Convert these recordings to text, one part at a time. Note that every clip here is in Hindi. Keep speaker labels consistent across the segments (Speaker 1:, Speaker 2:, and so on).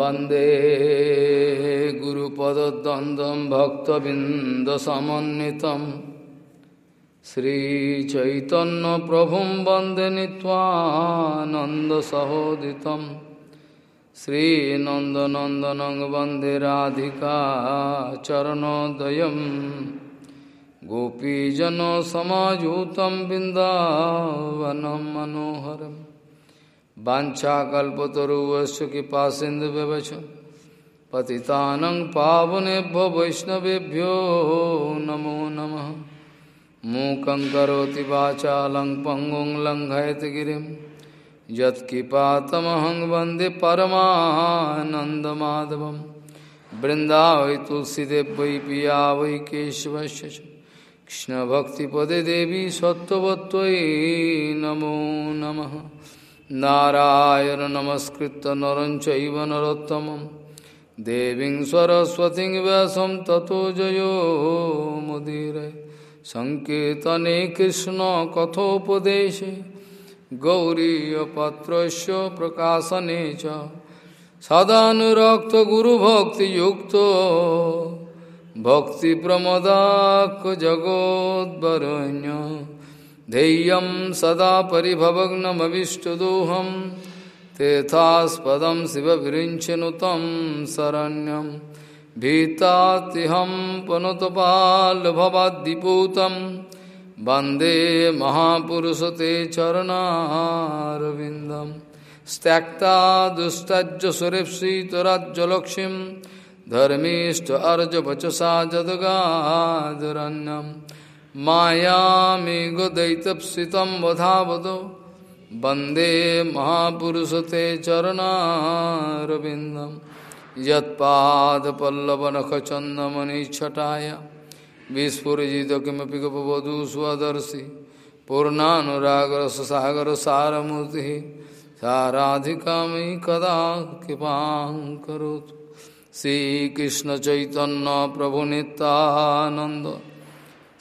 Speaker 1: वंदे गुरुपदद्वन्द्वं भक्तबिन्दसमन्वितं श्रीचैतन्यप्रभुं वंदे नीत्वानन्दसहोदितं श्रीनन्दनन्दनं वंदे राधिका चरणोदयम् गोपीजनसमायुतं बिन्दावनं मनोहरम् वाछाकल्पतरुवश कृपा सिंधु व्यवच पतितानं पावनेभ्यो वैष्णवेभ्यो नमो नमः। मूकं करोति वाचालं पङ्गुं लङ्घयतगिरिं यत्कृपातमहं वंदे परमानन्दमाधवं वृन्दावै तुलसीदेव वै पिया वै केशवस्य कृष्णभक्तिपदे देवी सत्त्ववत्त्वयि नमो नमः। नारायण नमस्कृत नर चैव नरोत्तमं। देवीं सरस्वतीं व्यासं ततो जयो मुदीरय। सङ्कीर्तने कृष्णकथोपदेशे गौरीयपत्रस्य प्रकाशने सदाक्त गुरुभक्ति भक्ति सदानुरक्तगुरुभक्तियुक्तो भक्तिप्रमदाक् ध्येयं सदा परिभवग्नमविष्टदोहं, तेथास्पदं तं शरण्यं। भीतात्यहं पनुतपाल्भवाद्दिपूतं वंदे महापुरुषते चरणारविन्दं। त्यक्ता दुस्तज्जसुरेप्सीतराज्यलक्ष्मीं धर्मीष्ट अर्जवचसा जदगादरण्यम्। मायामेघदैतप्सितं वधावदो वंदे महापुरुषते चरणारविन्दं। यत्पादपल्लवनखचन्दमनिच्छटाय विस्फुरिजित किमपि गपवधू स्वदर्शि पूर्णानुरागरससागरसारमूर्तिः। साराधिका मयि कदा कृपां करोतु। श्रीकृष्णचैतन्यप्रभुनितानन्द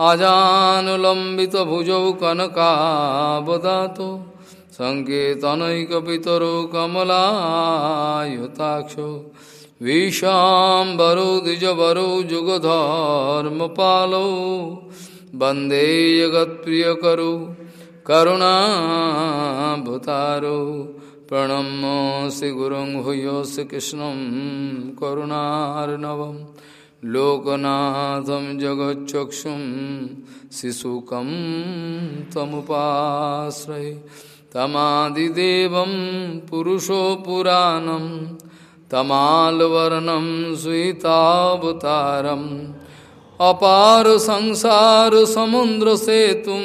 Speaker 1: आजानुलम्बितभुजौ कनकावदातो, सङ्केतनैकपितरो कमलायुताक्षो, विशाम्बरो, द्विजवरो, जुगधर्मपालौ, वंदे जगत्प्रियकरो, करुणाभुतारो प्रणम्य श्रीगुरुं भूयोऽस्य कृष्णं करुणार्णवम्। लोकनाथं जगच्चक्षुं शिशुकं तमुपाश्रये। तमादिदेवं पुरुषो पुराणं तमालवर्णं सुतावतारम् अपार संसारसमुद्रसेतुं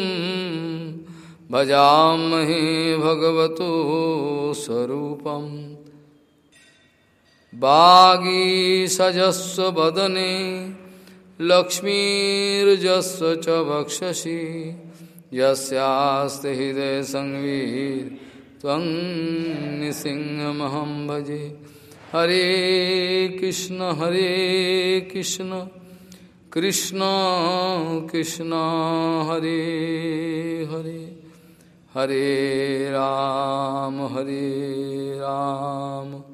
Speaker 1: भजामहे भगवतो स्वरूपम्। वागीसजस्व वदने लक्ष्मीर्जस्व च वक्षसि यस्यास्ति हृदय संवीर, त्वं निसिंहमहं भजे। हरे कृष्ण हरे कृष्ण कृष्ण कृष्ण, हरे हरे। हरे राम हरे राम।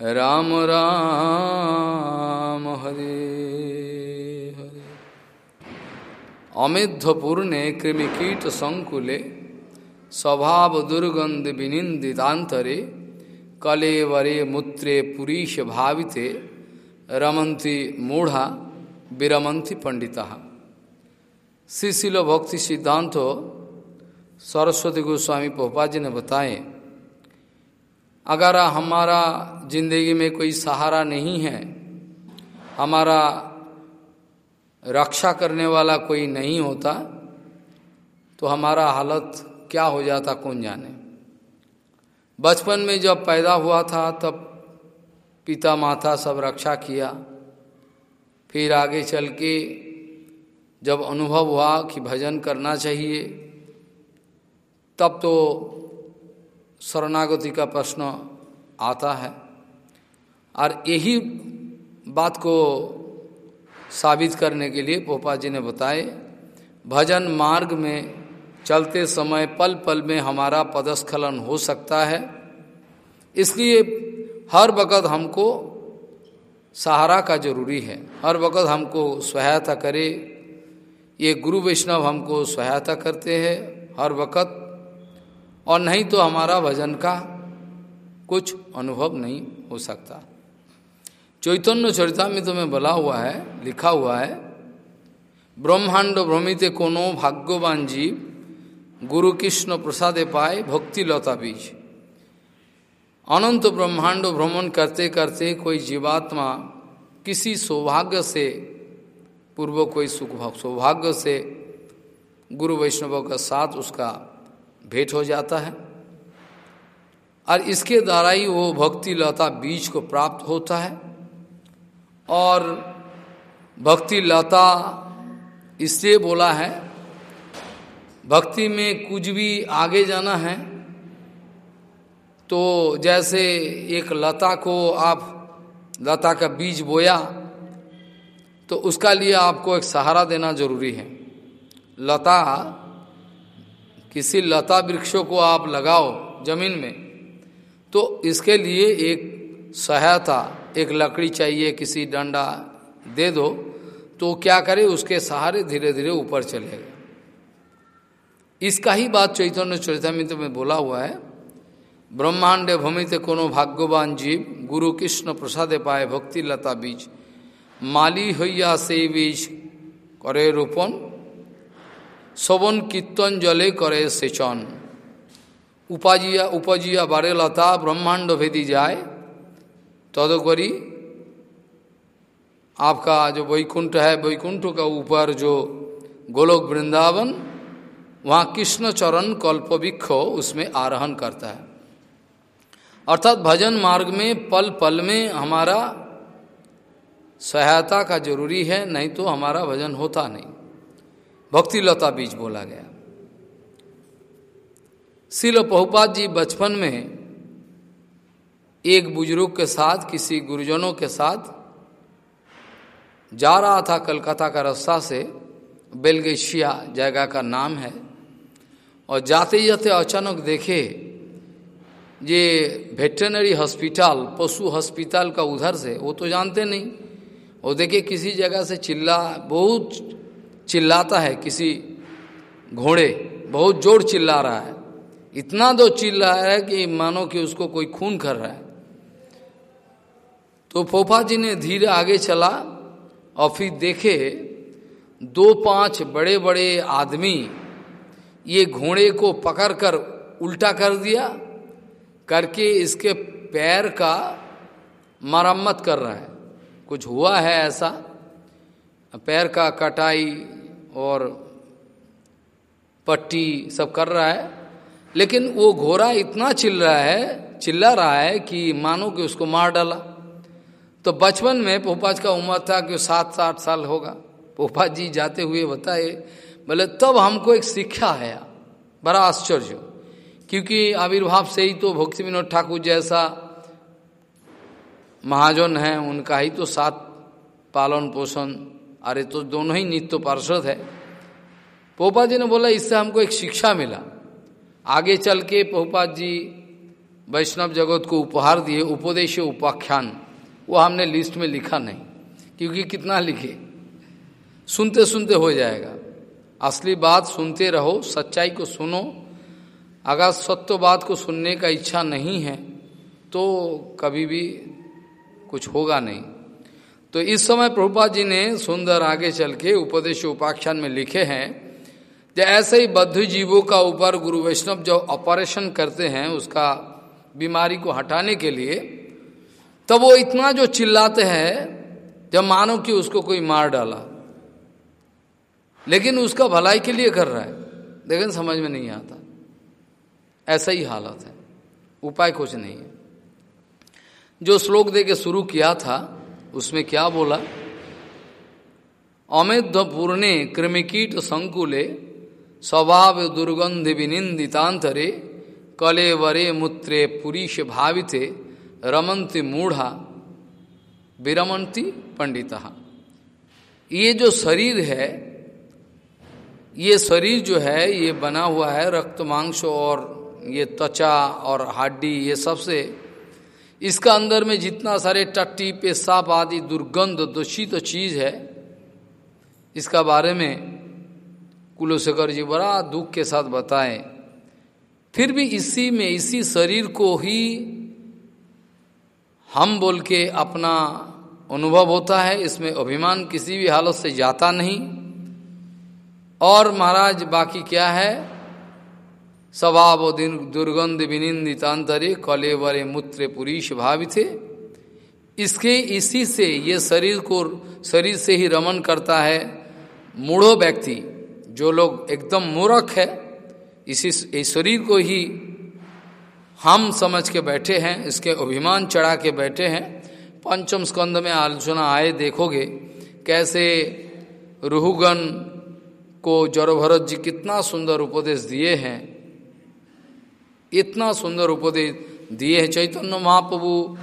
Speaker 1: राम राम, हरे हरे। अमेध्यपूर्णे कृमिकीट संकुले स्वभाव दुर्गंध विनिंदितांतरे कलेवरे मूत्रे पुरीश भाविते रमंती मूढ़ा विरमंती पंडिता श्रीशिल भक्ति सिद्धांत सरस्वती गोस्वामी पोपा जी ने बताए अगर हमारा ज़िंदगी में कोई सहारा नहीं है, हमारा रक्षा करने वाला कोई नहीं होता तो हमारा हालत क्या हो जाता कौन जाने? बचपन में जब पैदा हुआ था, तब पिता माता सब रक्षा किया। फिर आगे चल के जब अनुभव हुआ कि भजन करना चाहिए, तब तो शरणागति का प्रश्न आता है। और यही बात को साबित करने के लिए पोपा जी ने बताए भजन मार्ग में चलते समय पल पल में हमारा पदस्खलन हो सकता है। इसलिए हर वक़्त हमको सहारा का ज़रूरी है। हर वक़्त हमको सहायता करे। ये गुरु वैष्णव हमको सहायता करते हैं। हर वक़्त और नहीं तो हमारा भजन का कुछ अनुभव नहीं हो सकता। चैतन्य चरिता में तुम्हें बोला हुआ है, लिखा हुआ है, ब्रह्मांड भ्रमित कोनो भाग्यवान जीव, गुरु कृष्ण प्रसादे पाए भक्ति लता बीज। अनंत ब्रह्मांड भ्रमण करते करते कोई जीवात्मा किसी सौभाग्य से, पूर्व कोई सुख सौभाग्य से गुरु वैष्णव का साथ उसका भेंट हो जाता है। और इसके द्वारा ही वो भक्ति लता बीज को प्राप्त होता है। और भक्ति लता इसलिए बोला है, भक्ति में कुछ भी आगे जाना है तो जैसे एक लता को आप, लता का बीज बोया तो उसका लिए आपको एक सहारा देना ज़रूरी है। लता किसी लता वृक्षों को आप लगाओ ज़मीन में तो इसके लिए एक सहायता, एक लकड़ी चाहिए, किसी डंडा दे दो तो क्या करे, उसके सहारे धीरे धीरे ऊपर चलेगा इसका ही बात चैतन्य चरितमित में बोला हुआ है, ब्रह्मांड भूमित कोनो भाग्यवान जीव, गुरु कृष्ण प्रसाद पाए भक्ति लता बीज, माली हइया से बीज, करे रोपण শবন কীর্তন জলে করে সেচন उपाजिया उपजिया बारे लता ब्रह्मांड भेदी जाए तदोपरि आपका जो वैकुंठ है वैकुंठ का ऊपर जो गोलोक वृंदावन वहाँ कृष्ण चरण कल्पवृक्ष उसमें आरोहण करता है अर्थात भजन मार्ग में पल पल में हमारा सहायता का जरूरी है नहीं तो हमारा भजन होता नहीं भक्ति लता बीज बोला गया। शिल पहुपात जी बचपन में एक बुज़ुर्ग के साथ, किसी गुरुजनों के साथ जा रहा था कलकत्ता का रास्ता से। बेलगेशिया जगह का नाम है। और जाते जाते अचानक देखे ये वेटनरी हॉस्पिटल पशु हॉस्पिटल का उधर से, वो तो जानते नहीं। वो देखे किसी जगह से चिल्ला, बहुत चिल्लाता है किसी घोड़े, बहुत ज़ोर चिल्ला रहा है। इतना दो चिल्ला है कि मानो कि उसको कोई खून कर रहा है। तो पोपा जी ने धीरे आगे चला और फिर देखे, दो पाँच बड़े बड़े आदमी ये घोड़े को पकड़कर उल्टा कर दिया, करके इसके पैर का मरम्मत कर रहा है। कुछ हुआ है ऐसा? पैर का कटाई और पट्टी सब कर रहा है, लेकिन वो घोड़ा इतना चिल रहा है, चिल्ला रहा है कि मानो कि उसको मार डाला। तो बचपन में पोपाज का उम्र था कि सात साठ साल होगा। पोपा जी जाते हुए बताए, बोले, तब हमको एक शिक्षा है। बड़ा आश्चर्य। क्योंकि आविर्भाव से ही तो भक्ति विनोद ठाकुर जैसा महाजन है, उनका ही तो साथ पालन पोषण अरे तो दोनों ही नित्य पार्षद है। पोपा जी ने बोला, इससे हमको एक शिक्षा मिला। आगे चल के पोपा जी वैष्णव जगत को उपहार दिए, उपदेश, उपाख्यान। वो हमने लिस्ट में लिखा नहीं, क्योंकि कितना लिखे? सुनते सुनते हो जाएगा। असली बात सुनते रहो, सच्चाई को सुनो। अगर सत्य बात को सुनने का इच्छा नहीं है तो कभी भी कुछ होगा नहीं। तो इस समय प्रभुपाद जी ने सुंदर आगे चल के उपदेश उपाख्यान में लिखे हैं जो ऐसे ही बद्ध जीवों का ऊपर गुरु वैष्णव जो ऑपरेशन करते हैं उसका बीमारी को हटाने के लिए तब वो इतना जो चिल्लाते हैं, जब मानो कि उसको कोई मार डाला। लेकिन उसका भलाई के लिए कर रहा है। लेकिन समझ में नहीं आता। ऐसा ही हालत है। उपाय कुछ नहीं है। जो श्लोक दे के शुरू किया था उसमें क्या बोला? अमेध्य पूर्णे कृमिकीट संकुले, स्वभाव दुर्गंध विनिंदितांतरे, कले वरे मूत्रे पुरीष भाविते रमंती मूढ़ा विरमंती पंडिता। ये जो शरीर है, ये शरीर जो है, ये बना हुआ है रक्त मांस और ये त्वचा और हड्डी, ये सबसे इसका अंदर में जितना सारे टट्टी, पेशाब आदि दुर्गंध, दूषित तो चीज़ है, इसका बारे में कुलशेखर जी बड़ा दुख के साथ बताएँ। फिर भी इसी में, इसी शरीर को ही हम बोल के अपना अनुभव होता है, इसमें अभिमान किसी भी हालत से जाता नहीं। और महाराज, बाकी क्या है? स्वभाव दिन दुर्गंध विनिंदितांतरे कले वरे मूत्र पुरीश भावित। इसके इसी से ये शरीर को शरीर से ही रमन करता है मूढ़ो व्यक्ति, जो लोग एकदम मूर्ख है, इसी इस शरीर को ही हम समझ के बैठे हैं, इसके अभिमान चढ़ा के बैठे हैं। पंचम स्कंद में आलोचना आए, देखोगे कैसे रुहुगन को जड़भरत जी कितना सुंदर उपदेश दिए हैं। इतना सुंदर उपदेश दिए हैं चैतन्य महाप्रभु।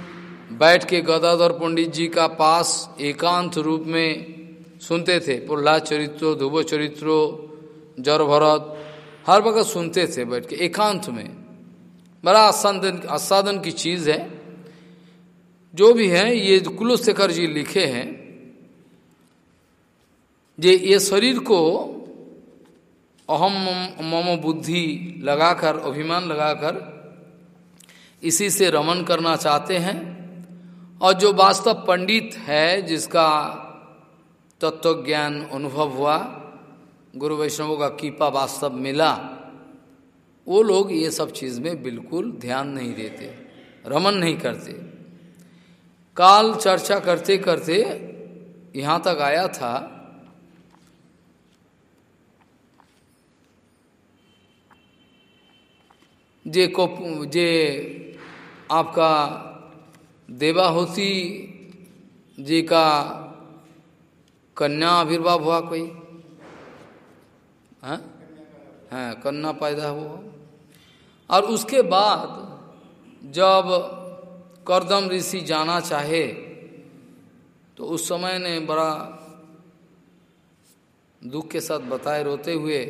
Speaker 1: बैठ के गदाधर पंडित जी का पास एकांत रूप में सुनते थे। प्रहलाद चरित्रो, ध्रुव चरित्रो, जर भरत, हर वक्त सुनते थे बैठ के एकांत में। बड़ा आसादन आसादन की चीज़ है। जो भी है, ये कुलशेखर जी लिखे हैं। ये ये शरीर को अहम मम बुद्धि लगाकर, अभिमान लगाकर इसी से रमन करना चाहते हैं। और जो वास्तव पंडित है, जिसका तत्व ज्ञान अनुभव हुआ, गुरु वैष्णवों का कीपा वास्तव मिला, वो लोग ये सब चीज़ में बिल्कुल ध्यान नहीं देते, रमन नहीं करते। काल चर्चा करते करते यहाँ तक आया था जे को जे आपका देवाहुति जी का कन्या आविर्भाव हुआ कोई? हाँ? हाँ कन्या पैदा हुआ। और उसके बाद जब करदम ऋषि जाना चाहे तो उस समय ने बड़ा दुख के साथ बताए, रोते हुए,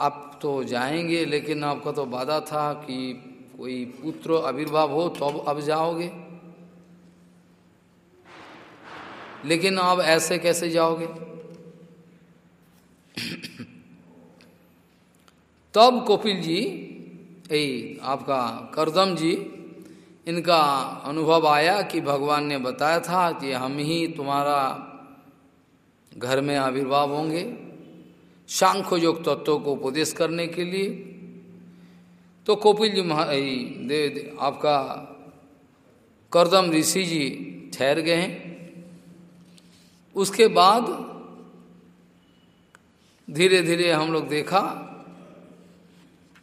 Speaker 1: आप तो जाएँगे, लेकिन आपका तो वादा था कि कोई पुत्र आविर्भाव हो तो अब जाओगे। लेकिन अब ऐसे कैसे जाओगे? तब कपिल जी यही आपका करदम जी, इनका अनुभव आया कि भगवान ने बताया था कि हम ही तुम्हारा घर में आविर्भाव होंगे। सांख्य योग तत्वों को उपदेश करने के लिए। तो कपिल जी महा दे, दे, आपका करदम ऋषि जी ठहर गए हैं। उसके बाद धीरे धीरे हम लोग देखा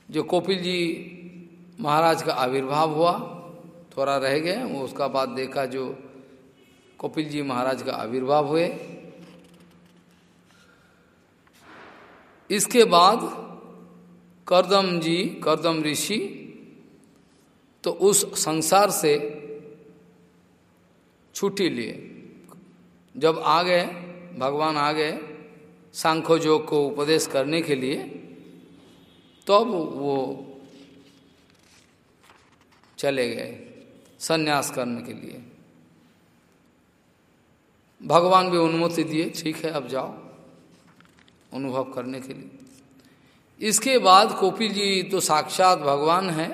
Speaker 1: जो कपिल जी महाराज का आविर्भाव हुआ थोड़ा रह गए वो उसका बाद देखा जो कपिल जी महाराज का आविर्भाव हुए। इसके बाद करदम जी, करदम ऋषि तो उस संसार से छुट्टी लिए। जब आ गए, भगवान आ गए, सांख्य योग को उपदेश करने के लिए, तब तो वो चले गए संन्यास करने के लिए। भगवान भी अनुमति दिए, ठीक है, अब जाओ। अनुभव करने के लिए। इसके बाद कोपिल जी तो साक्षात भगवान है,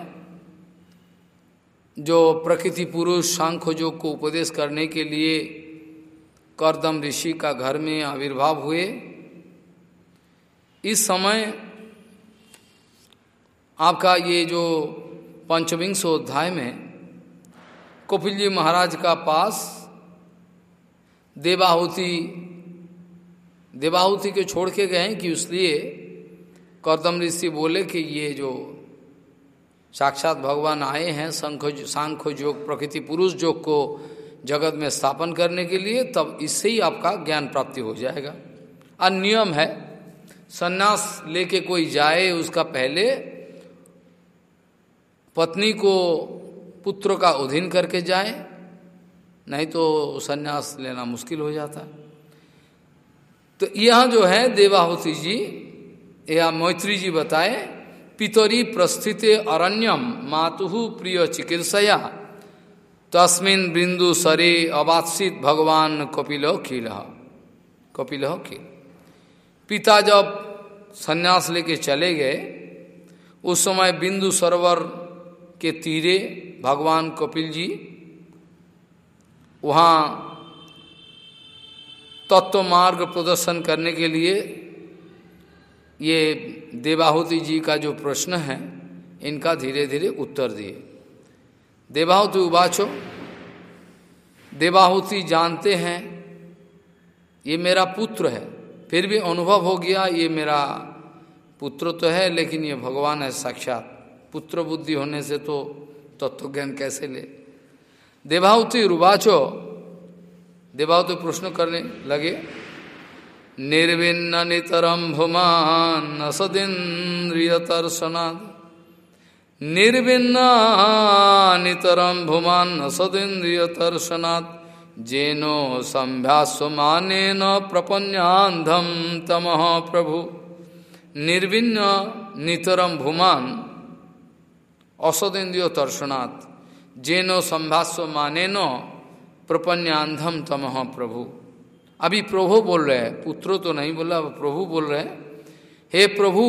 Speaker 1: जो प्रकृति पुरुष सांख्य योग को उपदेश करने के लिए करदम ऋषि का घर में आविर्भाव हुए। इस समय आपका ये जो पंचविंश अध्याय में कपिल जी महाराज का पास देवाहुति देवाहुति को छोड़ के गए कि इसलिए कौतम ऋषि बोले कि ये जो साक्षात भगवान आए हैं शंख सांख्य योग प्रकृति पुरुष योग को जगत में स्थापन करने के लिए, तब इससे ही आपका ज्ञान प्राप्ति हो जाएगा। और नियम है, सन्यास लेके कोई जाए, उसका पहले पत्नी को पुत्र का अधीन करके जाए, नहीं तो सन्यास लेना मुश्किल हो जाता। है तो यह जो है देवाहुति जी, या मैत्री जी बताए, पितरी प्रस्थित अरण्यम मातु प्रिय चिकित्सया। तस्मिन बिंदु सरे अवात्सित भगवान कपिलो खिल कपिलो खिल। पिता जब संन्यास लेके चले गए, उस समय बिंदु सरोवर के तीरे भगवान कपिल जी, वहाँ तत्व मार्ग प्रदर्शन करने के लिए ये देवाहुति जी का जो प्रश्न है, इनका धीरे धीरे उत्तर दिए। देवाहुति उबाचो। देवाहुति जानते हैं, ये मेरा पुत्र है। फिर भी अनुभव हो गया, ये मेरा पुत्र तो है, लेकिन ये भगवान है साक्षात। पुत्र बुद्धि होने से तो तत्व ज्ञान कैसे ले? देवाहुति रुवाचो देवाहुति प्रश्न करने लगे। निर्विन्न नितरम भुमान असदिन्द्रियतर्शनाद निर्विन्न नितरम भुमान असदिन्द्रियतर्शनाद जेनो संभ्यास्वमान प्रपन्याधम तम प्रभु। निर्विन्न नितरम भूमान असदेन्द्रिय तर्शनात् जेनो संभास्व माने नो प्रपन्यांधम तमह प्रभु। अभी प्रभु बोल रहे हैं, पुत्रो तो नहीं बोला अब प्रभु बोल रहे हैं। हे प्रभु,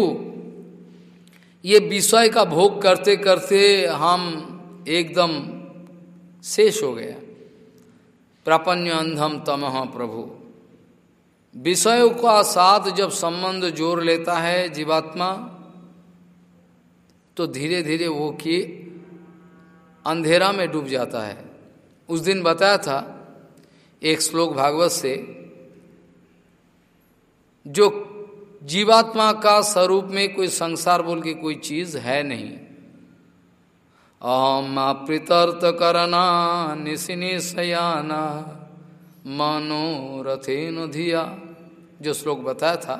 Speaker 1: ये विषय का भोग करते करते हम एकदम शेष हो गया प्रपन्य अंधम तमह प्रभु। विषयों का साथ जब संबंध जोड़ लेता है जीवात्मा तो धीरे धीरे वो कि अंधेरा में डूब जाता है। उस दिन बताया था एक श्लोक भागवत से, जो जीवात्मा का स्वरूप में कोई संसार बोल के कोई चीज़ है नहीं। अहम प्रीतर्थ करना निशिनी सयाना मनोरथेन धिया। जो श्लोक बताया था,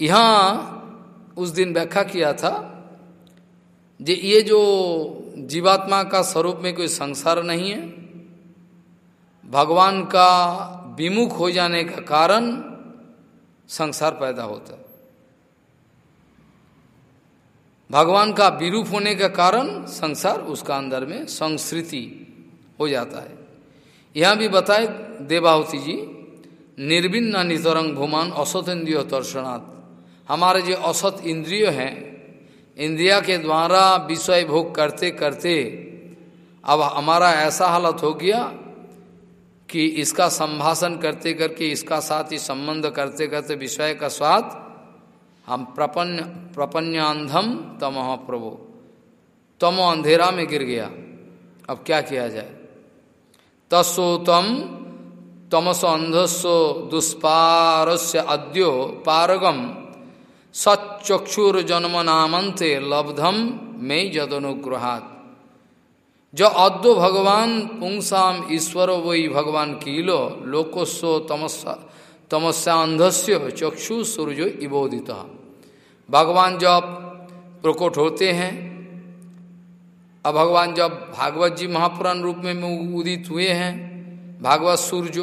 Speaker 1: यहाँ उस दिन व्याख्या किया था जे, ये जो जीवात्मा का स्वरूप में कोई संसार नहीं है, भगवान का विमुख हो जाने का कारण संसार पैदा होता है। भगवान का विरूप होने का कारण संसार उसका अंदर में संस्कृति हो जाता है। यहाँ भी बताए देवाहुति जी, निर्विन्न नितरंग भूमान, असत इंद्रिय दर्शनाथ हमारे जो असत इंद्रिय हैं इंद्रिया के द्वारा विषय भोग करते करते अब हमारा ऐसा हालत हो गया कि इसका संभाषण करते करके, इसका साथ ही संबंध करते करते, विषय का स्वाद, हम प्रपन्न प्रपन्यांधम तमह प्रभु। तमो अंधेरा में गिर गया। अब क्या किया जाए? तस्ोतम तमस अंधस्व दुष्पारस्य अद्यो पारगम। सचक्षुर जन्म नामंते लब्धम में जदनुग्रहात। जो अद्व भगवान पुंसाम ईश्वर वही भगवान कीलो लोकोस्व तमस्या तमस्या अंधस्य चक्षु सूर्य इबोदित भगवान जब प्रकट होते हैं, अब भगवान जब भागवत जी महापुराण रूप में उदित हुए हैं, भागवत सूर्य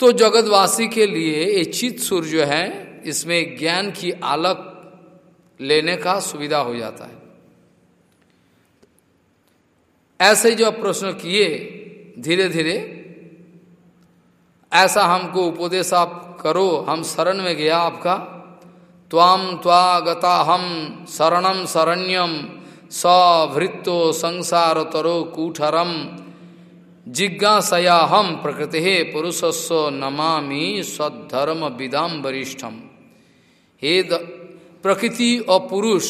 Speaker 1: तो जगतवासी के लिए ये चित सूर्य है इसमें ज्ञान की आलक लेने का सुविधा हो जाता है। ऐसे जो प्रश्न किए धीरे धीरे ऐसा हमको उपदेश आप करो, हम शरण में गया आपका। त्वाम त्वा गता हम शरणम शरण्यम सभृत्तो संसार तरो कूठरम जिज्ञासया हम प्रकृति पुरुषस्व नमामि सद्धर्म विदाम वरिष्ठम हे प्रकृति और पुरुष,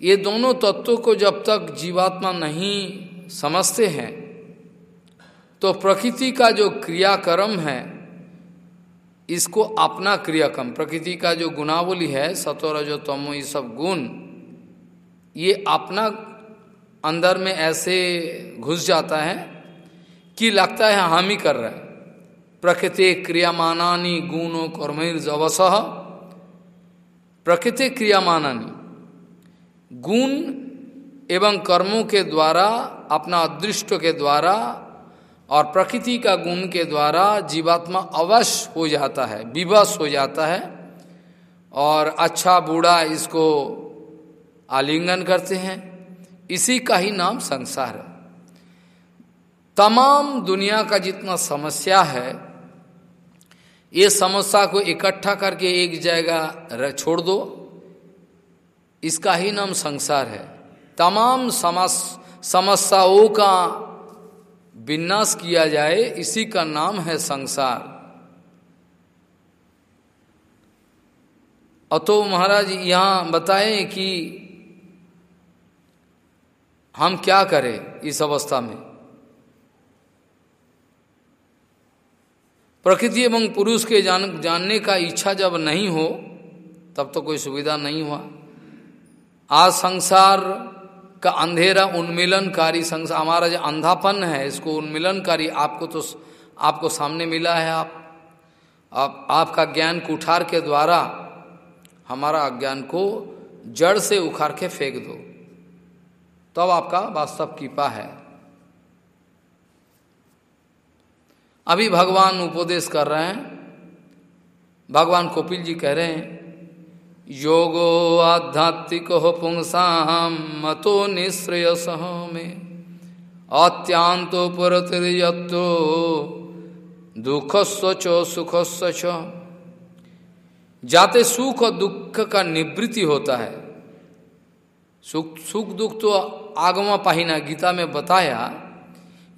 Speaker 1: ये दोनों तत्वों को जब तक जीवात्मा नहीं समझते हैं तो प्रकृति का जो क्रियाक्रम है, इसको अपना क्रियाक्रम, प्रकृति का जो गुणावली है सतोर जो तमो, ये सब गुण, ये अपना अंदर में ऐसे घुस जाता है कि लगता है हम ही कर रहे हैं। प्रकृति क्रियामानानी गुणों कर्मिर जवस प्रकृति क्रियामानानी गुण एवं कर्मों के द्वारा, अपना अदृष्ट के द्वारा और प्रकृति का गुण के द्वारा जीवात्मा अवश्य हो जाता है, विवश हो जाता है और अच्छा बूढ़ा इसको आलिंगन करते हैं। इसी का ही नाम संसार है। तमाम दुनिया का जितना समस्या है ये समस्या को इकट्ठा करके एक जगह छोड़ दो। इसका ही नाम संसार है। तमाम समस्याओं का विन्यास किया जाए, इसी का नाम है संसार। अतो महाराज, यहाँ बताएँ कि हम क्या करें इस अवस्था में? प्रकृति एवं पुरुष के जान, जानने का इच्छा जब नहीं हो, तब तो कोई सुविधा नहीं हुआ। आज संसार का अंधेरा उन्मिलनकारी संसार हमारा जो अंधापन है, इसको उन्मिलनकारी, आपको तो आपको सामने मिला है आप। आप, आपका ज्ञान कुठार के द्वारा हमारा अज्ञान को जड़ से उखाड़ के फेंक दो। तब तो आपका वास्तव कृपा है। अभी भगवान उपदेश कर रहे हैं। भगवान कपिल जी कह रहे हैं, योगो आध्यात्मिक हो पुंसाम मतो निश्रेयस में। अत्यांतो परतिर्यत्तो दुख स्वचो सुख स्वच जाते सुख और दुख का निवृत्ति होता है। सुख सुख दुख तो आगम पाहिना, गीता में बताया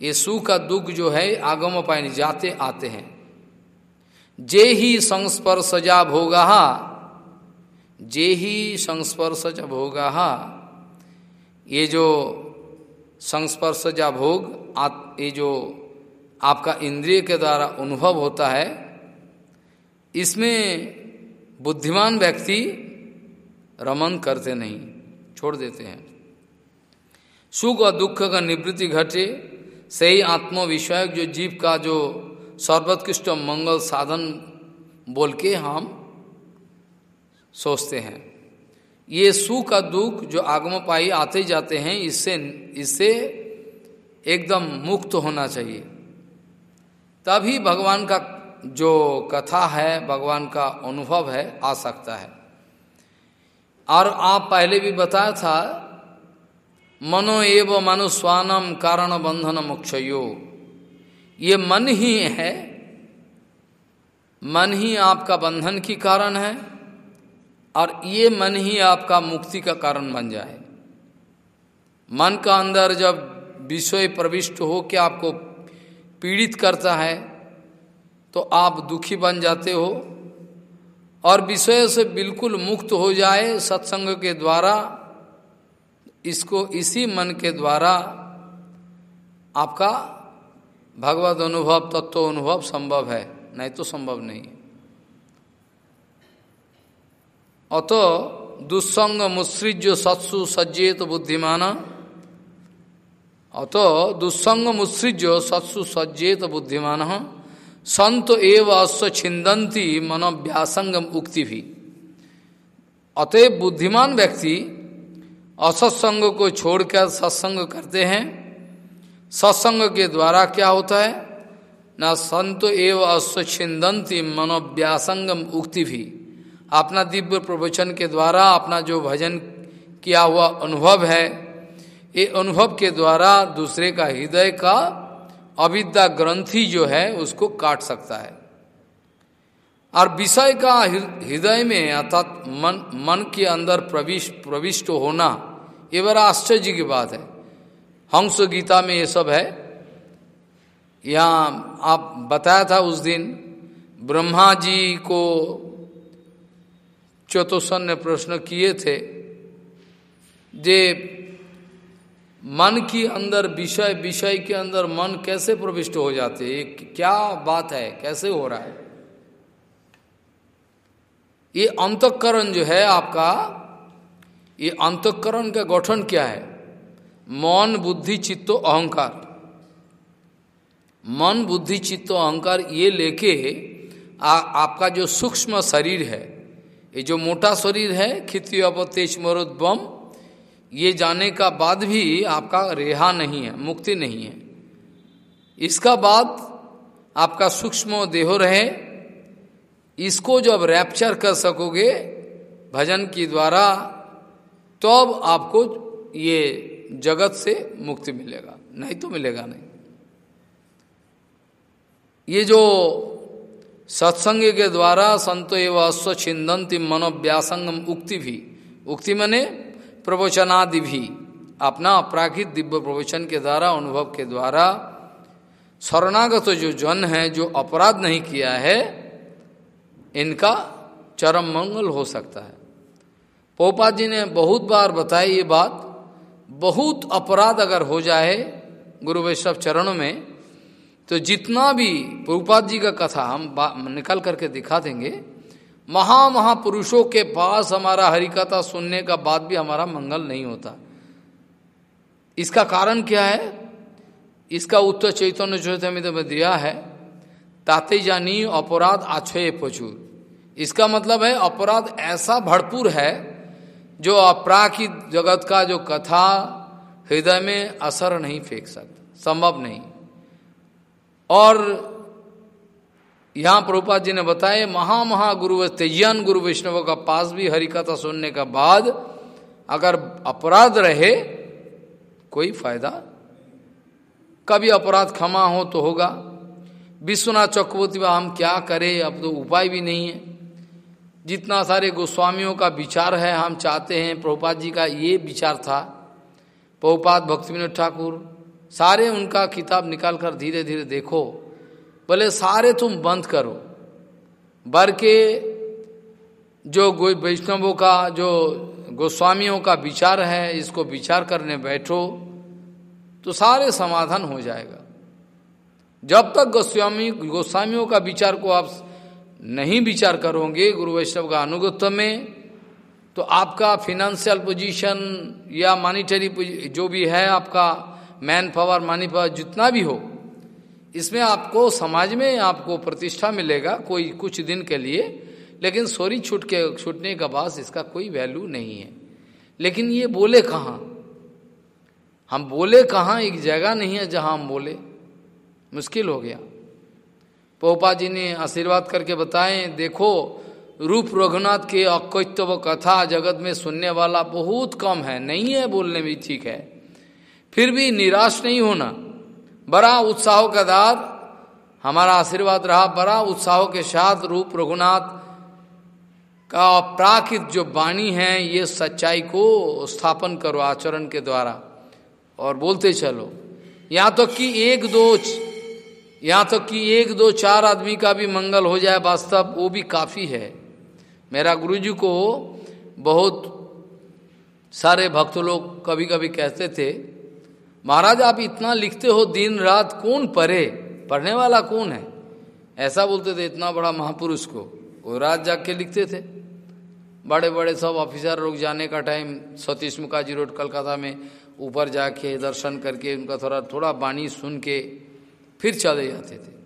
Speaker 1: ये सुख का दुख जो है, आगम पाहिनी जाते, आते हैं। जे ही संस्पर्शजा भोगा जे ही संस्पर्श संस्पर्शज भोगा ये जो संस्पर्श संस्पर्शजा भोग ये जो आपका इंद्रिय के द्वारा अनुभव होता है, इसमें बुद्धिमान व्यक्ति रमन करते नहीं, छोड़ देते हैं। सुख और दुख का निवृत्ति घटे सही आत्मविषय जो जीव का जो सर्वोत्कृष्ट मंगल साधन बोल के हम सोचते हैं। ये सुख और दुख जो आगम पाई आते जाते हैं, इससे इससे एकदम मुक्त होना चाहिए। तभी भगवान का जो कथा है, भगवान का अनुभव है, आ सकता है। और आप पहले भी बताया था मनो एव मनुस्वानम कारण बंधन मोक्षयो। ये मन ही है। मन ही आपका बंधन की कारण है और ये मन ही आपका मुक्ति का कारण बन जाए। मन का अंदर जब विषय प्रविष्ट हो के आपको पीड़ित करता है तो आप दुखी बन जाते हो और विषय से बिल्कुल मुक्त हो जाए सत्संग के द्वारा इसको इसी मन के द्वारा आपका भगवत अनुभव, तत्व अनुभव संभव है। नहीं तो संभव नहीं। अतो दुस्संग मुसृज सत्सु सज्जेत बुद्धिमान। अतो दुस्संग मुसृज सत्सु सज्जेत बुद्धिमान। संत एव अश्व छिंदी मनोव्यासंगम उक्ति भी अतएव बुद्धिमान व्यक्ति असत्संग को छोड़कर सत्संग करते हैं। सत्संग के द्वारा क्या होता है? न संत एव अश्व मनोव्यासंगम उक्ति भी। अपना दिव्य प्रवचन के द्वारा, अपना जो भजन किया हुआ अनुभव है, ये अनुभव के द्वारा दूसरे का हृदय का अविद्या ग्रंथि जो है, उसको काट सकता है। और विषय का हृदय में अर्थात मन मन के अंदर प्रविष्ट प्रविष्ट होना, ये बड़ा आश्चर्य की बात है। हंस गीता में ये सब है। यहाँ आप बताया था उस दिन, ब्रह्मा जी को चतुसन ने प्रश्न किए थे जे मन की अंदर विषय विषय के अंदर मन कैसे प्रविष्ट हो जाते क्या बात है? कैसे हो रहा है? ये अंतकरण जो है आपका ये अंतकरण का गठन क्या है? मन बुद्धि चित्तो अहंकार। मन बुद्धि चित्तो अहंकार ये लेके आ, आपका जो सूक्ष्म शरीर है ये जो मोटा शरीर है खित्य तेज मरोद्वम ये जाने का बाद भी आपका रेहा नहीं है मुक्ति नहीं है। इसका बाद आपका सूक्ष्म देहो रहे इसको जब रैप्चर कर सकोगे भजन के द्वारा, तब तो आपको ये जगत से मुक्ति मिलेगा। नहीं तो मिलेगा नहीं। ये जो सत्संग के द्वारा संतो एवं अश्व छिंदंती मनोव्यासंगम उक्ति भी, उक्ति मने प्रवचनादि भी, अपना अपराखित दिव्य प्रवचन के द्वारा, अनुभव के द्वारा, शरणागत जो जन है, जो अपराध नहीं किया है इनका चरम मंगल हो सकता है। पोपा जी ने बहुत बार बताई ये बात। बहुत अपराध अगर हो जाए गुरु वैष्णव चरणों में तो जितना भी प्रभुपाद जी का कथा हम निकल करके दिखा देंगे महा महापुरुषों के पास हमारा हरिकथा सुनने का बाद भी हमारा मंगल नहीं होता। इसका कारण क्या है? इसका उत्तर चैतन्य चैतन्य में दिया है, ताते जानी अपराध आछय प्रचुर इसका मतलब है अपराध ऐसा भरपूर है जो अपराखित जगत का जो कथा हृदय में असर नहीं फेंक सकता, संभव नहीं। और यहाँ प्रभुपाद जी ने बताए महा महा गुरु तेजन गुरु वैष्णव का पास भी हरिकथा सुनने का बाद अगर अपराध रहे, कोई फ़ायदा? कभी अपराध क्षमा हो तो होगा। विश्वनाथ चक्रवर्ती, हम क्या करें? अब तो उपाय भी नहीं है। जितना सारे गोस्वामियों का विचार है, हम चाहते हैं प्रभुपाद जी का ये विचार था। प्रभुपाद भक्ति विनोद ठाकुर, सारे उनका किताब निकाल कर धीरे धीरे देखो। बोले, सारे तुम बंद करो। बर के जो वैष्णवों का, जो गोस्वामियों का विचार है, इसको विचार करने बैठो तो सारे समाधान हो जाएगा। जब तक गोस्वामी, गोस्वामियों का विचार को आप नहीं विचार करोगे गुरु वैष्णव का अनुगत्व में तो आपका फिनेंशियल पोजीशन या मॉनिटरी जो भी है, आपका मैन पावर मनी पावर जितना भी हो, इसमें आपको समाज में आपको प्रतिष्ठा मिलेगा कोई कुछ दिन के लिए, लेकिन सोरी छूट के, छूटने का बाद इसका कोई वैल्यू नहीं है। लेकिन ये बोले कहाँ? हम बोले कहाँ? एक जगह नहीं है जहाँ हम बोले। मुश्किल हो गया। पोपा जी ने आशीर्वाद करके बताए, देखो, रूप रघुनाथ के अकैत्व कथा जगत में सुनने वाला बहुत कम है, नहीं है बोलने में ठीक है। फिर भी निराश नहीं होना। बड़ा उत्साह का दार, हमारा आशीर्वाद रहा, बड़ा उत्साह के साथ रूप रघुनाथ का अपराकित जो वाणी है, ये सच्चाई को स्थापन करो आचरण के द्वारा। और बोलते चलो, यहाँ तो कि एक दो यहाँ तक कि एक दो चार आदमी का भी मंगल हो जाए वास्तव वो भी काफ़ी है। मेरा गुरुजी को बहुत सारे भक्त लोग कभी कभी कहते थे, महाराज, आप इतना लिखते हो, दिन रात कौन पढ़े? पढ़ने वाला कौन है? ऐसा बोलते थे इतना बड़ा महापुरुष को। वो रात जाग के लिखते थे। बड़े बड़े सब ऑफिसर लोग जाने का टाइम, सतीश मुखाजी रोड, कलकत्ता में ऊपर जाके दर्शन करके उनका थोड़ा थोड़ा बाणी सुन के फिर चले जाते थे।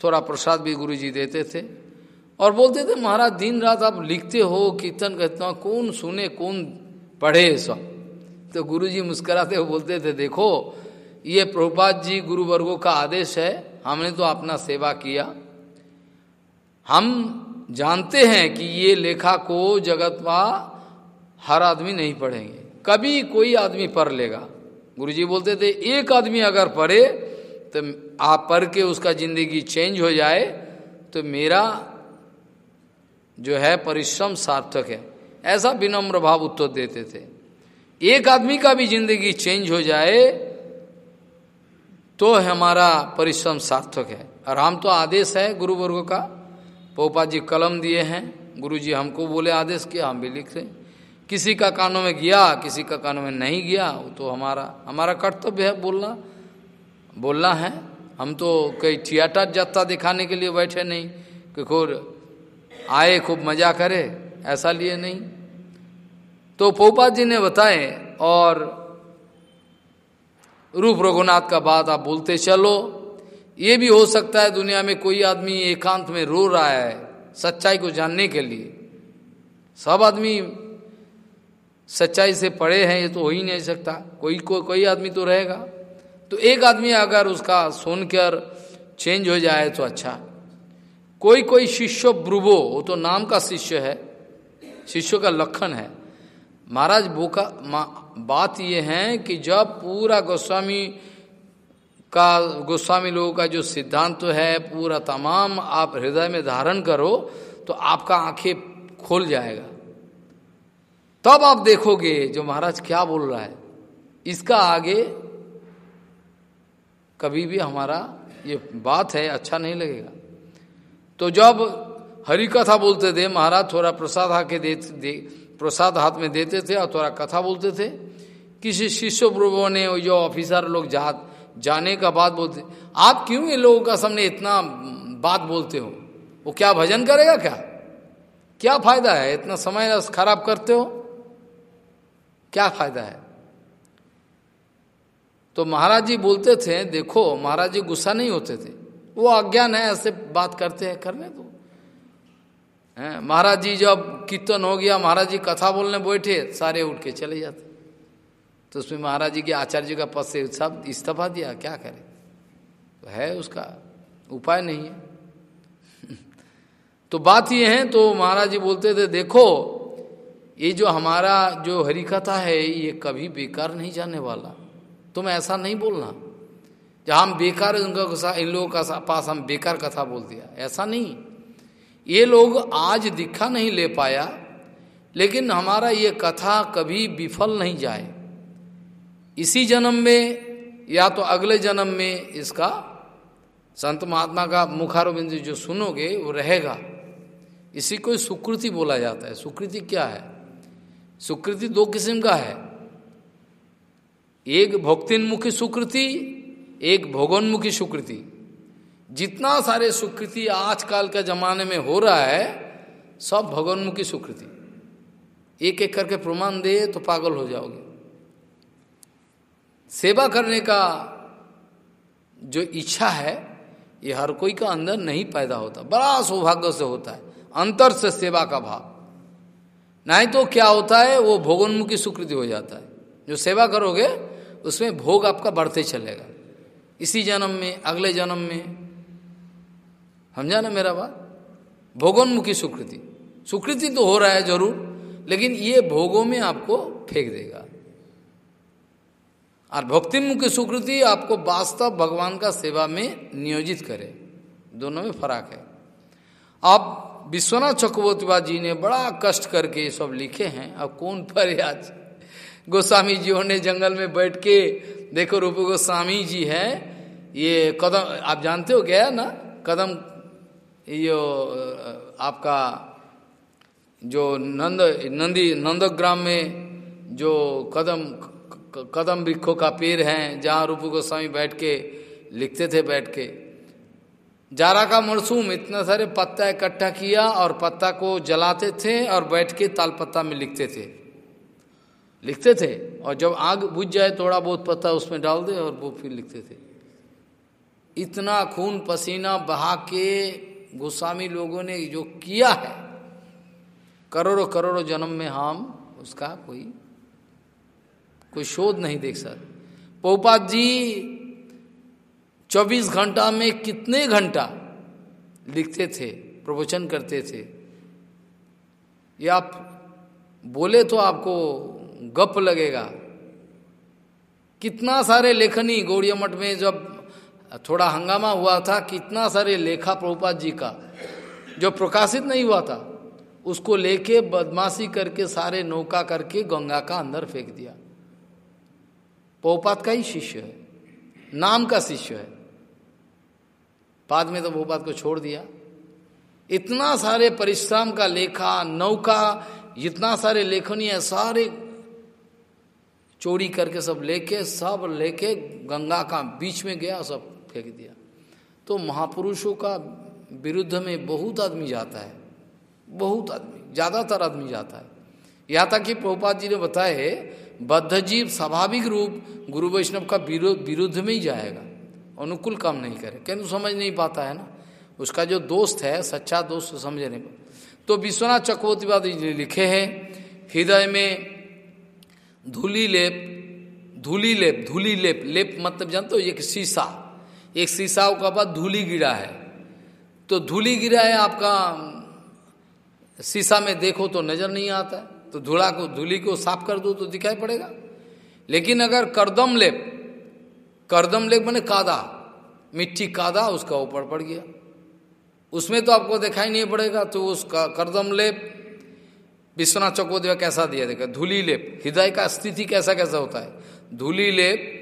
Speaker 1: थोड़ा प्रसाद भी गुरु जी देते थे और बोलते थे, महाराज, दिन रात आप लिखते हो, कीर्तन कहते कौन सुने, कौन पढ़े सब तो गुरु जी मुस्कराते हुए बोलते थे, देखो, ये प्रभुपाद जी गुरु वर्गों का आदेश है, हमने तो अपना सेवा किया। हम जानते हैं कि ये लेखा को जगत में हर आदमी नहीं पढ़ेंगे। कभी कोई आदमी पढ़ लेगा। गुरु जी बोलते थे, एक आदमी अगर पढ़े तो आप पढ़ के उसका ज़िंदगी चेंज हो जाए तो मेरा जो है परिश्रम सार्थक है। ऐसा विनम्र भाव उत्तर देते थे। एक आदमी का भी ज़िंदगी चेंज हो जाए तो हमारा परिश्रम सार्थक है। और हम तो आदेश है गुरु वर्ग का। पोपा जी कलम दिए हैं। गुरु जी हमको बोले आदेश किया हम भी लिख रहे किसी का कानों में गया, किसी का कानों में नहीं गया तो हमारा हमारा कर्तव्य है बोलना। बोलना है हम तो कई थिएटर जत्ता दिखाने के लिए बैठे नहीं कि खूब आए खूब मज़ा करे ऐसा लिए नहीं। तो पोपा जी ने बताए और रूप रघुनाथ का बात आप बोलते चलो। ये भी हो सकता है दुनिया में कोई आदमी एकांत में रो रहा है सच्चाई को जानने के लिए। सब आदमी सच्चाई से पड़े हैं ये तो हो ही नहीं सकता। कोई को, कोई आदमी तो रहेगा। तो एक आदमी अगर उसका सुनकर चेंज हो जाए तो अच्छा। कोई कोई शिष्य ब्रुवो, वो तो नाम का शिष्य है, शिष्य का लक्षण है। महाराज बोका बात ये है कि जब पूरा गोस्वामी का, गोस्वामी लोगों का जो सिद्धांत तो है, पूरा तमाम आप हृदय में धारण करो तो आपका आँखें खोल जाएगा। तब आप देखोगे, जो महाराज क्या बोल रहा है, इसका आगे कभी भी हमारा ये बात है अच्छा नहीं लगेगा। तो जब हरि कथा बोलते थे महाराज थोड़ा प्रसाद आके दे, प्रसाद हाथ में देते थे और थोड़ा कथा बोलते थे किसी शिष्य प्रभु ने जो ऑफिसर लोग जा जाने का बात बोलते आप क्यों इन लोगों का सामने इतना बात बोलते हो? वो क्या भजन करेगा क्या? क्या फ़ायदा है? इतना समय खराब करते हो? क्या फ़ायदा है? तो महाराज जी बोलते थे, देखो, महाराज जी गुस्सा नहीं होते थे। वो अज्ञान है, ऐसे बात करते हैं, करने दो। महाराज जी जब कीर्तन हो गया, महाराज जी कथा बोलने बैठे, सारे उठ के चले जाते। तो उसमें महाराज जी के आचार्य का पद से सब इस्तीफा दिया, क्या करे? तो है उसका उपाय नहीं है। तो बात ये है तो महाराज जी बोलते थे, देखो, ये जो हमारा जो हरिकथा है, ये कभी बेकार नहीं जाने वाला। तुम ऐसा नहीं बोलना। जहाँ हम बेकार उनका गुस्सा, इन लोगों का पास हम बेकार कथा बोल दिया। ऐसा नहीं। ये लोग आज दिखा नहीं ले पाया, लेकिन हमारा ये कथा कभी विफल नहीं जाए। इसी जन्म में, या तो अगले जन्म में इसका संत महात्मा का मुखारविंद जो सुनोगे, वो रहेगा। इसी को सुकृति बोला जाता है। सुकृति क्या है? सुकृति दो किस्म का है। एक भोक्तिन्मुखी सुकृति, एक भोगोन्मुखी सुकृति। जितना सारे सुकृति आजकल के जमाने में हो रहा है, सब भगवानमुखी सुकृति। एक एक करके प्रमाण दे तो पागल हो जाओगे। सेवा करने का जो इच्छा है, ये हर कोई का अंदर नहीं पैदा होता। बड़ा सौभाग्य से होता है, अंतर से सेवा का भाव। नहीं तो क्या होता है, वो भोगोन्मुखी सुकृति हो जाता है। जो सेवा करोगे उसमें भोग आपका बढ़ते चलेगा। इसी जन्म में, अगले जन्म में समझा ना मेरा बात? भोगोन्मुखी सुकृति। सुकृति तो हो रहा है ज़रूर, लेकिन ये भोगों में आपको फेंक देगा। और भक्तिमुखी सुकृति आपको वास्तव भगवान का सेवा में नियोजित करे। दोनों में फ़र्क है। आप विश्वनाथ चक्रवर्ती जी ने बड़ा कष्ट करके सब लिखे हैं। अब कौन पर आज गोस्वामी जी ने जंगल में बैठ के, देखो रूप गोस्वामी जी है, ये कदम, आप जानते हो गया ना, कदम, ये, आपका जो नंद, नंदी, नंदग्राम में जो कदम कदम वृक्षों का पेड़ है, जहाँ रूप गोस्वामी बैठ के, लिखते थे बैठ के। जारा का मरसूम, इतना सारे पत्ता इकट्ठा किया और पत्ता को जलाते थे और बैठ के ताल पत्ता में लिखते थे। लिखते थे और जब आग बुझ जाए, थोड़ा बहुत पत्ता उसमें डाल दे और वो फिर लिखते थे। इतना खून पसीना बहा के गोस्वामी लोगों ने जो किया है, करोड़ों करोड़ों जन्म में हम उसका कोई कोई शोध नहीं देख सकते। पोपात जी 24 घंटा में कितने घंटा लिखते थे, प्रवचन करते थे? ये आप बोले तो आपको गप लगेगा। कितना सारे लेखनी गौड़िया मठ में जब थोड़ा हंगामा हुआ था, कितना सारे लेखा प्रभुपाद जी का, जो प्रकाशित नहीं हुआ था, उसको लेके बदमाशी करके सारे नौका करके गंगा का अंदर फेंक दिया। पोपात का ही शिष्य है, नाम का शिष्य है। बाद में तो पोपात को छोड़ दिया। इतना सारे परिश्रम का लेखा, नौका, इतना सारे लेखनी है, सारे चोरी करके सब लेके सब लेके गंगा का बीच में गया, सब फेंक दिया। तो महापुरुषों का विरुद्ध में बहुत आदमी जाता है, बहुत आदमी, ज़्यादातर आदमी जाता है। यहाँ तक कि प्रभुपाद जी ने बताए बद्ध जीव स्वाभाविक रूप गुरु वैष्णव का विरुद्ध में ही जाएगा, अनुकूल काम नहीं करे। किंतु समझ नहीं पाता है ना? उसका जो दोस्त है, सच्चा दोस्त समझ नहीं तो विश्वनाथ चक्रवर्तीवादी लिखे हैं, हृदय में धूली लेप धूली लेप धूली लेप लेप मतलब जानते हो, एक शीशा। एक शीशा का बाद धूली गिरा है। तो धूली गिरा है, आपका, शीशा में देखो तो नज़र नहीं आता। तो धूला को, धूली को साफ़ कर दो तो दिखाई पड़ेगा। लेकिन अगर करदम लेप करदम लेप मैंने कादा, मिट्टी कादा उसका ऊपर पड़ गया। उसमें तो आपको दिखाई नहीं पड़ेगा तो उसका करदम लेप विश्वनाथ चकोदेव कैसा दिया? देखा धूली लेप हृदय का स्थिति कैसा कैसा होता है? धूली लेप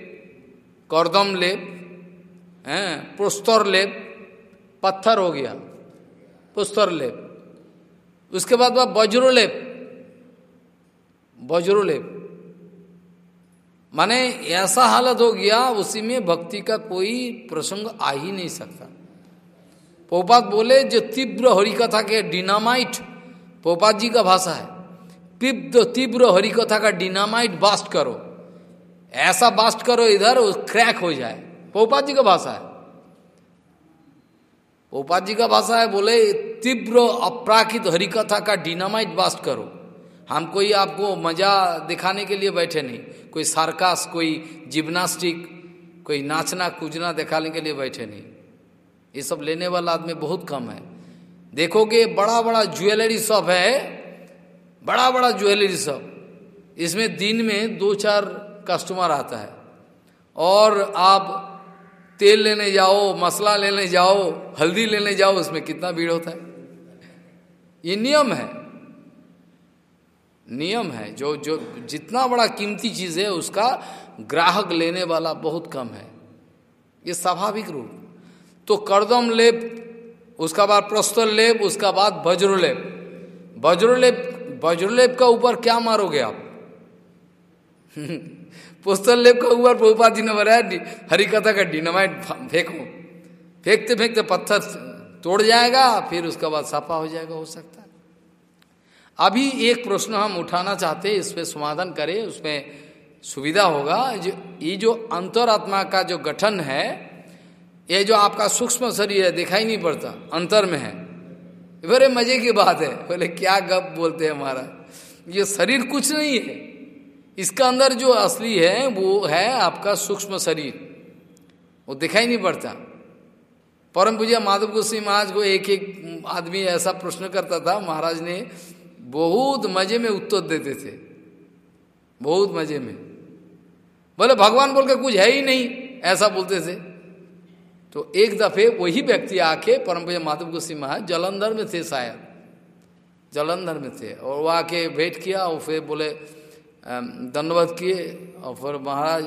Speaker 1: करदम लेप है पुस्तर लेप पत्थर हो गया। पुस्तर लेप उसके बाद वह वज्रोलेप। वज्रोलेप। माने ऐसा हालत हो गया, उसी में भक्ति का कोई प्रसंग आ ही नहीं सकता। पोपात बोले, जो तीव्र हरिकथा के डिनामाइट पोपात जी का भाषा है। तीव्र तीव्र हरिकथा का डिनामाइट बास्ट करो। ऐसा बास्ट करो इधर क्रैक हो जाए। पोपात जी का भाषा है। पोपात जी का भाषा है बोले, तीव्र अपराकित हरिकथा का डिनामाइट बास्ट करो। हम कोई आपको मज़ा दिखाने के लिए बैठे नहीं। कोई सार्कास कोई जिम्नास्टिक कोई नाचना कूदना दिखाने के लिए बैठे नहीं। ये सब लेने वाला आदमी बहुत कम है। देखोगे बड़ा बड़ा ज्वेलरी शॉप है बड़ा बड़ा ज्वेलरी शॉप इसमें दिन में दो चार कस्टमर आता है। और आप तेल लेने जाओ, मसला लेने जाओ, हल्दी लेने जाओ, उसमें कितना भीड़ होता है? ये नियम है। नियम है। जो जो, जितना बड़ा कीमती चीज़ है, उसका ग्राहक लेने वाला बहुत कम है। ये स्वाभाविक रूप। तो करदम लेप उसका बाद प्रस्तर लेप उसका बाद वज्रलेप। वज्रलेप वज्रलेप का ऊपर क्या मारोगे आप? पुस्तल लेप का ऊपर प्रभुपाद जी ने बनाया हरिकथा का डिनामाइट फेंको। फेंकते फेंकते पत्थर तोड़ जाएगा, फिर उसका बाद साफा हो जाएगा, हो सकता है। अभी एक प्रश्न हम उठाना चाहते हैं इस पर समाधान करें, उसमें सुविधा होगा। जो, ये जो अंतरात्मा का जो गठन है ये जो आपका सूक्ष्म शरीर है, दिखाई नहीं पड़ता, अंतर में है। बड़े मज़े की बात है। बोले, क्या गप बोलते हैं हमारा ये शरीर कुछ नहीं है। इसका अंदर जो असली है, वो है आपका सूक्ष्म शरीर। वो दिखाई नहीं पड़ता। परम पूजा माधव गोस्वी महाराज को एक एक आदमी ऐसा प्रश्न करता था। महाराज ने बहुत मज़े में उत्तर देते थे। बहुत मज़े में। बोले, भगवान बोल के कुछ है ही नहीं। ऐसा बोलते थे। तो एक दफे वही व्यक्ति आके परम पूजा माधव गोस्वी महाराज जलंधर में थे शायद। जलंधर में थे। और वो आके भेंट किया और फिर बोले दंडवत किए और फिर महाराज,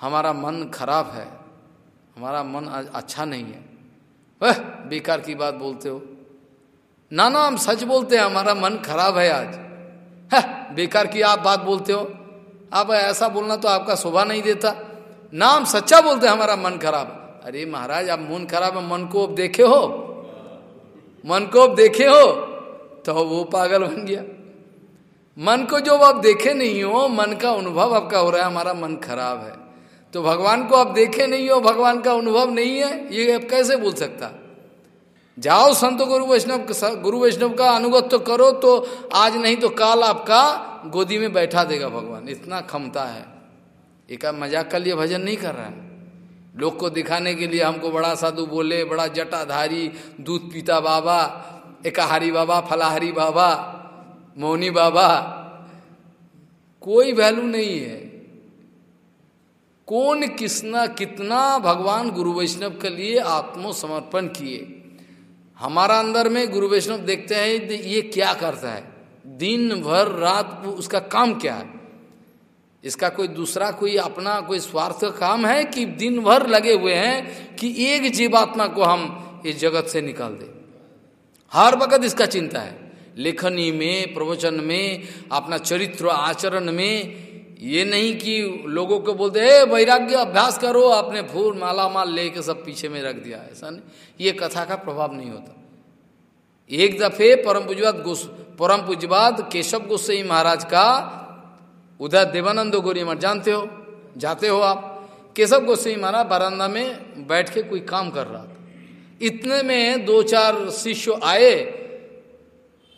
Speaker 1: हमारा मन खराब है। हमारा मन आज अच्छा नहीं है। वह बेकार की बात बोलते हो। ना ना, हम सच बोलते हैं, हमारा मन खराब है आज। है बेकार की आप बात बोलते हो। आप ऐसा बोलना तो आपका शोभा नहीं देता। नाम सच्चा बोलते हैं, हमारा मन खराब अरे महाराज, आप मन खराब है, मन को अब देखे हो। मन को अब देखे हो तो वो पागल बन गया। मन को जो आप देखे नहीं हो, मन का अनुभव आपका हो रहा है, हमारा मन खराब है। तो भगवान को आप देखे नहीं हो, भगवान का अनुभव नहीं है, ये आप कैसे बोल सकता? जाओ संत गुरु वैष्णव गुरु वैष्णव का अनुगत तो करो तो आज नहीं तो काल आपका गोदी में बैठा देगा भगवान, इतना क्षमता है। एक मज़ाक का लिए, भजन नहीं कर रहा है। लोग को दिखाने के लिए हमको बड़ा साधु बोले, बड़ा जटाधारी, दूध पीता बाबा, एकाहारी बाबा, फलाहारी बाबा, मौनी बाबा, कोई वैल्यू नहीं है। कौन किसना कितना भगवान गुरु वैष्णव के लिए आत्मसमर्पण किए? हमारा अंदर में गुरु वैष्णव देखते हैं, ये क्या करता है? दिन, भर, रात उसका काम क्या है? इसका कोई दूसरा कोई अपना कोई स्वार्थ काम है कि दिन भर लगे हुए हैं कि एक जीवात्मा को हम इस जगत से निकाल दें? हर वक्त इसका चिंता है। लेखनी में, प्रवचन में, अपना चरित्र आचरण में, ये नहीं कि लोगों को बोलते, हे वैराग्य, अभ्यास करो, आपने फूल, माला, माल लेके सब पीछे में रख दिया। ऐसा नहीं। ये कथा का प्रभाव नहीं होता। एक दफे परम पूजवाद परम पूजवाद केशव गोस्वाई महाराज का उधर देवानंद गोरी मठ जानते हो, जाते हो आप। केशव गोस्वी महाराज बरामदा में बैठ के कोई काम कर रहा था। इतने में दो चार शिष्य आए,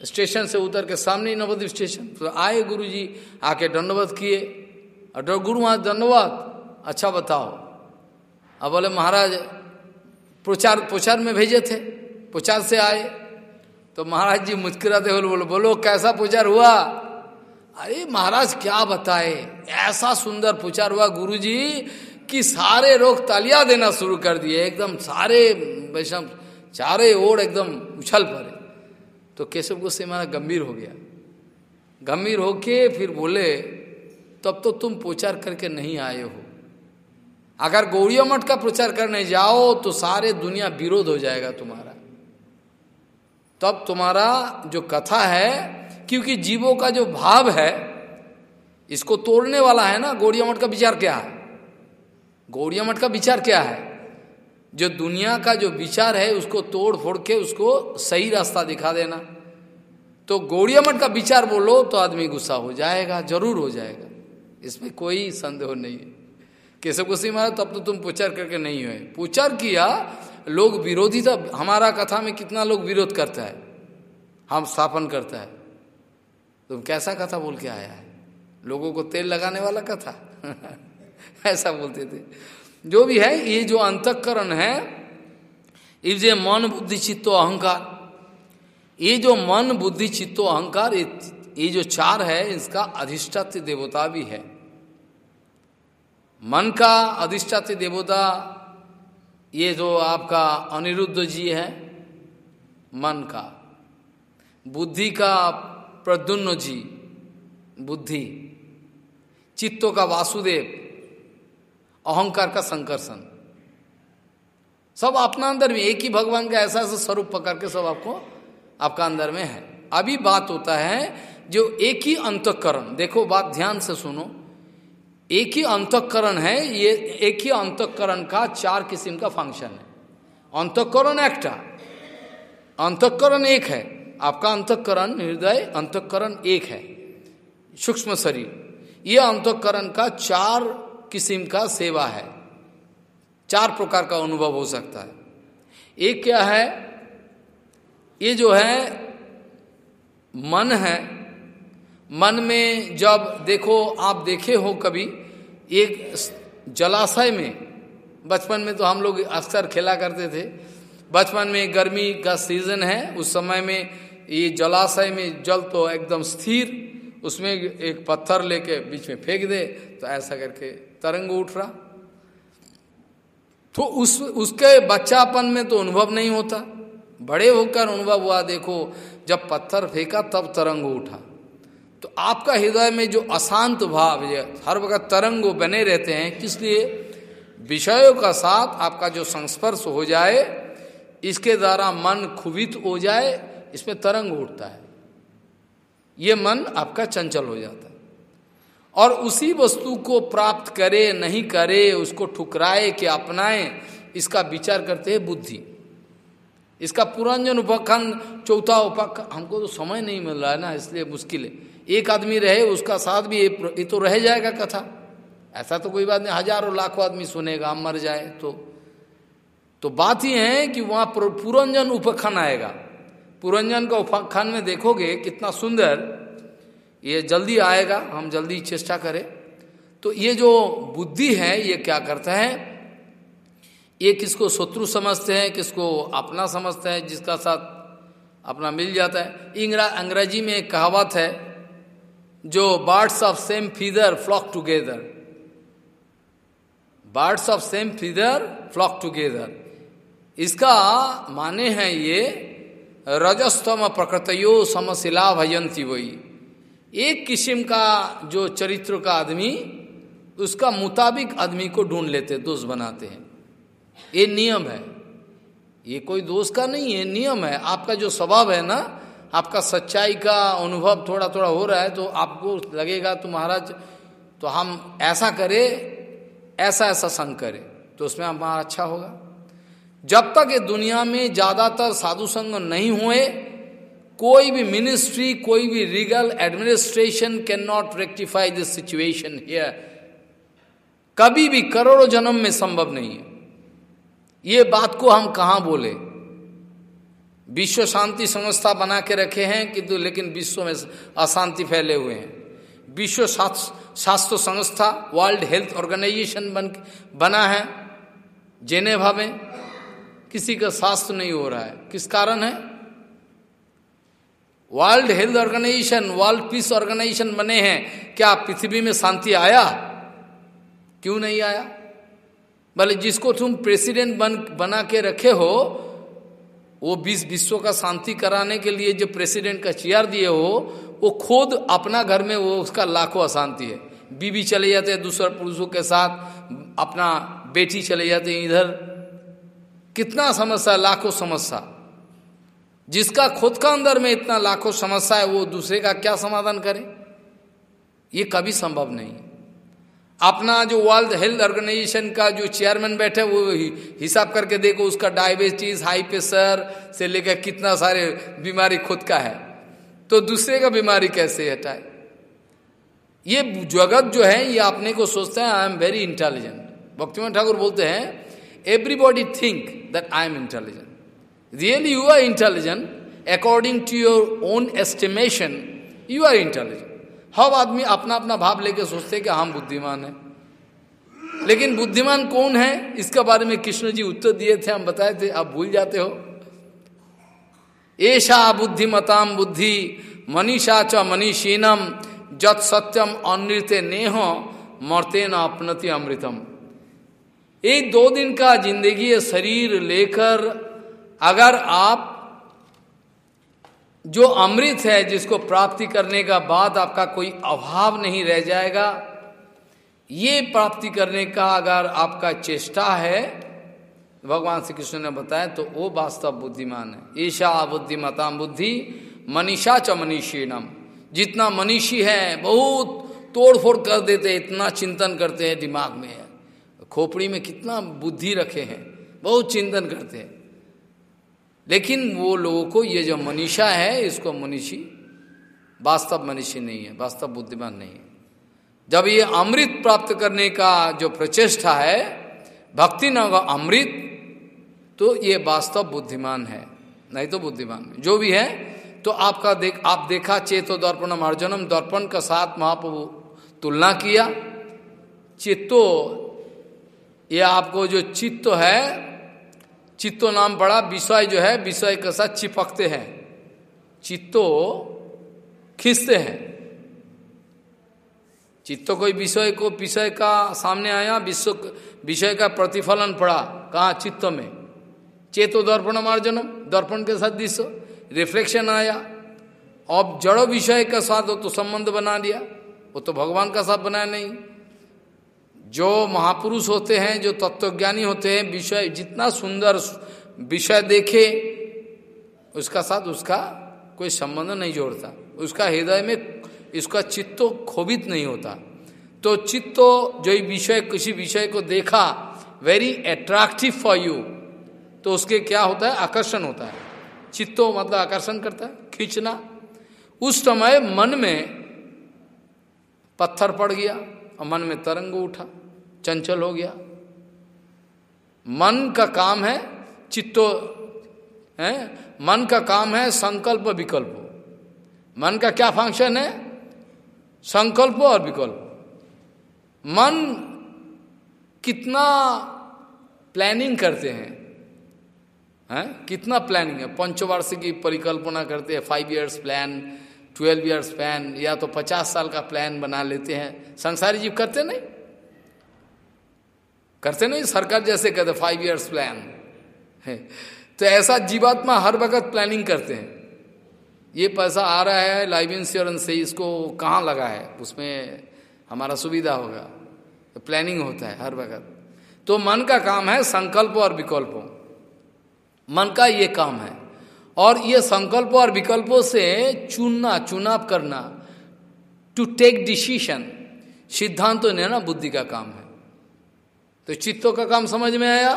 Speaker 1: स्टेशन से उतर के सामने नवद्वीप स्टेशन। तो आए गुरु जी आके दंडवत किए। और गुरु महाराज, दंडवत अच्छा बताओ। अब बोले, महाराज, प्रचार प्रचार में भेजे थे, प्रचार से आए। तो महाराज जी मुस्कुराते बोले बोलो बोलो, कैसा प्रचार हुआ? अरे महाराज, क्या बताए? ऐसा सुंदर प्रचार हुआ गुरु जी कि सारे लोग तालियाँ देना शुरू कर दिए। एकदम सारे, वैष्णव, चारे ओर एकदम उछल पड़े। तो केशव गोस्वामी महाराज गंभीर हो गया। गंभीर होके फिर बोले, तब तो तुम प्रचार करके नहीं आए हो। अगर गौड़िया मठ का प्रचार करने जाओ तो सारे दुनिया विरोध हो जाएगा तुम्हारा। तब तुम्हारा जो कथा है क्योंकि जीवों का जो भाव है, इसको तोड़ने वाला है ना गौड़िया मठ का विचार क्या है? गौड़िया मठ का विचार क्या है? जो दुनिया का जो विचार है, उसको तोड़ फोड़ के उसको सही रास्ता दिखा देना। तो गौड़िया मठ का विचार बोलो तो आदमी गुस्सा हो जाएगा, ज़रूर हो जाएगा। इसमें कोई संदेह नहीं है। केशव गोस्वी महाराज, तब तो तुम प्रचार करके नहीं हुए। प्रचार किया, लोग विरोधी था। हमारा कथा में कितना लोग विरोध करता है? हम स्थापन करता है। तुम कैसा कथा बोल के आया? है लोगों को तेल लगाने वाला कथा? ऐसा बोलते थे। जो भी है, ये जो अंतकरण है, ये मन, बुद्धि, चित्तो, अहंकार, ये जो मन, बुद्धि, चित्तो, अहंकार, ये जो चार है, इसका अधिष्ठात्र देवता भी है। मन का अधिष्ठात्र देवता, ये जो आपका अनिरुद्ध जी है, मन का। बुद्धि का प्रद्युन्न जी बुद्धि, चित्तों का वासुदेव, अहंकार का संकर्षण। सब अपना अंदर में एक ही भगवान का ऐसा ऐसा स्वरूप पकड़ के सब आपको, आपका अंदर में है। अभी बात होता है जो एक ही अंतकरण, देखो बात ध्यान से सुनो। एक ही अंतकरण है, ये एक ही अंतकरण का चार किस्म का फ़ंक्शन है। अंतकरण एक अंतकरण एक है। आपका अंतकरण हृदय, अंतकरण एक है, सूक्ष्म शरीर। ये अंतकरण का चार किस्म का सेवा है। चार प्रकार का अनुभव हो सकता है। एक क्या है? ये जो है, मन है। मन में जब देखो, आप देखे हो कभी, एक जलाशय में, बचपन में तो हम लोग अक्सर खेला करते थे। बचपन में गर्मी का सीज़न है, उस समय में ये जलाशय में जल तो एकदम स्थिर, उसमें एक पत्थर लेके बीच में फेंक दे तो ऐसा करके तरंग उठ रहा। तो उस, उसके बच्चापन में तो अनुभव नहीं होता। बड़े होकर अनुभव हुआ, देखो, जब पत्थर फेंका, तब तरंग उठा। तो आपका हृदय में जो अशांत भाव हर वक्त तरंग बने रहते हैं, किस लिए? विषयों का साथ आपका जो संस्पर्श हो जाए, इसके द्वारा मन खुबित हो जाए इसमें तरंग उठता है। ये मन आपका चंचल हो जाता है। और उसी वस्तु को प्राप्त करे, नहीं करे, उसको ठुकराए कि अपनाए, इसका विचार करते हैं बुद्धि। इसका पुरंजन उपखंड चौथा उपख हमको तो समय नहीं मिल रहा है ना, इसलिए मुश्किल है। एक आदमी रहे, उसका साथ भी ये तो रह जाएगा कथा। ऐसा तो कोई बात नहीं, हज़ारों लाखों आदमी सुनेगा, हम मर जाए तो। तो बात ही है कि वहाँ पुरंजन उपखन आएगा। पुरंजन का उपाख्यान में देखोगे कितना सुंदर। ये जल्दी आएगा, हम जल्दी चेष्टा करें। तो ये जो बुद्धि है, ये क्या करता है? ये किसको शत्रु समझते हैं, किसको अपना समझते हैं, जिसका साथ अपना मिल जाता है। इंग्रा अंग्रेज़ी में एक कहावत है, जो birds of same feather flock together birds of same feather flock together इसका माने हैं ये रजस्तम प्रकृतयो समशिला भजंती वही। एक किस्म का जो चरित्र का आदमी, उसका मुताबिक आदमी को ढूंढ लेते, दोष बनाते हैं। ये नियम है। ये कोई दोष का नहीं है नियम है। आपका जो स्वभाव है ना, आपका सच्चाई का अनुभव थोड़ा थोड़ा हो रहा है तो आपको लगेगा तो महाराज तो हम ऐसा करें ऐसा ऐसा संग करें। तो उसमें हमारा अच्छा होगा। जब तक ये दुनिया में ज़्यादातर साधु संग नहीं हुए, कोई भी मिनिस्ट्री कोई भी regal administration can not rectify this situation here कभी भी करोड़ों जन्म में संभव नहीं है। ये बात को हम कहा बोले? विश्व शांति संस्था बना के रखे हैं किंतु लेकिन विश्व में अशांति फैले हुए हैं। विश्व शास्त्र संस्था वर्ल्ड हेल्थ ऑर्गेनाइजेशन बन, बना है जेनेभा में। किसी का शास्त्र नहीं हो रहा है। किस कारण है? World health organisation world peace organisation बने हैं। क्या पृथ्वी में शांति आया? क्यों नहीं आया? भले जिसको तुम प्रेसिडेंट बन, बना के रखे हो, वो बीस विश्व का शांति कराने के लिए जो प्रेसिडेंट का चेयर दिए हो, वो खुद अपना घर में वो उसका लाखों अशांति है। बीबी चले जाते हैं दूसरे पुरुषों के साथ, अपना बेटी चले जाते हैं इधर। कितना समस्या, लाखों समस्या। जिसका खुद का अंदर में इतना लाखों समस्या है, वो दूसरे का क्या समाधान करे? ये कभी संभव नहीं अपना जो वर्ल्ड हेल्थ ऑर्गेनाइजेशन का जो चेयरमैन बैठे, वो हिसाब करके देखो, उसका डायबिटीज़, हाई प्रेशर से लेकर कितना सारे बीमारी खुद का है। तो दूसरे का बीमारी कैसे हटाए? ये जगत जो है, ये अपने को सोचता है I am very intelligent Bhaktimohan Thakur बोलते हैं everybody think that I am intelligent really you are intelligent according to your own estimation you are intelligent हर आदमी अपना अपना भाव लेके सोचते कि हम बुद्धिमान है। लेकिन बुद्धिमान कौन है? इसके बारे में कृष्ण जी उत्तर दिए थे, हम बताए थे, आप भूल जाते हो। ऐसा बुद्धिमताम बुद्धि, मनीषा च मनीषीनम, जत सत्यम अनृत्य नेह मरते न अपनति अमृतम। एक दो दिन का ज़िंदगी शरीर लेकर अगर आप जो अमृत है जिसको प्राप्ति करने का बाद आपका कोई अभाव नहीं रह जाएगा, ये प्राप्ति करने का अगर आपका चेष्टा है, भगवान श्री कृष्ण ने बताया तो वो वास्तव बुद्धिमान है। ईशा बुद्धिमताम बुद्धि, मनीषा च मनीषीनम जितना मनीषी है, बहुत तोड़ फोड़ कर देते इतना चिंतन करते हैं दिमाग में। खोपड़ी में कितना बुद्धि रखे हैं, बहुत चिंतन करते हैं। लेकिन वो लोगों को, ये जो मनीषा है, इसको मनीषी, वास्तव मनीषी नहीं है, वास्तव बुद्धिमान नहीं है। जब ये अमृत प्राप्त करने का जो प्रचेष्टा है, भक्ति न होगा अमृत तो ये वास्तव बुद्धिमान है, नहीं तो बुद्धिमान जो भी है तो आपका देख, आप देखा, चेतो दर्पणम, अर्जुनम दर्पण का साथ महाप्रभु तुलना किया चित्तो ये आपको जो चित्त है, चित्तो नाम बड़ा विषय जो है, विषय के साथ चिपकते हैं। चित्तो खींचते हैं। चित्तो कोई विषय को, विषय का सामने आया, विश्व, विषय का प्रतिफलन पड़ा, कहा? चित्त में। चेतो दर्पण मार्जनम, दर्पण के साथ दिशो रिफ्लेक्शन आया। अब जड़ो विषय के साथ वो तो संबंध बना दिया, वो तो भगवान का साथ बनाया नहीं। जो महापुरुष होते हैं, जो तत्वज्ञानी होते हैं, विषय जितना सुंदर विषय देखे, उसका साथ उसका कोई संबंध नहीं जोड़ता। उसका हृदय में इसका चित्तो खोबित नहीं होता। तो चित्तो जो विषय, किसी विषय को देखा वेरी अट्रैक्टिव फॉर यू तो उसके क्या होता है? आकर्षण होता है। चित्तो मतलब आकर्षण करता है, खींचना। उस समय मन में पत्थर पड़ गया और मन में तरंग उठा। चंचल हो गया। मन का काम है चित्तो, है? मन का काम है संकल्प, विकल्प। मन का क्या फ़ंक्शन है? संकल्प और विकल्प। मन कितना प्लानिंग करते हैं हैं? कितना प्लानिंग है? पंचवार्षिकी परिकल्पना करते हैं five years plan twelve years plan या तो पचास साल का प्लान बना लेते हैं। संसारी जीव करते नहीं? करते नहीं, सरकार जैसे कहते फाइव इयर्स प्लान है। तो ऐसा जीवात्मा हर वक्त प्लानिंग करते हैं। ये पैसा आ रहा है लाइफ इंश्योरेंस से इसको कहाँ लगा है? उसमें हमारा सुविधा होगा। तो प्लानिंग होता है हर वक्त। तो मन का काम है संकल्प और विकल्पों। मन का ये काम है। और ये संकल्प और विकल्पों से चुनना, चुनाव करना टू टेक डिसीशन सिद्धांत तो ना बुद्धि का काम है। तो चित्तों का काम समझ में आया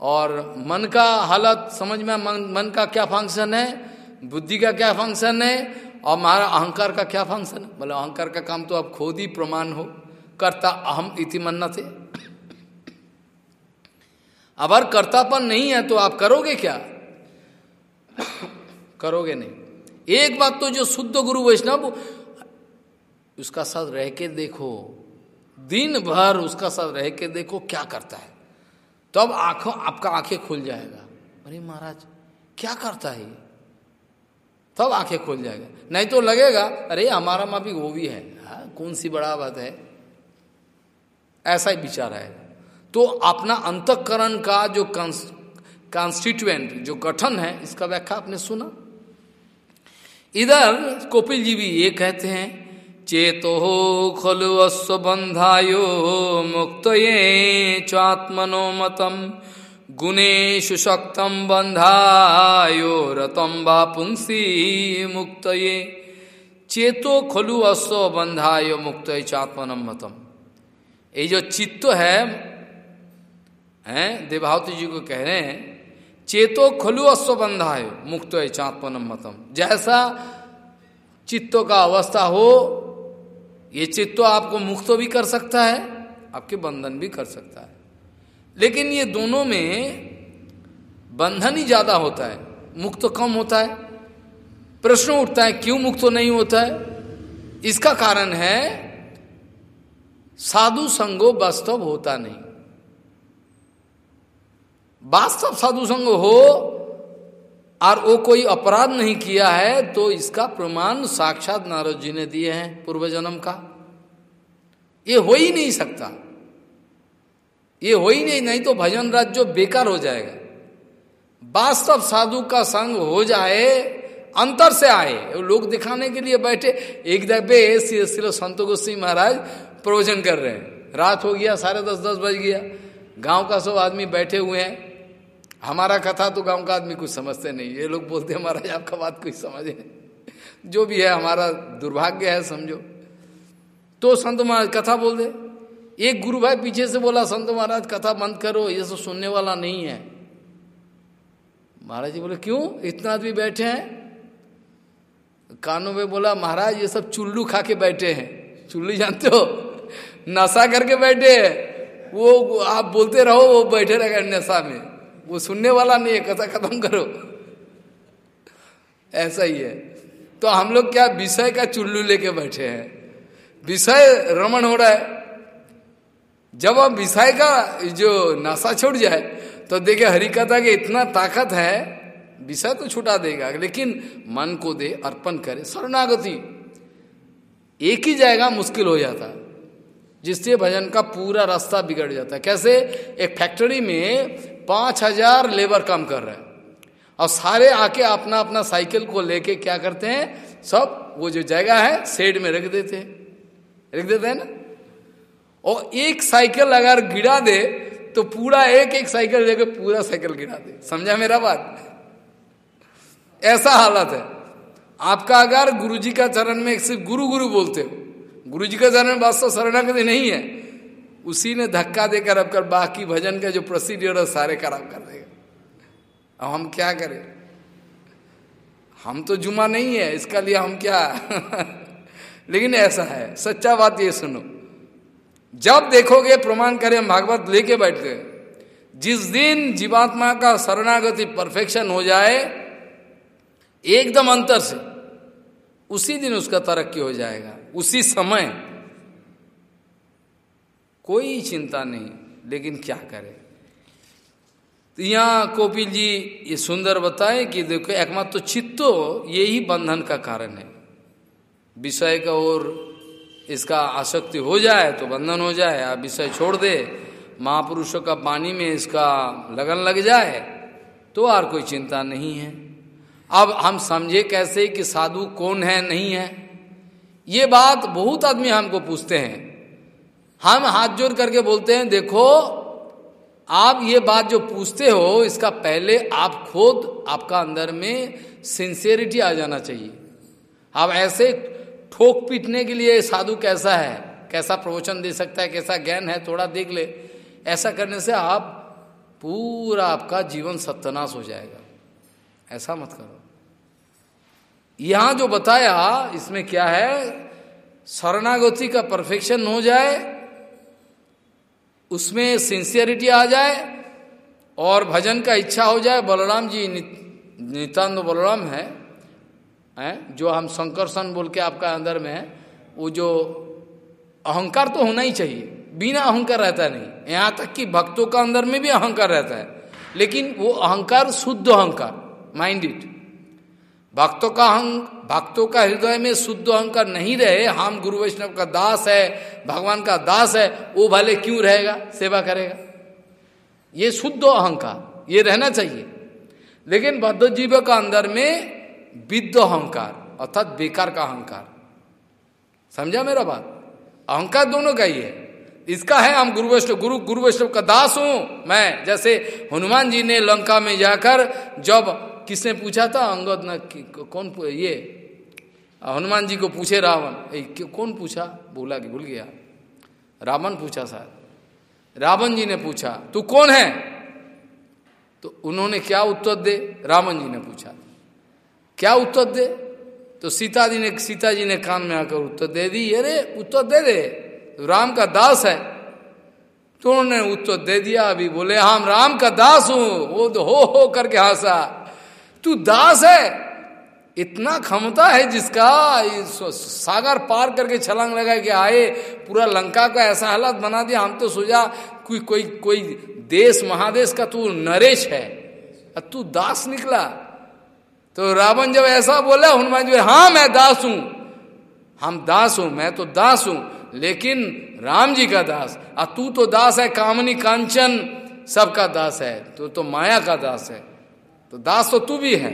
Speaker 1: और मन का हालत समझ में मन, मन का क्या फ़ंक्शन है? बुद्धि का क्या फ़ंक्शन है? और हमारा अहंकार का क्या फ़ंक्शन है? बोले अहंकार का काम तो अब खुद ही प्रमाण हो। करता अहम इति मन्ना थे अगर कर्तापन नहीं है तो आप करोगे क्या? करोगे नहीं। एक बात तो जो शुद्ध गुरु वैष्णव उसका साथ रह के देखो। दिन भर उसका साथ रह के देखो क्या करता है। तब तो आँखों, आपका आँखें खुल जाएगा। अरे महाराज, क्या करता है तब आँखें खुल जाएगा। नहीं तो लगेगा, अरे हमारा माँ भी वो भी है। हा? कौन सी बड़ा बात है? ऐसा ही विचार आएगा। तो अपना अंतकरण का जो कॉन्स्टिट्यूएंट जो गठन है, इसका व्याख्या आपने सुना? इधर कोपिल जी भी ये कहते हैं चेतो खलु अश्वबंधायो मुक्त चात्मनो मतम। गुणेशु शक्तम बंधायो रतम वा पुंसी मुक्त चेतो खलु अश्व बंधायो मुक्त चात्मनम मतम। ये जो चित्त है, हैं देवावती जी को कह रहे हैं, चेतो खलु अश्वबंधा मुक्त चात्मनम मतम। जैसा चित्तों का अवस्था हो ये चित्त तो आपको मुक्त भी कर सकता है, आपके बंधन भी कर सकता है। लेकिन ये दोनों में बंधन ही ज़्यादा होता है, मुक्त तो कम होता है। प्रश्न उठता है, क्यों मुक्त तो नहीं होता है? इसका कारण है, साधु संगो वास्तव होता नहीं। वास्तव साधु संग हो और वो कोई अपराध नहीं किया है तो इसका प्रमाण साक्षात नारद जी ने दिए हैं पूर्व जन्म का। ये हो ही नहीं सकता। ये हो ही नहीं नहीं तो भजन राज जो बेकार हो जाएगा। वास्तव साधु का संग हो जाए, अंतर से आए। लोग दिखाने के लिए बैठे, एक दफे सिर्फ़ संत गोस्वी महाराज प्रवचन कर रहे हैं। रात हो गया, साढ़े दस दस बज गया। गाँव का सब आदमी बैठे हुए हैं। हमारा कथा तो गाँव का आदमी कुछ समझते नहीं। ये लोग बोलते महाराज, आपका बात कुछ समझे? जो भी है, हमारा दुर्भाग्य है, समझो। तो संत महाराज कथा बोल दे। एक गुरु भाई पीछे से बोला, संत महाराज, कथा बंद करो, ये सब सुनने वाला नहीं है। महाराज जी बोले, क्यों? इतना आदमी बैठे हैं? कानों में बोला, महाराज, ये सब चुल्लू खा के बैठे हैं। चुल्लू जानते हो? नशा करके बैठे हैं। वो, आप बोलते रहो, वो बैठे रहेगा नशा में। वो सुनने वाला नहीं है, कथा खत्म करो। ऐसा ही है। तो हम लोग क्या विषय का चुल्लू लेके बैठे हैं? विषय रमन हो रहा है। जब अब विषय का जो नशा छूट जाए तो देखे हरिकथा के इतना ताकत है, विषय तो छुटा देगा, लेकिन मन को दे, अर्पण करे, शरणागति। एक ही जाएगा, मुश्किल हो जाता। जिससे भजन का पूरा रास्ता बिगड़ जाता है। कैसे? एक फैक्ट्री में पाँच हज़ार लेबर काम कर रहे हैं। और सारे आके अपना अपना साइकिल को लेके क्या करते हैं? सब वो जो जगह है सेड में रख देते हैं। रख देते हैं ना? और एक साइकिल अगर गिरा दे तो पूरा एक एक साइकिल लेके पूरा साइकिल गिरा दे। समझा मेरा बात? ऐसा हालत है। आपका अगर गुरुजी का चरण में सिर्फ़ गुरु गुरु बोलते हो, गुरुजी का चरण वास्तव शरणागति नहीं है, उसी ने धक्का देकर अब कर बाकी भजन का जो प्रोसीडियर है, सारे खराब कर देगा। अब हम क्या करें? हम तो जुमा नहीं है, इसका लिए हम क्या लेकिन ऐसा है, सच्चा बात ये सुनो। जब देखोगे, प्रमाण करें, भागवत लेके बैठ गए। जिस दिन जीवात्मा का शरणागति परफेक्शन हो जाए, एकदम अंतर से, उसी दिन उसका तरक्की हो जाएगा। उसी समय, कोई चिंता नहीं, लेकिन क्या करे? तो यहाँ कोपिल जी ये सुंदर बताए कि देखो, एकमात्र तो चित्तो यही बंधन का कारण है। विषय का और इसका आसक्ति हो जाए तो बंधन हो जाए, आप विषय छोड़ दे, महापुरुषों का पानी में इसका लगन लग जाए तो और कोई चिंता नहीं है। अब हम समझे कैसे कि साधु कौन है, नहीं है? ये बात बहुत आदमी हमको पूछते हैं। हम हाथ जोड़ करके बोलते हैं, देखो, आप ये बात जो पूछते हो, इसका पहले आप खुद, आपका अंदर में सिंसियरिटी आ जाना चाहिए। आप ऐसे ठोक पीटने के लिए साधु कैसा है? कैसा प्रवचन दे सकता है? कैसा ज्ञान है? थोड़ा देख ले। ऐसा करने से आप पूरा आपका जीवन सत्यानाश हो जाएगा। ऐसा मत करो। यहाँ जो बताया इसमें क्या है? शरणागति का परफेक्शन हो जाए उसमें सिंसियरिटी आ जाए और भजन का इच्छा हो जाए। बलराम जी नितान्द बलराम है, है? जो हम शंकरसन बोल के आपका अंदर में वो जो अहंकार तो होना ही चाहिए। बिना अहंकार रहता नहीं। यहाँ तक कि भक्तों का अंदर में भी अहंकार रहता है। लेकिन वो अहंकार, शुद्ध अहंकार माइंड इट भक्तों का अहंग भक्तों का हृदय में शुद्ध अहंकार नहीं रहे, हम गुरु वैष्णव का दास है, भगवान का दास है, वो भले क्यों रहेगा? सेवा करेगा। ये शुद्ध अहंकार, ये रहना चाहिए। लेकिन बद्ध जीव का अंदर में विद्ध अहंकार, अर्थात बेकार का अहंकार। समझा मेरा बात? अहंकार दोनों का ही है। इसका है, हम गुरु वैष्णव गुरु गुरु वैष्णव का दास हूँ मैं। जैसे हनुमान जी ने लंका में जाकर जब किसने पूछा था, अंगद न कौन ये, हनुमान जी को पूछे रावण कौन पूछा? बोला कि, भूल गया। रावण पूछा शायद रावण जी ने पूछा, तू कौन है? तो उन्होंने क्या उत्तर दे? रावण जी ने पूछा क्या उत्तर दे? तो सीता जी ने, सीता जी ने कान में आकर उत्तर दे दी, अरे, उत्तर दे दे राम का दास है। तो उन्होंने उत्तर दे दिया, अभी बोले हम राम का दास हूँ। वो तो हो हो करके हंसा। तू दास है? इतना क्षमता है जिसका सागर पार करके छलांग लगा के आए, पूरा लंका का ऐसा हालत बना दिया, हम तो सोचा, कोई कोई कोई देश, महादेश का तू नरेश है। तू दास निकला। तो रावण जब ऐसा बोला, हनुमान जी हाँ मैं दास हूँ। हम दास हूँ, मैं तो दास हूँ, लेकिन राम जी का दास, आ, तू तो दास है, कामनी कांचन सबका दास है, तू तो माया का दास है। तो दास तो तू भी है,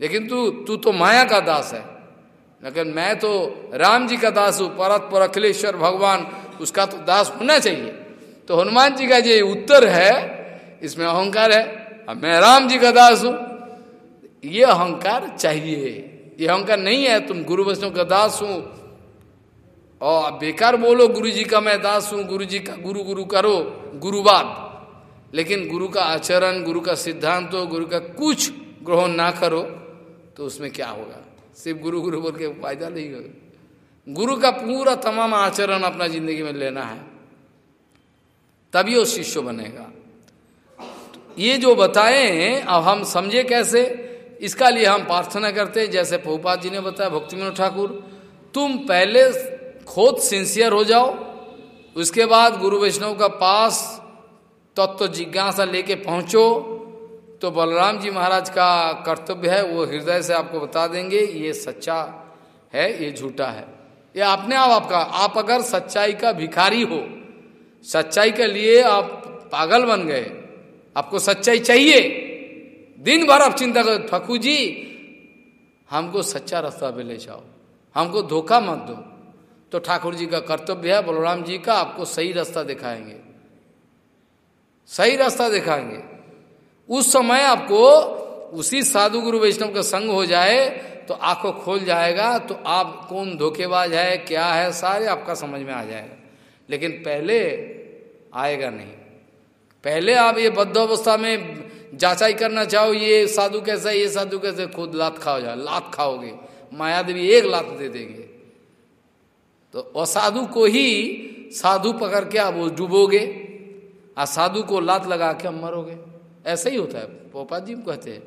Speaker 1: लेकिन तू तू तो माया का दास है। लेकिन मैं तो राम जी का दास हूँ, परत पर अखिलेश्वर भगवान, उसका तो दास होना चाहिए। तो हनुमान जी का जो उत्तर है, इसमें अहंकार है, अब मैं राम जी का दास हूँ ये अहंकार चाहिए। ये अहंकार नहीं है, तुम गुरु वैष्णव का दास हूँ। और बेकार बोलो गुरु जी का मैं दास हूँ गुरु जी का गुरु गुरु करो, गुरुवाद। लेकिन गुरु का आचरण, गुरु का सिद्धांत हो, गुरु का कुछ ग्रहण ना करो तो उसमें क्या होगा? सिर्फ़ गुरु गुरु बोल के फ़ायदा नहीं होगा। गुरु का पूरा तमाम आचरण अपना ज़िंदगी में लेना है। तभी वो शिष्य बनेगा। ये जो बताए अब हम समझे कैसे? इसका लिए हम प्रार्थना करते हैं, जैसे पहुपात जी ने बताया, भक्ति ठाकुर, तुम पहले खुद सिंसियर हो जाओ, उसके बाद गुरु वैष्णव का पास तत्व तो जिज्ञासा लेके पहुंचो तो बलराम जी महाराज का कर्तव्य है, वो हृदय से आपको बता देंगे, ये सच्चा है, ये झूठा है। ये अपने आप आपका, आप अगर सच्चाई का भिखारी हो, सच्चाई के लिए आप पागल बन गए, आपको सच्चाई चाहिए दिन भर आप चिंता करो ठकू जी, हमको सच्चा रास्ता पे ले जाओ। हमको धोखा मत दो। तो ठाकुर जी का कर्तव्य है, बलराम जी का आपको सही रास्ता दिखाएँगे। सही रास्ता दिखाएँगे। उस समय आपको उसी साधु गुरु वैष्णव का संग हो जाए तो आँखों खोल जाएगा तो आप कौन धोखेबाज है, क्या है, सारे आपका समझ में आ जाएगा। लेकिन पहले आएगा नहीं। पहले आप ये बद्ध अवस्था में जांचाई करना चाहो, ये साधु कैसा ये साधु कैसे खुद लात खाओ जाए लात खाओगे। माया देवी एक लात दे देंगे। तो असाधु को ही साधु पकड़ के आप डूबोगे और साधु को लात लगा के हम मरोगे। ऐसा ही होता है, पोपा जी कहते हैं।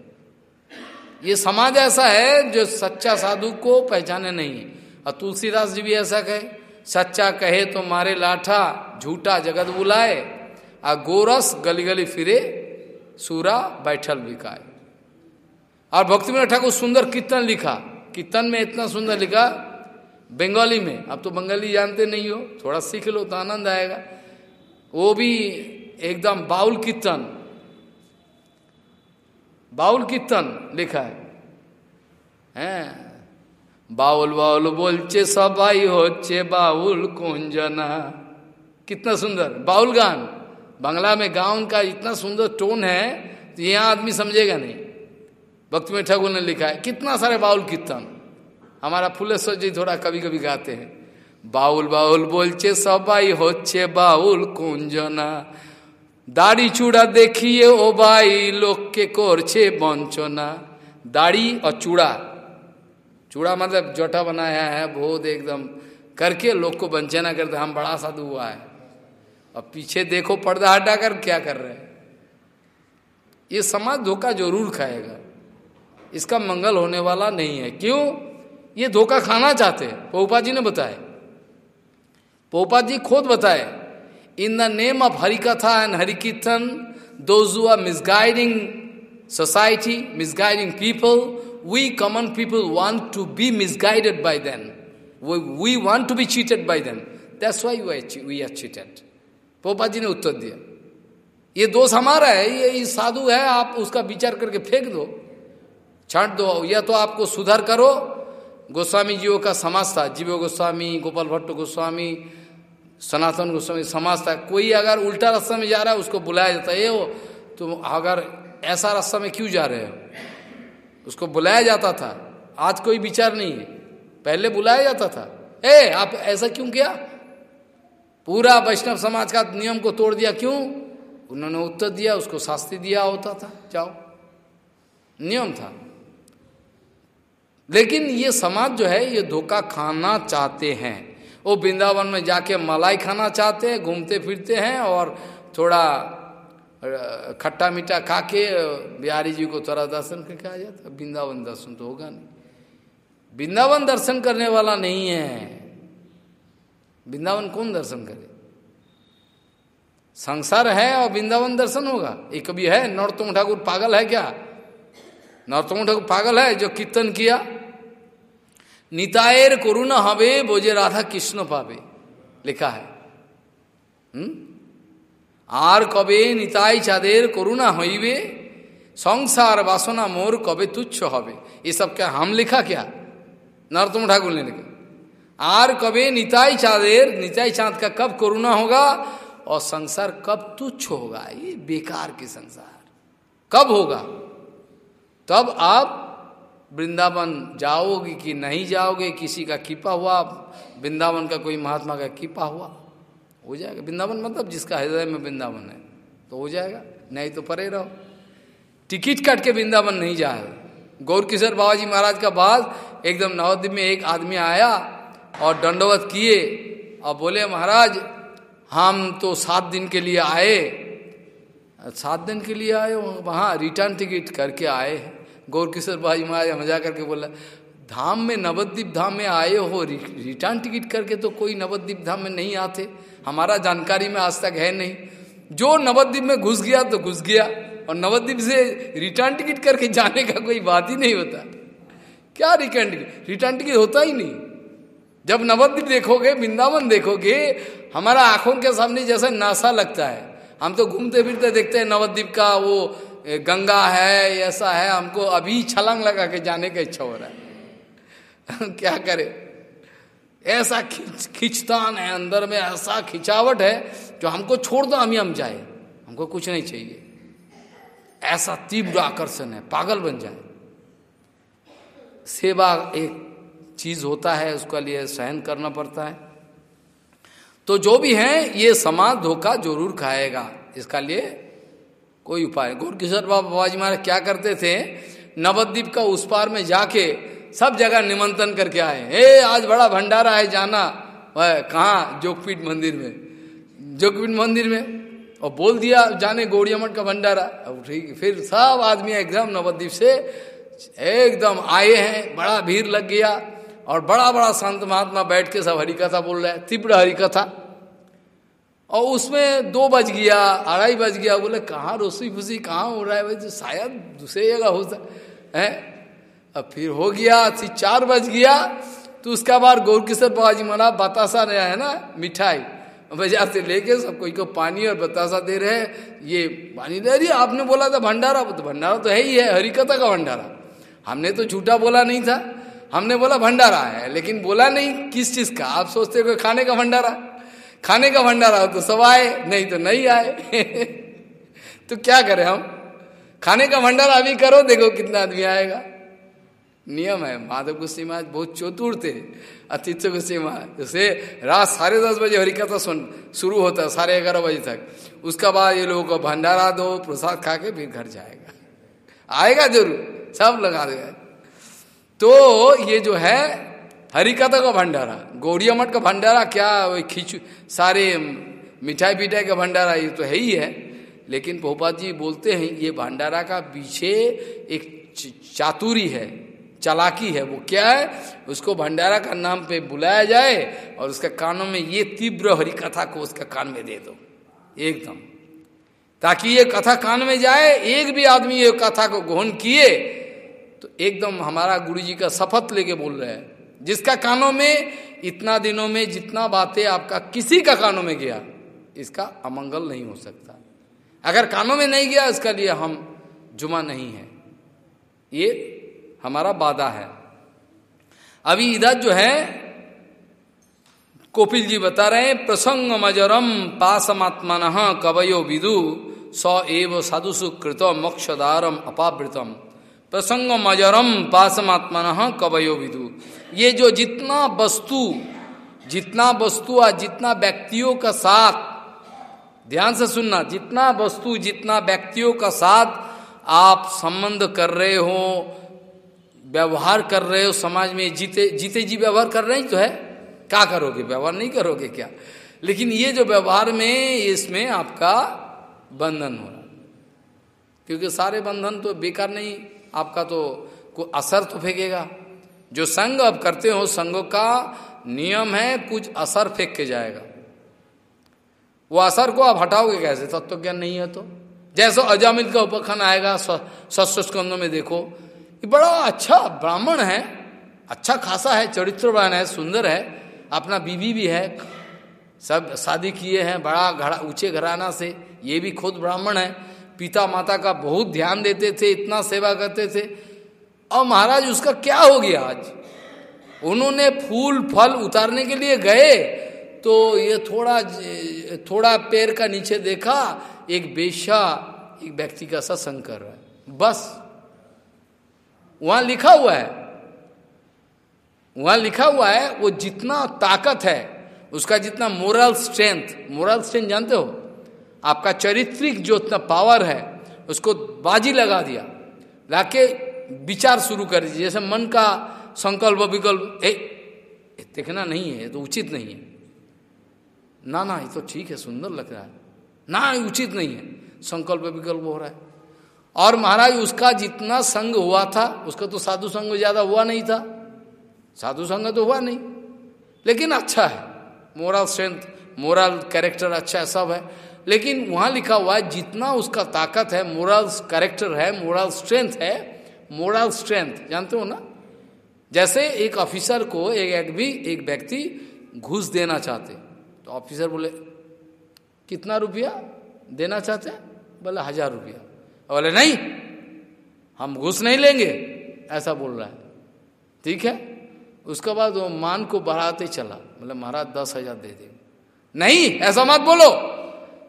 Speaker 1: ये समाज ऐसा है जो सच्चा साधु को पहचाने नहीं और तुलसीदास जी भी ऐसा कहे, सच्चा कहे तो मारे लाठा, झूठा जगत बुलाए और गोरस गली गली फिरे सूरा, बैठल बिकाए और भक्ति में ठाकुर सुंदर कीर्तन लिखा। कीर्तन में इतना सुंदर लिखा, बंगाली में। अब तो बंगाली जानते नहीं हो, थोड़ा सीख लो तो आनंद आएगा। वो भी एकदम बाउल कीर्तन बाउल कीर्तन लिखा है। हैं? बाउल बाउल बोलचे सबाई होचे बाउल कुंजना। कितना सुंदर, बाउल गान। बांग्ला में गाउन का इतना सुंदर टोन है तो यहाँ आदमी समझेगा नहीं भक्त में ठाकुर ने लिखा है कितना सारे बाउल कीर्तन हमारा फुलेश्वर जी थोड़ा कभी कभी गाते हैं बाउल बाउल बोलचे सबाई होचे बाउल कुंजना দাড়ি চূড়া দেখিয়ে ও বাই লোককে করছে বঞ্চনা দাড়ি और चूड़ा चूड़ा मतलब जोटा बनाया है बहुत एकदम करके लोग को वंचना करते हम बड़ा साधु हुआ है अब पीछे देखो पर्दा हटा कर क्या कर रहे हैं? ये समाज धोखा ज़रूर खाएगा। इसका मंगल होने वाला नहीं है। क्यों? ये धोखा खाना चाहते हैं। पोपा जी ने बताया। पोपा जी खुद बताए in the name of Harikatha and Harikirtan those who are misguiding society misguiding people we common people want to be misguided by them we want to be cheated by them that's why we are cheated पोपा जी ने उत्तर दिया, ये दोष हमारा है, ये साधु है, आप उसका विचार करके फेंक दो, छाट दो, या तो आपको सुधार करो। गोस्वामी जीवों का समाज था, जीवो गोस्वामी, गोपाल भट्ट गोस्वामी, सनातन गोस्वामी समाज था। कोई अगर उल्टा रास्ता में जा रहा है, उसको बुलाया जाता है ये वो तो अगर ऐसा रास्ता में क्यों जा रहे हो? उसको बुलाया जाता था। आज कोई विचार नहीं है। पहले बुलाया जाता था। ए, आप ऐसा क्यों किया? पूरा वैष्णव समाज का नियम को तोड़ दिया क्यों? उन्होंने उत्तर दिया, उसको शास्ति दिया होता था, जाओ। नियम था। लेकिन ये समाज जो है, ये धोखा खाना चाहते हैं। वो वृंदावन में जाके मलाई खाना चाहते हैं, घूमते फिरते हैं और थोड़ा खट्टा मीठा खा के बिहारी जी को थोड़ा दर्शन करके आ जाता वृंदावन दर्शन तो होगा नहीं। वृंदावन दर्शन करने वाला नहीं है। वृंदावन कौन दर्शन करे? संसार है और वृंदावन दर्शन होगा। ये कभी है नौतम ठाकुर पागल है क्या? नौतम ठाकुर पागल है जो कीर्तन किया? नितायर करुणा हवे बोझे राधा कृष्ण पावे, लिखा है। हम्म? आर कबे निताई चाँदेर करुणा हईवे, संसार वासना मोर कबे तुच्छ हवे। ये सब क्या, हम लिखा क्या? नरोत्तम ठाकुर ने लिखा। आर कबे निताई चाँदेर, निताई चाँद का कब करुणा होगा और संसार कब तुच्छ होगा? ये बेकार के संसार। कब होगा? तब आप वृंदावन जाओगे कि नहीं जाओगे? किसी का कीपा हुआ, वृंदावन का कोई महात्मा का कीपा हुआ? हो जाएगा। वृंदावन मतलब जिसका हृदय में वृंदावन है तो हो जाएगा। नहीं तो परे रहो। टिकट काट के वृंदावन नहीं जाए। गौर किशोर महाराज का बाद एकदम नवद्वीप में एक आदमी आया और दंडवत किए। और बोले, महाराज, हम तो सात दिन के लिए आए। सात दिन के लिए आए, वहाँ रिटर्न टिकट करके आए गौर किशोर भाई महाराज मज़ा करके बोला, धाम में, नवद्वीप धाम में आए हो? रिटर्न टिकट करके तो कोई नवद्वीप धाम में नहीं आते। हमारा जानकारी में आज तक है नहीं। जो नवद्वीप में घुस गया तो घुस गया, और नवद्वीप से रिटर्न टिकट करके जाने का कोई बात ही नहीं होता। क्या रिटर्न टिकट रिटर्न टिकट होता ही नहीं। जब नवद्वीप देखोगे, वृंदावन देखोगे, हमारा आँखों के सामने जैसा नासा लगता है। हम तो घूमते फिरते देखते हैं नवद्वीप का वो गंगा है, ऐसा है, हमको अभी छलांग लगा के जाने का इच्छा हो रहा है। क्या करे? ऐसा खिंच, खिंचतान है अंदर में, ऐसा खिंचावट है, जो हमको छोड़ दो हम ही हम जाए। हमको कुछ नहीं चाहिए। ऐसा तीव्र आकर्षण है, पागल बन जाए। सेवा एक चीज़ होता है, उसका लिए सहन करना पड़ता है। तो जो भी है, ये समाज धोखा ज़रूर खाएगा। इसका लिए कोई उपाय गौर किशोर बाबा जी महाराज क्या करते थे? नवद्वीप का उस पार में जाके सब जगह निमंत्रण करके आए। हे आज बड़ा भंडारा है जाना। वह कहाँ? जोगपीठ मंदिर में। जोगपीठ मंदिर में। और बोल दिया, जाने गौड़िया मठ का भंडारा। अब ठीक, फिर सब आदमी एकदम नवद्वीप से एकदम आए हैं। बड़ा भीड़ लग गया। और बड़ा बड़ा संत महात्मा बैठ के सब हरिकथा बोल रहे हैं, तीव्र हरिकथा। और उसमें दो बज गया, अढ़ाई बज गया, बोले, कहाँ रोसी फूसी, कहाँ हो रहा है भाई? शायद दूसरे जगह हो है। अब फिर हो गया फिर चार बज गया तो उसका बाद गौर किशोर बाबा जी मना बतासा रहा है ना, मिठाई। बाज़ार से लेके सब कोई को पानी और बतासा दे रहे ये पानी दे रही आपने बोला था भंडारा तो भंडारा तो है ही है, हरिकथा का भंडारा। हमने तो झूठा बोला नहीं था। हमने बोला भंडारा है, लेकिन बोला नहीं, किस चीज़ का? आप सोचते हो खाने का भंडारा? खाने का भंडारा हो तो सब आए, नहीं तो नहीं आए। तो क्या करें हम? खाने का भंडारा अभी करो, देखो कितना आदमी आएगा। नियम है, माधव गुस्सी महाराज बहुत चतुर थे अतिथ्य गुस्सी महाराज। जैसे रात साढ़े दस बजे हरिकथा सुन, शुरू होता है साढ़े ग्यारह बजे तक। उसका बाद ये लोगों को भंडारा दो, प्रसाद खा के फिर घर जाएगा। आएगा ज़रूर, सब लगा देगा। तो ये जो है, हरिकथा का भंडारा, गौरिया मठ का भंडारा, क्या खींच, सारे मिठाई पिठाई का भंडारा, ये तो है ही है। लेकिन भोपाल जी बोलते हैं, ये भंडारा का पीछे एक चातुरी है, चलाकी है। वो क्या है? उसको भंडारा का नाम पे बुलाया जाए और उसके कानों में ये तीव्र हरि कथा को उसके कान में दे दो। एकदम। ताकि ये कथा कान में जाए, एक भी आदमी ये कथा को ग्रहण किए एकदम हमारा गुरु जी का शपथ लेके बोल रहे हैं, जिसका कानों में, इतना दिनों में जितना बातें आपका किसी का कानों में गया, इसका अमंगल नहीं हो सकता। अगर कानों में नहीं गया, इसका लिए हम जुमा नहीं है। ये हमारा वादा है। अभी इधर जो है, कोपिल जी बता रहे हैं, प्रसंग मजरम पासमात्मन कवयो विदु, स एव साधु सुकृत मोक्षदारम अपावृतम। प्रसंग मजरम पासमात्मन कवयो विदु। ये जो जितना वस्तु जितना वस्तु और जितना व्यक्तियों का साथ, ध्यान से सुनना, जितना वस्तु, जितना व्यक्तियों का साथ आप संबंध कर रहे हो, व्यवहार कर रहे हो, समाज में जीते जीते जी व्यवहार कर रहे हैं तो है। क्या करोगे? व्यवहार नहीं करोगे क्या? लेकिन ये जो व्यवहार में, इसमें आपका बंधन हो रहा क्योंकि सारे बंधन तो बेकार नहीं आपका तो कोई असर तो फेंकेगा। जो संग अब करते हो संघ का नियम है, कुछ असर फेंक के जाएगा। वो असर को आप हटाओगे कैसे? तत्व ज्ञान नहीं है तो। जैसे अजामिल का उपखन आएगा सस्त स्कंदों में देखो। ये बड़ा अच्छा ब्राह्मण है अच्छा खासा है, चरित्रवान है, सुंदर है, अपना बीवी भी है, सब शादी किए हैं, बड़ा घड़ा ऊँचे घराना से, ये भी खुद ब्राह्मण है। पिता माता का बहुत ध्यान देते थे, इतना सेवा करते थे। और महाराज, उसका क्या हो गया आज? उन्होंने फूल, फल उतारने के लिए गए तो ये थोड़ा थोड़ा पैर का नीचे देखा, एक बेशा, एक व्यक्ति का सत्संग कर रहा है। बस। वहाँ लिखा हुआ है। वहाँ लिखा हुआ है, वो जितना ताकत है, उसका जितना मोरल स्ट्रेंथ मोरल स्ट्रेंथ जानते हो? आपका चरित्रिक जो इतना पावर है, उसको बाजी लगा दिया। लाके विचार शुरू कर दीजिए। जैसे मन का संकल्प विकल्प, ए देखना नहीं है तो उचित नहीं है। ना ना, ये तो ठीक है, सुंदर लग रहा है। ना उचित नहीं है, संकल्प विकल्प हो रहा है। और महाराज, उसका जितना संग हुआ था, उसका तो साधु संग ज़्यादा हुआ नहीं था। साधु संग तो हुआ नहीं। लेकिन अच्छा है मोरल स्ट्रेंथ मोरल कैरेक्टर अच्छा है, सब है। लेकिन वहाँ लिखा हुआ है जितना उसका ताकत है मोरल कैरेक्टर है मोरल स्ट्रेंथ है मोरल स्ट्रेंथ जानते हो ना? जैसे एक ऑफिसर को एक, एक भी एक व्यक्ति घूस देना चाहते तो ऑफिसर बोले कितना रुपया देना चाहते बोले हज़ार रुपया. बोले नहीं हम घुस नहीं लेंगे। ऐसा बोल रहा है। ठीक है? उसके बाद वो मान को बढ़ाते चला। बोले महाराज दस हज़ार दे दे। नहीं ऐसा मत बोलो।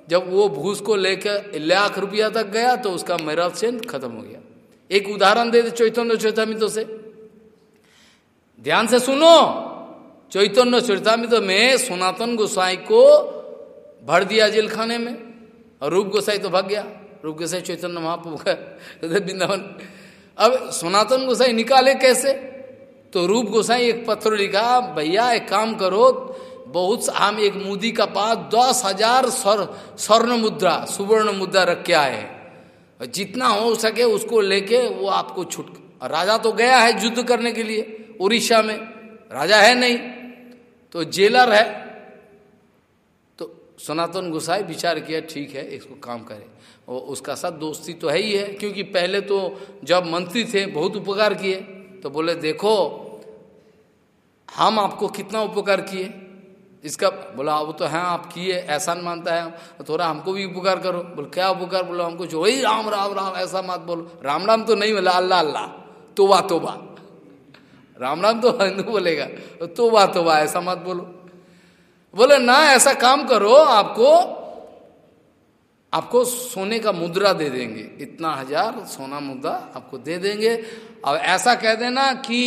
Speaker 1: जब वो भूस को लेकर लाख रुपया तक गया तो उसका मेरा सेंध खत्म हो गया। एक उदाहरण दे दे चैतन्य चैतामित से। ध्यान से सुनो। चैतन्य चैतामित में सनातन गोसाई को भर दिया जेल खाने में और रूप गोसाई तो भाग गया। रूप गोसाई चैतन्य महाप्रभु वृंदावन अब सनातन गोसाई निकाले कैसे? तो रूप गोसाई एक पत्र लिखा, भैया, एक काम करो बहुत हम एक मोदी का पास दस हज़ार स्वर्ण मुद्रा, सुवर्ण मुद्रा रख के आए। जितना हो सके उसको लेके वो आपको छुट राजा तो गया है युद्ध करने के लिए उड़ीसा में। राजा है नहीं तो जेलर है। तो सनातन गुसाई विचार किया, ठीक है, इसको काम करे। और उसका साथ दोस्ती तो है ही है, क्योंकि पहले तो जब मंत्री थे, बहुत उपकार किए तो बोले, देखो, हम आपको कितना उपकार किए? इसका बोला वो तो है, आप किए, ऐसा नहीं मानता है। तो थोड़ा हमको भी उपकार करो। बोले, क्या उपकार बोलो, हमको जो वही राम राम राम, ऐसा मत बोलो। राम राम तो नहीं बोला, अल्लाह अल्लाह, तोबा तोबा। राम राम तो हिंदू बोलेगा, तोबा तोबा, ऐसा मत बोलो। बोले, ना, ऐसा काम करो, आपको आपको सोने का मुद्रा दे देंगे। इतना हज़ार सोना मुद्रा आपको दे देंगे। और ऐसा कह देना कि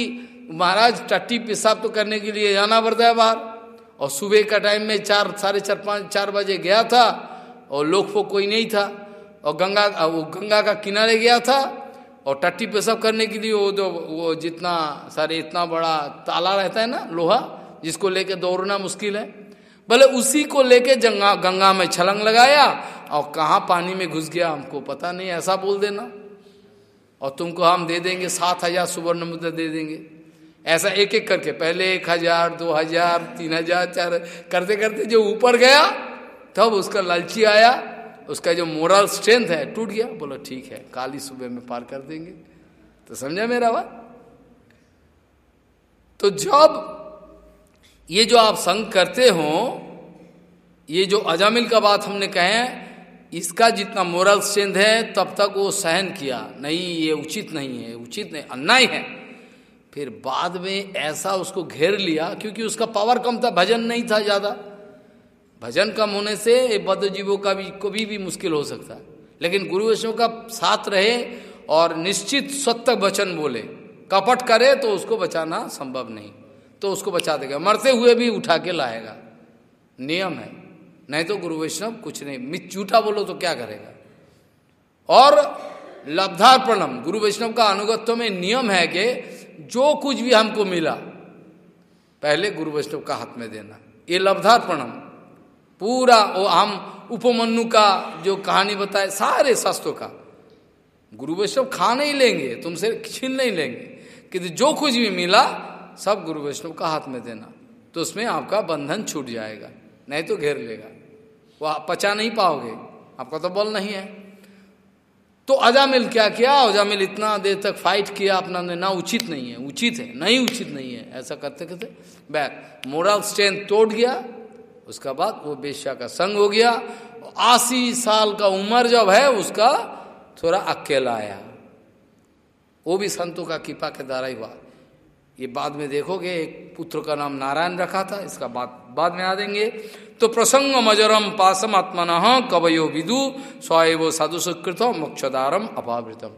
Speaker 1: महाराज टट्टी पेशाब तो करने के लिए जाना पड़ता है बाहर। और सुबह का टाइम में चार, साढ़े चार, पाँच, चार बजे गया था और लोग को कोई नहीं था। और गंगा वो गंगा का किनारे गया था और टट्टी पेशब करने के लिए वो जो, वो जितना, सारे इतना बड़ा ताला रहता है ना, लोहा, जिसको लेके दौड़ना मुश्किल है। भले उसी को लेके गंगा गंगा में छलंग लगाया और कहाँ पानी में घुस गया, हमको पता नहीं, ऐसा बोल देना। और तुमको हम दे देंगे, सात हज़ार सुवर्ण मुद्रा दे देंगे। ऐसा एक एक करके, पहले एक हज़ार, दो हज़ार, तीन हज़ार, चार करते करते जो ऊपर गया, तब उसका लालची आया, उसका जो मोरल स्ट्रेंथ है टूट गया। बोला, ठीक है, काली सुबह में पार कर देंगे। तो समझा मेरा बात? तो जब ये जो आप संग करते हो, ये जो अजामिल का बात हमने कहे इसका जितना मोरल स्ट्रेंथ है, तब तक वो सहन किया। नहीं, ये उचित नहीं है, उचित नहीं, अन्याय है। फिर बाद में ऐसा उसको घेर लिया क्योंकि उसका पावर कम था भजन नहीं था ज़्यादा। भजन कम होने से बद्ध जीवों का भी को भी, भी मुश्किल हो सकता। है लेकिन गुरु वैष्णव का साथ रहे और निश्चित सत्य वचन बोले। कपट करे तो उसको बचाना संभव नहीं। तो उसको बचा देगा। मरते हुए भी उठा के लाएगा। नियम है। नहीं तो गुरु वैष्णव कुछ नहीं। मित झूठा बोलो तो क्या करेगा? और लब्धार्पणम। गुरु वैष्णव का अनुगत्व में नियम है कि जो कुछ भी हमको मिला, पहले गुरु वैष्णव का हाथ में देना। ये लब्धार्पणम। पूरा वो हम उपमन्यु का जो कहानी बताए, सारे शास्त्रों का। गुरु वैष्णव खा नहीं लेंगे, तुमसे छीन नहीं लेंगे। कि जो कुछ भी मिला, सब गुरु वैष्णव का हाथ में देना। तो उसमें आपका बंधन छूट जाएगा, नहीं तो घेर लेगा। वो आप पचा नहीं पाओगे, आपका तो बल नहीं है। तो अजामिल क्या किया? अजामिल इतना देर तक फाइट किया, अपना ने ना उचित नहीं है, उचित है, नहीं उचित नहीं है, ऐसा करते करते बैक मोरल स्ट्रेंथ तोड़ गया, उसका बाद वो बेश्या का संग हो गया अस्सी साल का उम्र जब है, उसका थोड़ा अकेला आया। वो भी संतों का कृपा के द्वारा ही हुआ। ये बाद में देखोगे, एक पुत्र का नाम नारायण रखा था, इसका बात बाद में आ देंगे तो प्रसंग मजरम पासम आत्मन कवयो विदु स्वयं साधु सुकृत मोक्षदारम अपावृतम।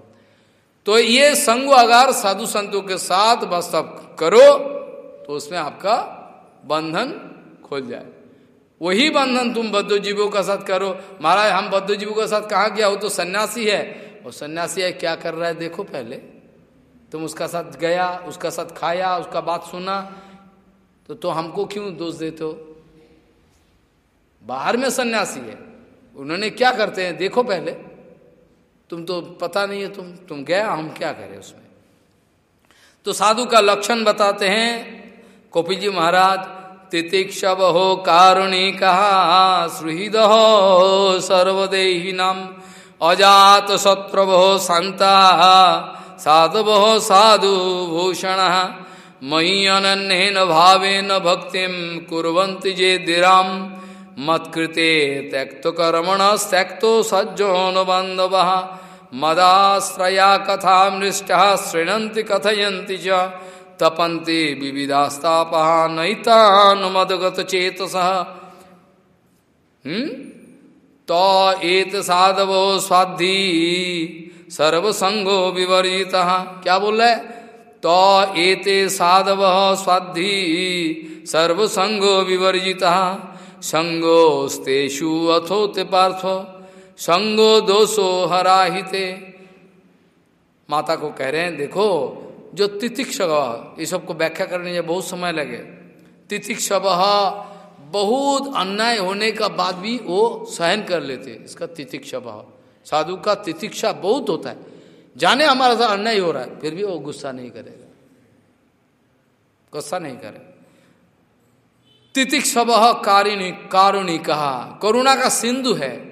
Speaker 1: तो ये संग अगर साधु संतों के साथ बस अब करो तो उसमें आपका बंधन खोल जाए। वही बंधन तुम बद्ध जीवों का साथ करो। महाराज, हम बद्ध जीवों का साथ कहा गया? हो तो सन्यासी है। और सन्यासी है, क्या कर रहा है? देखो पहले। तुम उसका साथ गया, उसका साथ खाया, उसका बात सुना तो तो हमको क्यों दोष देते हो? बाहर में सन्यासी है। उन्होंने क्या करते हैं? देखो पहले। तुम तो पता नहीं है तुम तुम गया, हम क्या करें उसमें? तो साधु का लक्षण बताते हैं। कपिल जी महाराज, तितिक्षव हो कारुणी कहा, सुहृद हो सर्वदेही नाम अजात शत्रु शांता साधव साधु भूषण। मयि अनन्यन भावेन भक्तिम कुरंति जे दिराम मत्कृते त्यक्त कर्मण त्यक्तो सज्जोन बांधव मदाश्रया कथा मृष्ट शृणंति कथयन्ति च। तपन्ति विविधास्तापा नैतानुमदगत चेतस। तो एत साधवो स्वाधि सर्वसंगो विवर्जिता क्या बोल रहे तो एते साधव स्वाधि सर्वसंगो विवर्जिता संगोस्तेषु अथोते पार्थ, संगो दोषो हराहिते। माता को कह रहे हैं, देखो, जो तितिक्ष ये सबको व्याख्या करने में बहुत समय लगे। तितिक्ष बहुत अन्याय होने का बाद भी वो सहन कर लेते, इसका तितिक्ष साधु का तितिक्षा बहुत होता है। जाने हमारा साथ अन्याय हो रहा है, फिर भी वो गुस्सा नहीं करेगा। गुस्सा नहीं करेगा। तितिक्षव कारिणी कारुणी कहा, करुणा का सिंधु है।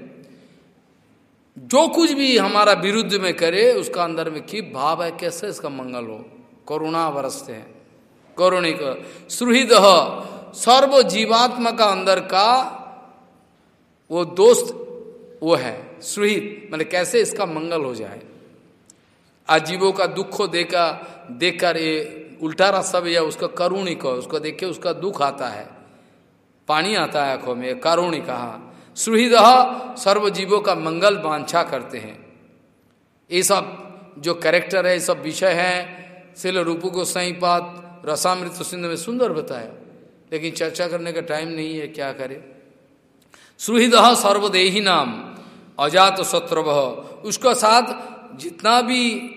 Speaker 1: जो कुछ भी हमारा विरुद्ध में करे, उसका अंदर में की भाव है, कैसे इसका मंगल हो? करुणा बरसते हैं। करुणी करुणिक सुहृद सर्व जीवात्मा का अंदर का वो दोस्त वो है। सुहित मतलब कैसे इसका मंगल हो जाए? आजीवों का दुख देखा, देखकर ये उल्टा रास्ता भी है, उसका करुणिक उसको देख उसका दुख आता है। पानी आता है आँखों में, कारुणी कहा। सुहृद सर्व जीवों का मंगल वांछा करते हैं। ये सब जो कैरेक्टर है, ये सब विषय है। शिल रूपु को सही पात रसामृत सिंध में सुंदर बताया। लेकिन चर्चा करने का टाइम नहीं है, क्या करे? सुहृद सर्वदेही नाम। अजात शत्रु उसका साथ जितना भी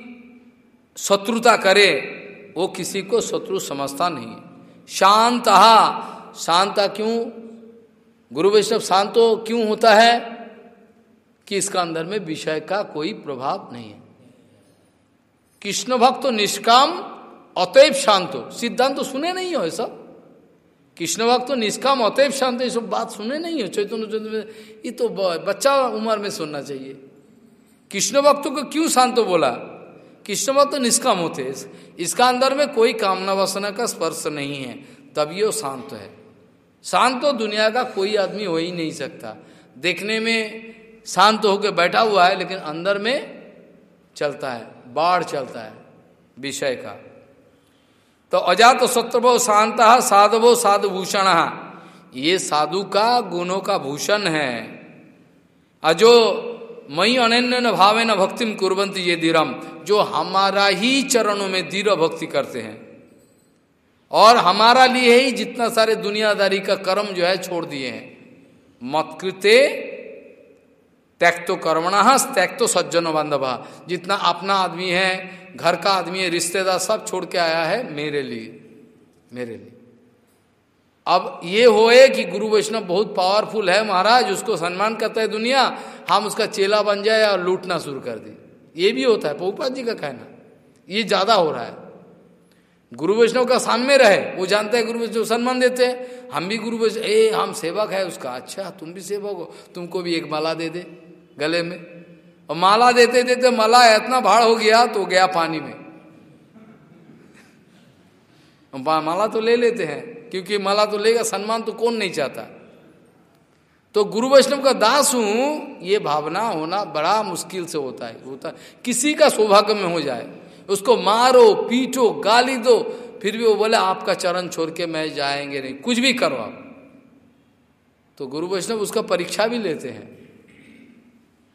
Speaker 1: शत्रुता करे, वो किसी को शत्रु समझता नहीं। शांत, शांता क्यों? गुरु वैष्णव शांत तो क्यों होता है? कि इसका अंदर में विषय का कोई प्रभाव नहीं है। कृष्ण भक्त तो निष्काम, अतएव शांत। हो सिद्धांत तो सुने नहीं हो सब कृष्ण भक्त तो निष्काम अतएव शांत ये सब बात सुने नहीं हो। चैतन्य चैतन्य ये तो बच्चा उम्र में सुनना चाहिए। कृष्ण भक्तों को क्यों शांत बोला? कृष्ण भक्त तो निष्काम होते इसका अंदर में कोई कामना वासना का स्पर्श नहीं है। तभी वो शांत है। शांत तो दुनिया का कोई आदमी हो ही नहीं सकता। देखने में शांत होकर बैठा हुआ है, लेकिन अंदर में चलता है, बाढ़ चलता है, विषय का। तो अजात सत्रभो शांत साधु भूषण ये साधु का गुणों का भूषण है। अजो मई अनन्य न भावे न भक्तिम कुरबंती ये धीरम जो हमारा ही चरणों में धीर भक्ति करते हैं। और हमारा लिए ही जितना सारे दुनियादारी का कर्म जो है छोड़ दिए हैं। मतकृते त्यक्तो कर्मणा, त्यक्तो सज्जनो बांधव। जितना अपना आदमी है घर का आदमी है, रिश्तेदार सब छोड़ के आया है मेरे लिए मेरे लिए। अब ये होए कि गुरु वैष्णव बहुत पावरफुल है महाराज, उसको सम्मान करता है दुनिया, हम उसका चेला बन जाए और लूटना शुरू कर दे। ये भी होता है पहुपा जी का कहना। ये ज़्यादा हो रहा है। गुरु वैष्णव का सामने रहे, वो जानते हैं गुरु वैष्णव सम्मान देते हैं। हम भी गुरु वैष्णव, ए, हम सेवक है उसका अच्छा तुम भी सेवक हो, तुमको भी एक माला दे दे, गले में। और माला देते देते माला इतना भाड़ हो गया तो गया पानी में। माला तो ले लेते हैं, क्योंकि माला तो लेगा, सम्मान तो कौन नहीं चाहता? तो गुरु वैष्णव का दास हूँ, ये भावना होना बड़ा मुश्किल से होता है, होता किसी का सौभाग्य में हो जाए, उसको मारो, पीटो, गाली दो, फिर भी वो बोले, आपका चरण छोड़ के मैं जाएँगे नहीं, कुछ भी करो आप। तो गुरु वैष्णव उसका परीक्षा भी लेते हैं।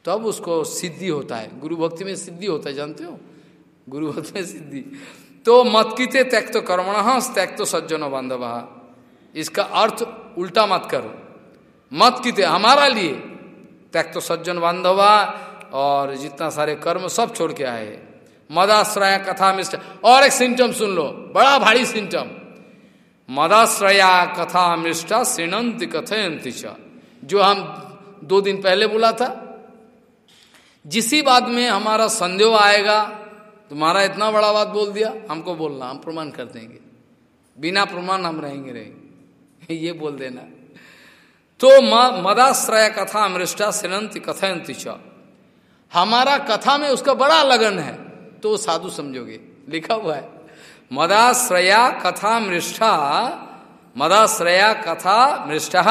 Speaker 1: तब उसको सिद्धि होता है। गुरु भक्ति में सिद्धि होता है, जानते हो? गुरु भक्ति में सिद्धि। तो मत कीते त्यक तो कर्मण त्यक तो सज्जन बांधव। इसका अर्थ उल्टा मत करो। मत कीते हमारा लिए त्यक तो सज्जन बांधवा और जितना सारे कर्म सब छोड़ के आए। मदाश्रया कथा मिष्ट और एक सिम्टम सुन लो, बड़ा भारी सिम्टम मदाश्रया कथा मृष्टा श्रीनंत कथयंती जो हम दो दिन पहले बोला था जिसी बात में हमारा संदेह आएगा, तुम्हारा इतना बड़ा बात बोल दिया, हमको बोलना, हम प्रमाण कर देंगे। बिना प्रमाण हम रहेंगे रहेंगे। ये बोल देना। तो मदाश्रय कथा मृष्टा सिनंति कथयंती हमारा कथा में उसका बड़ा लगन है तो साधु समझोगे। लिखा हुआ है, मदाश्रया कथा मृष्ठा मदाश्रया कथा मृष्ठा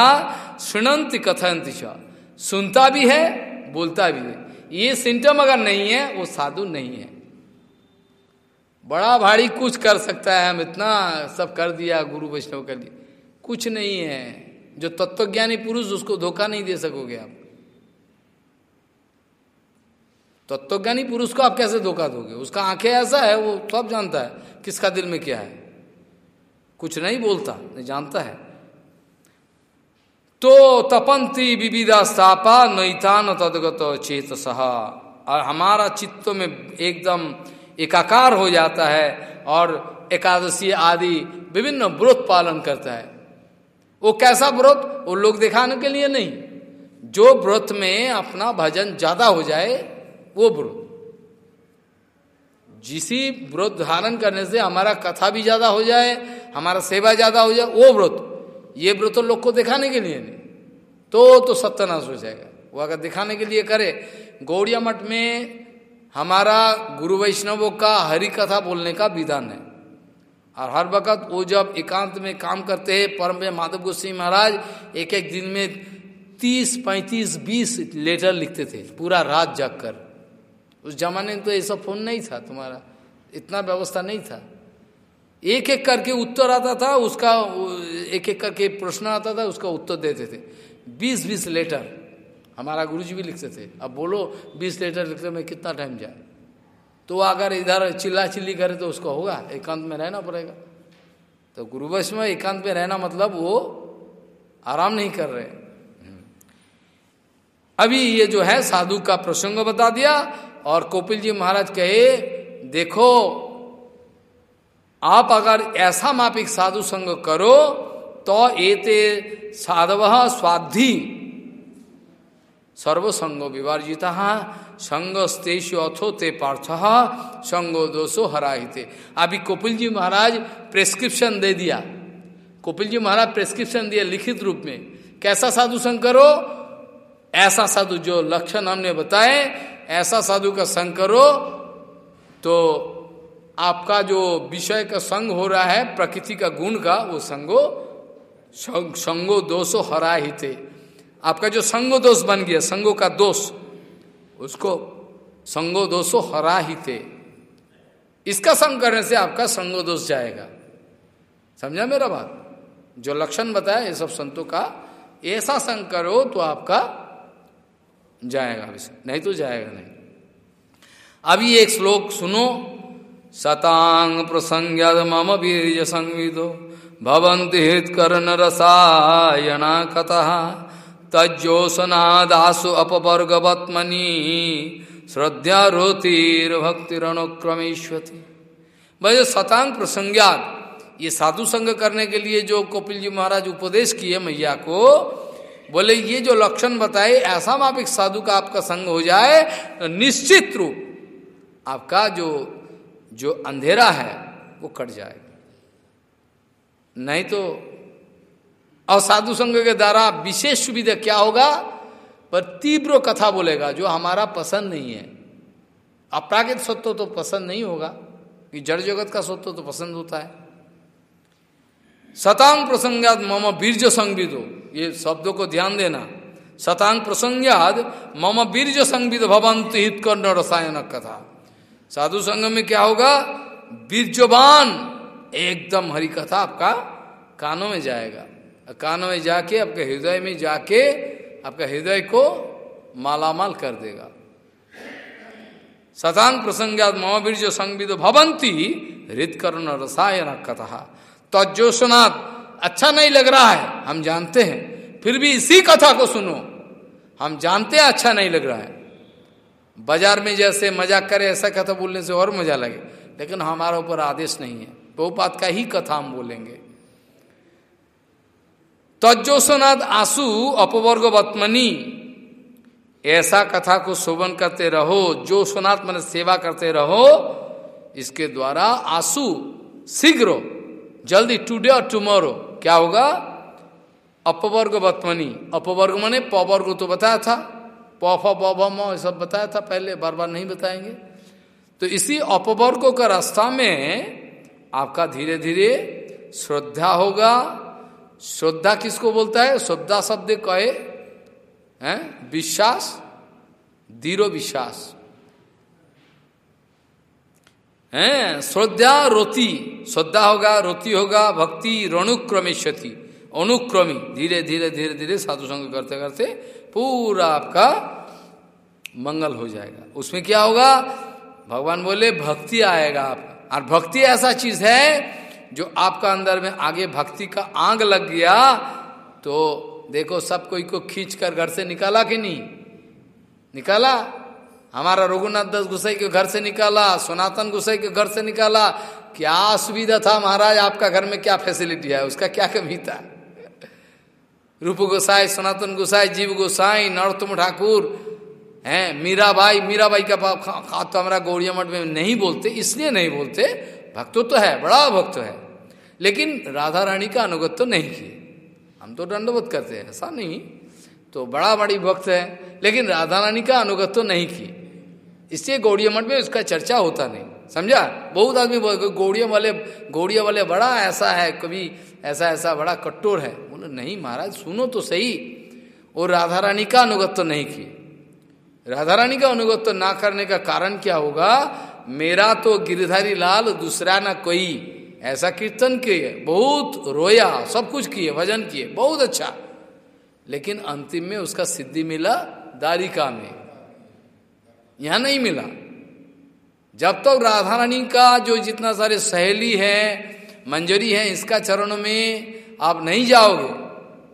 Speaker 1: सुनंति कथयंती सुनता भी है, बोलता भी है। ये सिम्टम अगर नहीं है, वो साधु नहीं है। बड़ा भारी कुछ कर सकता है हम, इतना सब कर दिया, गुरु वैष्णव के लिए कुछ नहीं है। जो तत्वज्ञानी पुरुष, उसको धोखा नहीं दे सकोगे आप। तत्वज्ञानी पुरुष को आप कैसे धोखा दोगे? उसका आँखें ऐसा है, वो सब जानता है, किसका दिल में क्या है। कुछ नहीं बोलता, नहीं जानता है। तो तपंती विविधा स्थापा नैतान तदगत चेत सहा और हमारा चित्त में एकदम एकाकार हो जाता है और एकादशी आदि विभिन्न व्रत पालन करता है। वो कैसा व्रत? वो लोग दिखाने के लिए नहीं। जो व्रत में अपना भजन ज़्यादा हो जाए, वो व्रत। जिसी व्रत धारण करने से हमारा कथा भी ज़्यादा हो जाए, हमारा सेवा ज़्यादा हो जाए, वो व्रत। ये व्रत लोग को दिखाने के लिए नहीं। तो तो सत्यनाश हो जाएगा। वो अगर दिखाने के लिए करे, गौड़िया मठ में हमारा गुरु वैष्णवों का हरि कथा बोलने का विधान है। और हर वक्त वो जब एकांत में काम करते हैं, परम माधव गोस्वी महाराज एक एक दिन में तीस, पैंतीस, बीस लेटर लिखते थे, पूरा रात जाग कर उस जमाने में तो ऐसा फ़ोन नहीं था तुम्हारा, इतना व्यवस्था नहीं था। एक एक करके उत्तर आता था, उसका एक एक करके प्रश्न आता था, उसका उत्तर देते थे। बीस बीस लेटर हमारा गुरुजी भी लिखते थे। अब बोलो, बीस लेटर लिखते में कितना टाइम जाए? तो अगर इधर चिल्ला चिल्ली करे तो उसको होगा, एकांत में रहना पड़ेगा। तो गुरु में एकांत में रहना मतलब वो आराम नहीं कर रहे। अभी ये जो है, साधु का प्रसंग बता दिया और कोपिल जी महाराज कहे, देखो, आप अगर ऐसा मापिक साधु संग करो तो एते साधव स्वाधि सर्वसंगो विवर्जिता, संगस्तेषु अथो ते पार्थ, संगो दोषो हराहिते। अभी कपिल जी महाराज प्रेस्क्रिप्शन दे दिया। कपिल जी महाराज प्रेस्क्रिप्शन दिया लिखित रूप में। कैसा साधु संग करो ऐसा साधु जो लक्षण हमने बताए, ऐसा साधु का संग करो तो आपका जो विषय का संग हो रहा है, प्रकृति का गुण का, वो संगो संगो दोषो हरा ही थे आपका जो संगो दोष बन गया, संगो का दोष, उसको संगो दोषो हरा ही थे इसका संग करने से आपका संगो दोष जाएगा। समझा मेरा बात? जो लक्षण बताया, ये सब संतों का, ऐसा संग करो तो आपका जाएगा नहीं तो जाएगा नहीं। अभी एक श्लोक सुनो। शतांग प्रसंग मम वीर संविदो। भवंति कर्ण रसायना कथा तज्जोसनादासु अपवर्गवत्मनी श्रद्धा रोतिर्भक्तिरणुक्रमेश्वती भाई शतांग प्रसंज्ञात ये साधु संग करने के लिए जो कपिल जी महाराज उपदेश किए मैया को, बोले, ये जो लक्षण बताए, ऐसा मापिक साधु का आपका संग हो जाए तो निश्चित रूप आपका जो जो अंधेरा है, वो कट जाएगा। नहीं तो असाधु संघ के द्वारा विशेष सुविधा क्या होगा? पर तीव्र कथा बोलेगा, जो हमारा पसंद नहीं है। अपरागित सत्व तो पसंद नहीं होगा, कि जड़ जगत का सत्व तो पसंद होता है। शतांग प्रसंगाद मम बीर्ज संविदो, ये शब्दों को ध्यान देना। शतांग प्रसंगाद मम बीर्ज संविद भवंत हित कर्ण रसायन कथा। साधु संघ में क्या होगा? बीर्जवान एकदम हरि कथा आपका कानों में जाएगा। कानों में जाके आपके हृदय में जाके आपका हृदय को मालामाल कर देगा। सतांग प्रसंगात महावीर जो संविद भवंती हृदकर्ण रसायन कथा। तज्जोशनाथ अच्छा नहीं लग रहा है, हम जानते हैं। फिर भी इसी कथा को सुनो। हम जानते हैं अच्छा नहीं लग रहा है। बाज़ार में जैसे मज़ाक करे, ऐसा कथा बोलने से और मज़ा लगे। लेकिन हमारा ऊपर आदेश नहीं है। बहुपात का ही कथा हम बोलेंगे। तज्जोसनाद आँसू अपवर्ग बत्मनी, ऐसा कथा को शोभन करते रहो, जो सोनाथ मन सेवा करते रहो, इसके द्वारा आँसू शीघ्र, जल्दी टुडे और टुमारो क्या होगा? अपवर्ग बत्मनी, अपवर्ग मने पवर्ग तो बताया था पफ बम सब बताया था पहले, बार बार नहीं बताएँगे। तो इसी अपवर्गों का रास्ता में आपका धीरे धीरे श्रद्धा होगा। श्रद्धा किसको बोलता है? श्रद्धा शब्द कहे, हैं? विश्वास? दीरो विश्वास। हैं? श्रद्धा रोती। श्रद्धा होगा, रोती होगा, भक्ति रणुक्रमेशति अनुक्रमी। धीरे धीरे धीरे धीरे साधु संग करते करते पूरा आपका मंगल हो जाएगा। उसमें क्या होगा? भगवान बोले, भक्ति आएगा आप और भक्ति ऐसा चीज़ है जो आपका अंदर में आगे भक्ति का आग लग गया तो देखो सब कोई को खींच कर घर से निकाला कि नहीं? निकाला। हमारा रघुनाथ दस गुसाई के घर से निकाला, सनातन गुसाई के घर से निकाला। क्या सुविधा था महाराज? आपका घर में क्या फैसिलिटी है? उसका क्या कमी था? रूप गोसाई, सनातन गोसाई, जीव गोसाई, नरोत्तम ठाकुर हैं मीरा भाई मीरा भाई का खा तो हमारा गौड़िया मठ में नहीं बोलते, इसलिए नहीं बोलते। भक्त तो है, बड़ा भक्त है। लेकिन राधा रानी का अनुगत तो नहीं किए। हम तो दंडवत करते हैं, ऐसा नहीं। तो बड़ा बड़ी भक्त है, लेकिन राधा रानी का अनुगत तो नहीं किए। इसलिए गौड़िया मठ में उसका चर्चा होता नहीं। समझा? बहुत आदमी गौड़िया वाले गौड़िया वाले बड़ा ऐसा है, कभी ऐसा ऐसा बड़ा कट्टोर है। बोले, नहीं महाराज, सुनो तो सही। और राधा रानी का अनुगत तो नहीं की राधा रानी का अनुगत तो ना करने का कारण क्या होगा? मेरा तो गिरधारी लाल, दूसरा ना कोई। ऐसा कीर्तन किए, बहुत रोया, सब कुछ किए, भजन किए, बहुत अच्छा। लेकिन अंतिम में उसका सिद्धि मिला दारिका में। यहाँ नहीं मिला। जब तक तो राधा रानी का जो जितना सारे सहेली है, मंजरी है, इसका चरणों में आप नहीं जाओगे,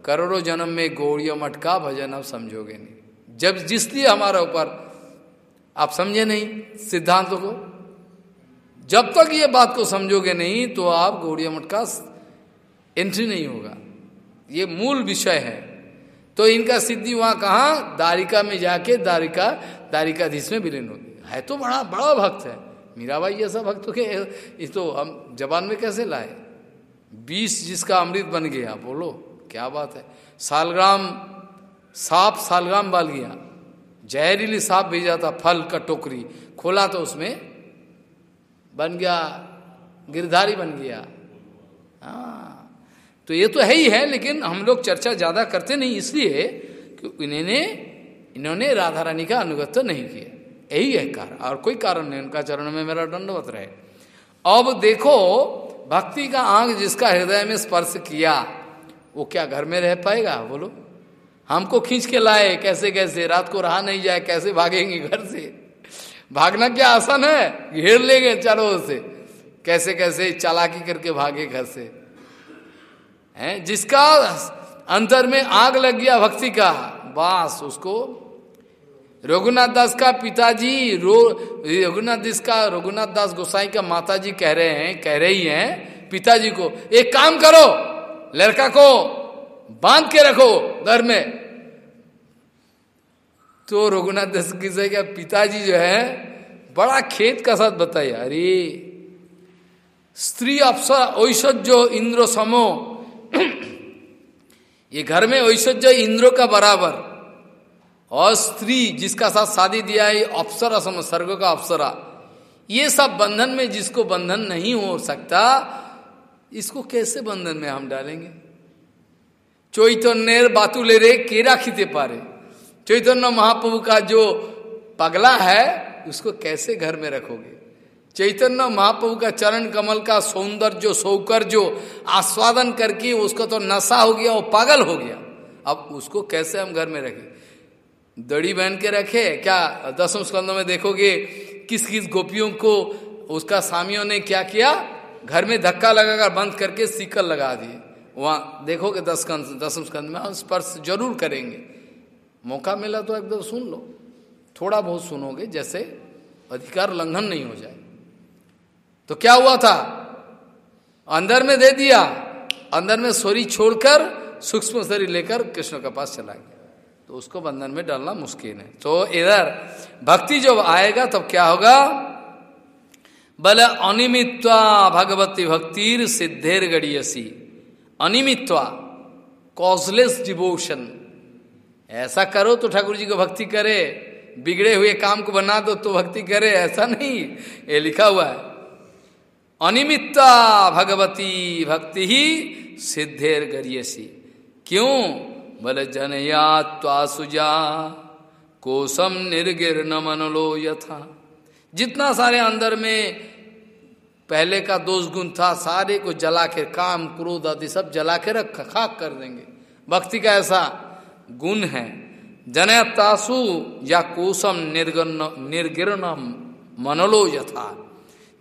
Speaker 1: करोड़ों जन्म में गौड़िया मठ का भजन आप समझोगे नहीं। जब जिसलिए हमारा ऊपर, आप समझे नहीं, सिद्धांत को? जब तक ये बात को समझोगे नहीं तो आप गौड़िया मठ का एंट्री नहीं होगा। ये मूल विषय है। तो इनका सिद्धि वहाँ कहा? दारिका में जाके दारिका दारिकाधीश में विलीन होगी है तो बड़ा बड़ा भक्त है। मीराबाई जैसा भक्त के इस तो हम जबान में कैसे लाए? बीस जिसका अमृत बन गया, बोलो, क्या बात है। सालग्राम सांप सालगाम बाल गया। जहरीली सांप भेजा था, फल का टोकरी। खोला तो उसमें बन गया, गिरधारी बन गया। हाँ तो ये तो है ही है, लेकिन हम लोग चर्चा ज़्यादा करते नहीं, इसलिए कि इन्होंने इन्होंने राधा रानी का अनुगत्य नहीं किया। यही है कारण, और कोई कारण नहीं, उनका चरण में मेरा दंडवत रहे। अब देखो, भक्ति का आँख जिसका हृदय में स्पर्श किया, वो क्या घर में रह पाएगा? बोलो। हमको खींच के लाए, कैसे कैसे? रात को रहा नहीं जाए, कैसे भागेंगे घर से? भागना क्या आसान है? घेर लेंगे चारों से। कैसे कैसे? चालाकी करके भागे घर से। हैं? जिसका अंतर में आग लग गया भक्ति का, बास उसको। रघुनाथ दास का पिताजी रो, रघुनाथ दास का, रघुनाथ दास गोसाई का माताजी कह रहे हैं, कह रही हैं पिताजी को, एक काम करो, लड़का को बाँध के रखो घर में। तो रघुनाथ दास का पिताजी जो है, बड़ा खेत का साथ बताइए अरे, स्त्री अफसर ऐश्वर्य इंद्र समो। ये घर में ऐश्वर्य इंद्र का बराबर। और स्त्री जिसका साथ शादी दिया है अप्सर असम स्वर्ग का अप्सरा। ये सब बंधन में जिसको बंधन नहीं हो सकता, इसको कैसे बंधन में हम डालेंगे? बातुले रे केरा खीते पारे? चैतन्य महाप्रभु का जो पगला है, उसको कैसे घर में रखोगे? चैतन्य महाप्रभु का चरण कमल का सौंदर्य जो सौकर जो आस्वादन करके उसको तो नशा हो गया, वो पागल हो गया। अब उसको कैसे हम घर में रखें? दड़ी बहन के रखे? क्या दसम स्कंदों में देखोगे, किस किस गोपियों को उसका स्वामियों ने क्या किया? घर में धक्का लगाकर बंद करके सीकल लगा दिए। वहाँ देखोगे दस दसम स्कंद में हम स्पर्श ज़रूर करेंगे। मौका मिला तो एकदम सुन लो। थोड़ा बहुत सुनोगे, जैसे अधिकार लंघन नहीं हो जाए। तो क्या हुआ था? अंदर में दे दिया। अंदर में सोरी छोड़कर, सूक्ष्म शरीर लेकर कृष्ण के पास चला गया। तो उसको बंधन में डालना मुश्किल है। तो इधर, भक्ति जब आएगा, तब क्या होगा? बल अनिमित्वा भगवती भक्तिर सिद्धेर गड़ियसी। अनिमित्वा कॉजलेस डिवोशन ऐसा करो तो ठाकुर जी को भक्ति करे, बिगड़े हुए काम को बना दो तो भक्ति करे, ऐसा नहीं, ये लिखा हुआ है। अनिमित्ता भगवती भक्ति ही सिद्धेर गरियसी। क्यों? बल जनया त्वासुजा कोसम निर्गिर न मनलो यथा। जितना सारे अंदर में पहले का दोष गुण था, सारे को जला के, काम, क्रोध आदि सब जला के रख, खाक कर देंगे। भक्ति का ऐसा गुण है। जनतासु या कोसम निर्गन निर्गिरन मनलो यथा।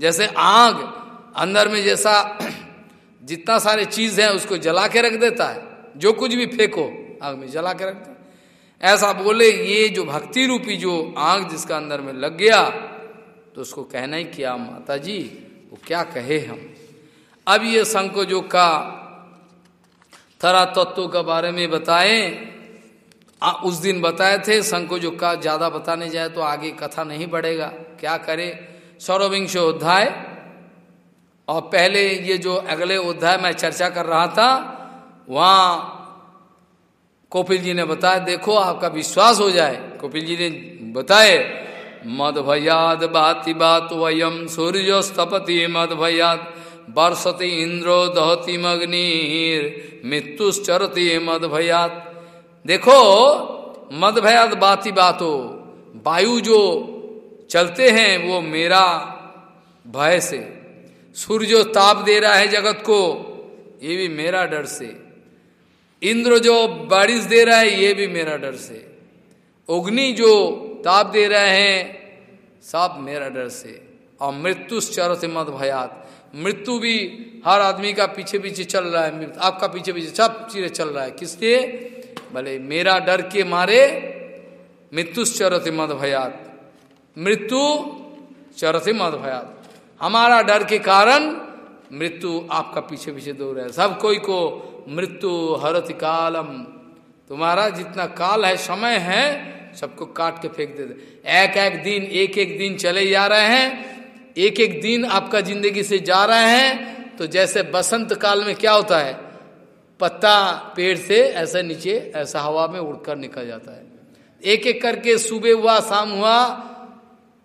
Speaker 1: जैसे आग अंदर में जैसा जितना सारे चीज़ है, उसको जला के रख देता है। जो कुछ भी फेंको, आग में जला के रखते ऐसा बोले, ये जो भक्ति रूपी जो आग जिसका अंदर में लग गया तो उसको कहना ही किया माता जी वो क्या कहे हम? अब ये संकोजों का थरा तत्व के बारे में बताए। आ, उस दिन बताए थे संकोजों का ज़्यादा बताने जाए तो आगे कथा नहीं बढ़ेगा। क्या करे? सौरविंश अध्याय। और पहले ये जो अगले अध्याय मैं चर्चा कर रहा था वहाँ कपिल जी ने बताया देखो आपका विश्वास हो जाए। कपिल जी ने बताए मद भयाद बाति बात वयम सूर्य स्तपति मद भयाद बरसति इंद्रो दहति मग्निर, मृत्युश्चरति मद भयात देखो मद भयाद बाति बातो, वायु जो चलते हैं वो मेरा भय से। सूर्य ताप दे रहा है जगत को, ये भी मेरा डर से। इंद्र जो बारिश दे रहा है, ये भी मेरा डर से। अग्नि जो ताप दे रहे हैं। सब मेरा डर से। और मृत्यु से मत भयात। मृत्यु भी हर आदमी का पीछे पीछे चल रहा है। आपका पीछे पीछे सब चीज़ें चल रहा है। किसलिए भले मेरा डर के मारे मृत्यु चरते मद भयात। मृत्यु चरते मत भयात। हमारा डर के कारण मृत्यु आपका पीछे पीछे दौड़ है। सब कोई को मृत्यु हरत कालम। तुम्हारा जितना काल है, समय है सबको काट के फेंक देते एक एक दिन, एक एक दिन चले जा रहे हैं, एक एक दिन आपका ज़िंदगी से जा रहे हैं तो जैसे बसंत काल में क्या होता है? पत्ता पेड़ से ऐसा नीचे, ऐसा हवा में उड़कर निकल जाता है। एक एक करके सुबह हुआ, शाम हुआ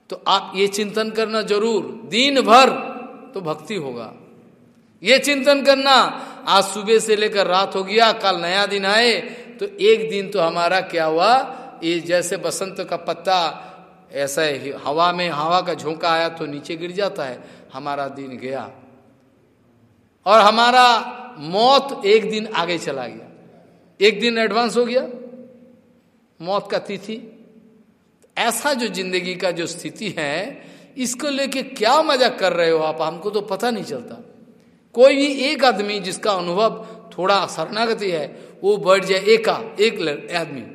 Speaker 1: तो आप ये चिंतन करना ज़रूर। दिन भर तो भक्ति होगा। ये चिंतन करना, आज सुबह से लेकर रात हो गया, कल नया दिन आए तो एक दिन तो हमारा क्या हुआ? ये जैसे बसंत का पत्ता ऐसा हवा में हवा का झोंका आया तो नीचे गिर जाता है, हमारा दिन गया। और हमारा मौत एक दिन आगे चला गया। एक दिन एडवांस हो गया, मौत का तिथि। ऐसा जो ज़िंदगी का जो स्थिति है, इसको लेके क्या मज़ा कर रहे हो आप? हमको तो पता नहीं चलता। कोई भी एक आदमी जिसका अनुभव थोड़ा शरणागति है, वो बढ़ जाए, एका, एक आदमी।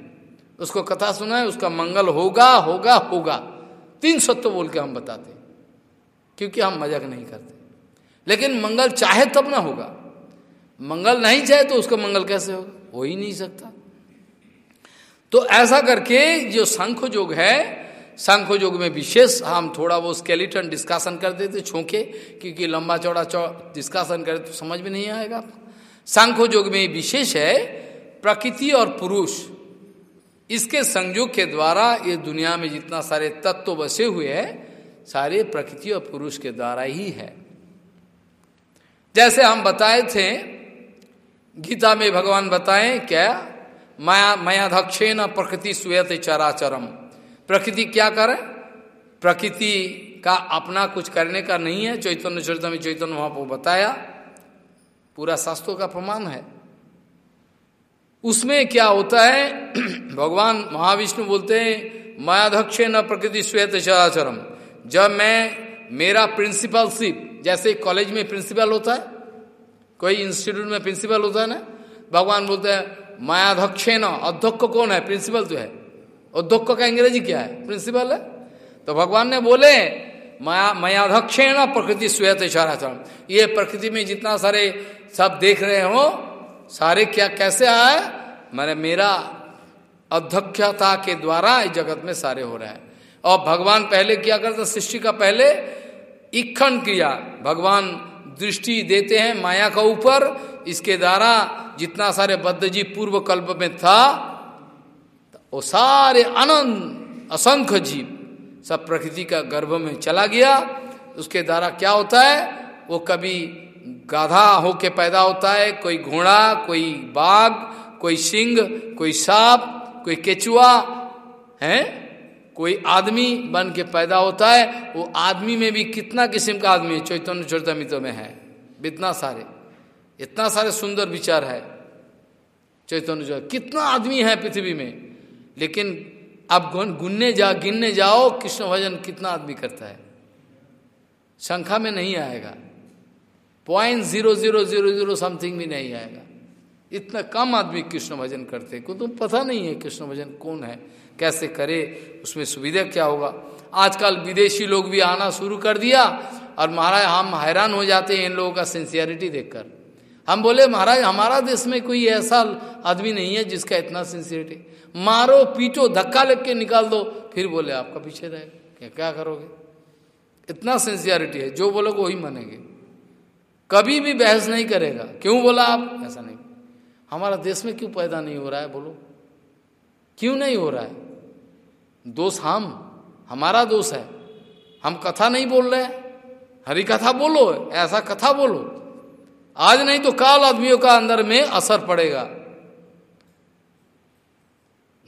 Speaker 1: उसको कथा सुना है उसका मंगल होगा होगा होगा। तीन सत्य बोल के हम बताते क्योंकि हम मज़ाक नहीं करते। लेकिन मंगल चाहे तब ना होगा। मंगल नहीं चाहे तो उसका मंगल कैसे होगा? हो ही नहीं सकता। तो ऐसा करके जो शंख योग है, शंख योग में विशेष हम थोड़ा वो स्केलेटन डिस्कशन कर देते, छोंके, क्योंकि लंबा चौड़ा चौ डिस्कशन करें तो समझ में नहीं आएगा। शंख योग में विशेष है, प्रकृति और पुरुष। इसके संयोग के द्वारा ये दुनिया में जितना सारे तत्व बसे हुए हैं, सारे प्रकृति और पुरुष के द्वारा ही है। जैसे हम बताए थे, गीता में भगवान बताएँ, क्या? माया मयाधक्षे न प्रकृति सुयत चराचरम। प्रकृति क्या करे? प्रकृति का अपना कुछ करने का नहीं है। चैतन्य चरित्र में चैतन्य वहाँ पर बताया। पूरा शास्त्रों का प्रमाण है। उसमें क्या होता है? भगवान महाविष्णु बोलते हैं, मायाधक्षे न प्रकृति श्वेत चराचरम। जब मैं, मेरा प्रिंसिपलशिप जैसे कॉलेज में प्रिंसिपल होता है, कोई इंस्टीट्यूट में प्रिंसिपल होता है ना, भगवान बोलते हैं मायाध्यक्ष न। अध्यक्ष कौन है? प्रिंसिपल जो है। अध्यक्ष का अंग्रेज़ी क्या है? प्रिंसिपल है। तो भगवान ने बोले, माया मयाध्यक्ष न प्रकृति श्वेत चराचरम। ये प्रकृति में जितना सारे सब देख रहे हो सारे क्या कैसे आए? मैंने मेरा अध्यक्षता के द्वारा इस जगत में सारे हो रहे हैं। और भगवान पहले क्या करते, सृष्टि का पहले इखन क्रिया भगवान दृष्टि देते हैं माया का ऊपर। इसके द्वारा जितना सारे बद्धजीव पूर्व कल्प में था, वो सारे अनंत, असंख्य जीव सब प्रकृति का गर्भ में चला गया। उसके द्वारा क्या होता है? वो कभी गाधा होके पैदा होता है, कोई घोड़ा, कोई बाघ, कोई सिंह, कोई सांप, कोई केचुआ, है? कोई आदमी बन के पैदा होता है, वो आदमी में भी कितना किस्म का आदमी है? चैतन्य चरितमित में है। इतना सारे इतना सारे सुंदर विचार है। चैतन्य कितना आदमी है पृथ्वी में? लेकिन अब गुनने जा, गिनने जाओ, कृष्ण भजन कितना आदमी करता है? संख्या में नहीं आएगा। Point zero zero zero zero something भी नहीं आएगा। इतना कम आदमी कृष्ण भजन करते को तुम पता नहीं है कृष्ण भजन कौन है, कैसे करे, उसमें सुविधा क्या होगा। आजकल विदेशी लोग भी आना शुरू कर दिया और महाराज, हम हैरान हो जाते हैं इन लोगों का सिंसियरिटी देखकर। हम बोले, महाराज, हमारा देश में कोई ऐसा आदमी नहीं है जिसका इतना सिंसियरिटी मारो, पीटो, धक्का लग के निकाल दो, फिर बोले, आपका पीछे रहे क्या क्या करोगे? इतना सिंसियरिटी है। जो बोलोगे वही मानेंगे। कभी भी बहस नहीं करेगा। क्यों बोला आप? ऐसा नहीं। हमारा देश में क्यों पैदा नहीं हो रहा है? बोलो। क्यों नहीं हो रहा है? दोष हम, हमारा दोष है। हम कथा नहीं बोल रहे हरी कथा बोलो, ऐसा कथा बोलो। आज नहीं तो काल आदमियों का अंदर में असर पड़ेगा।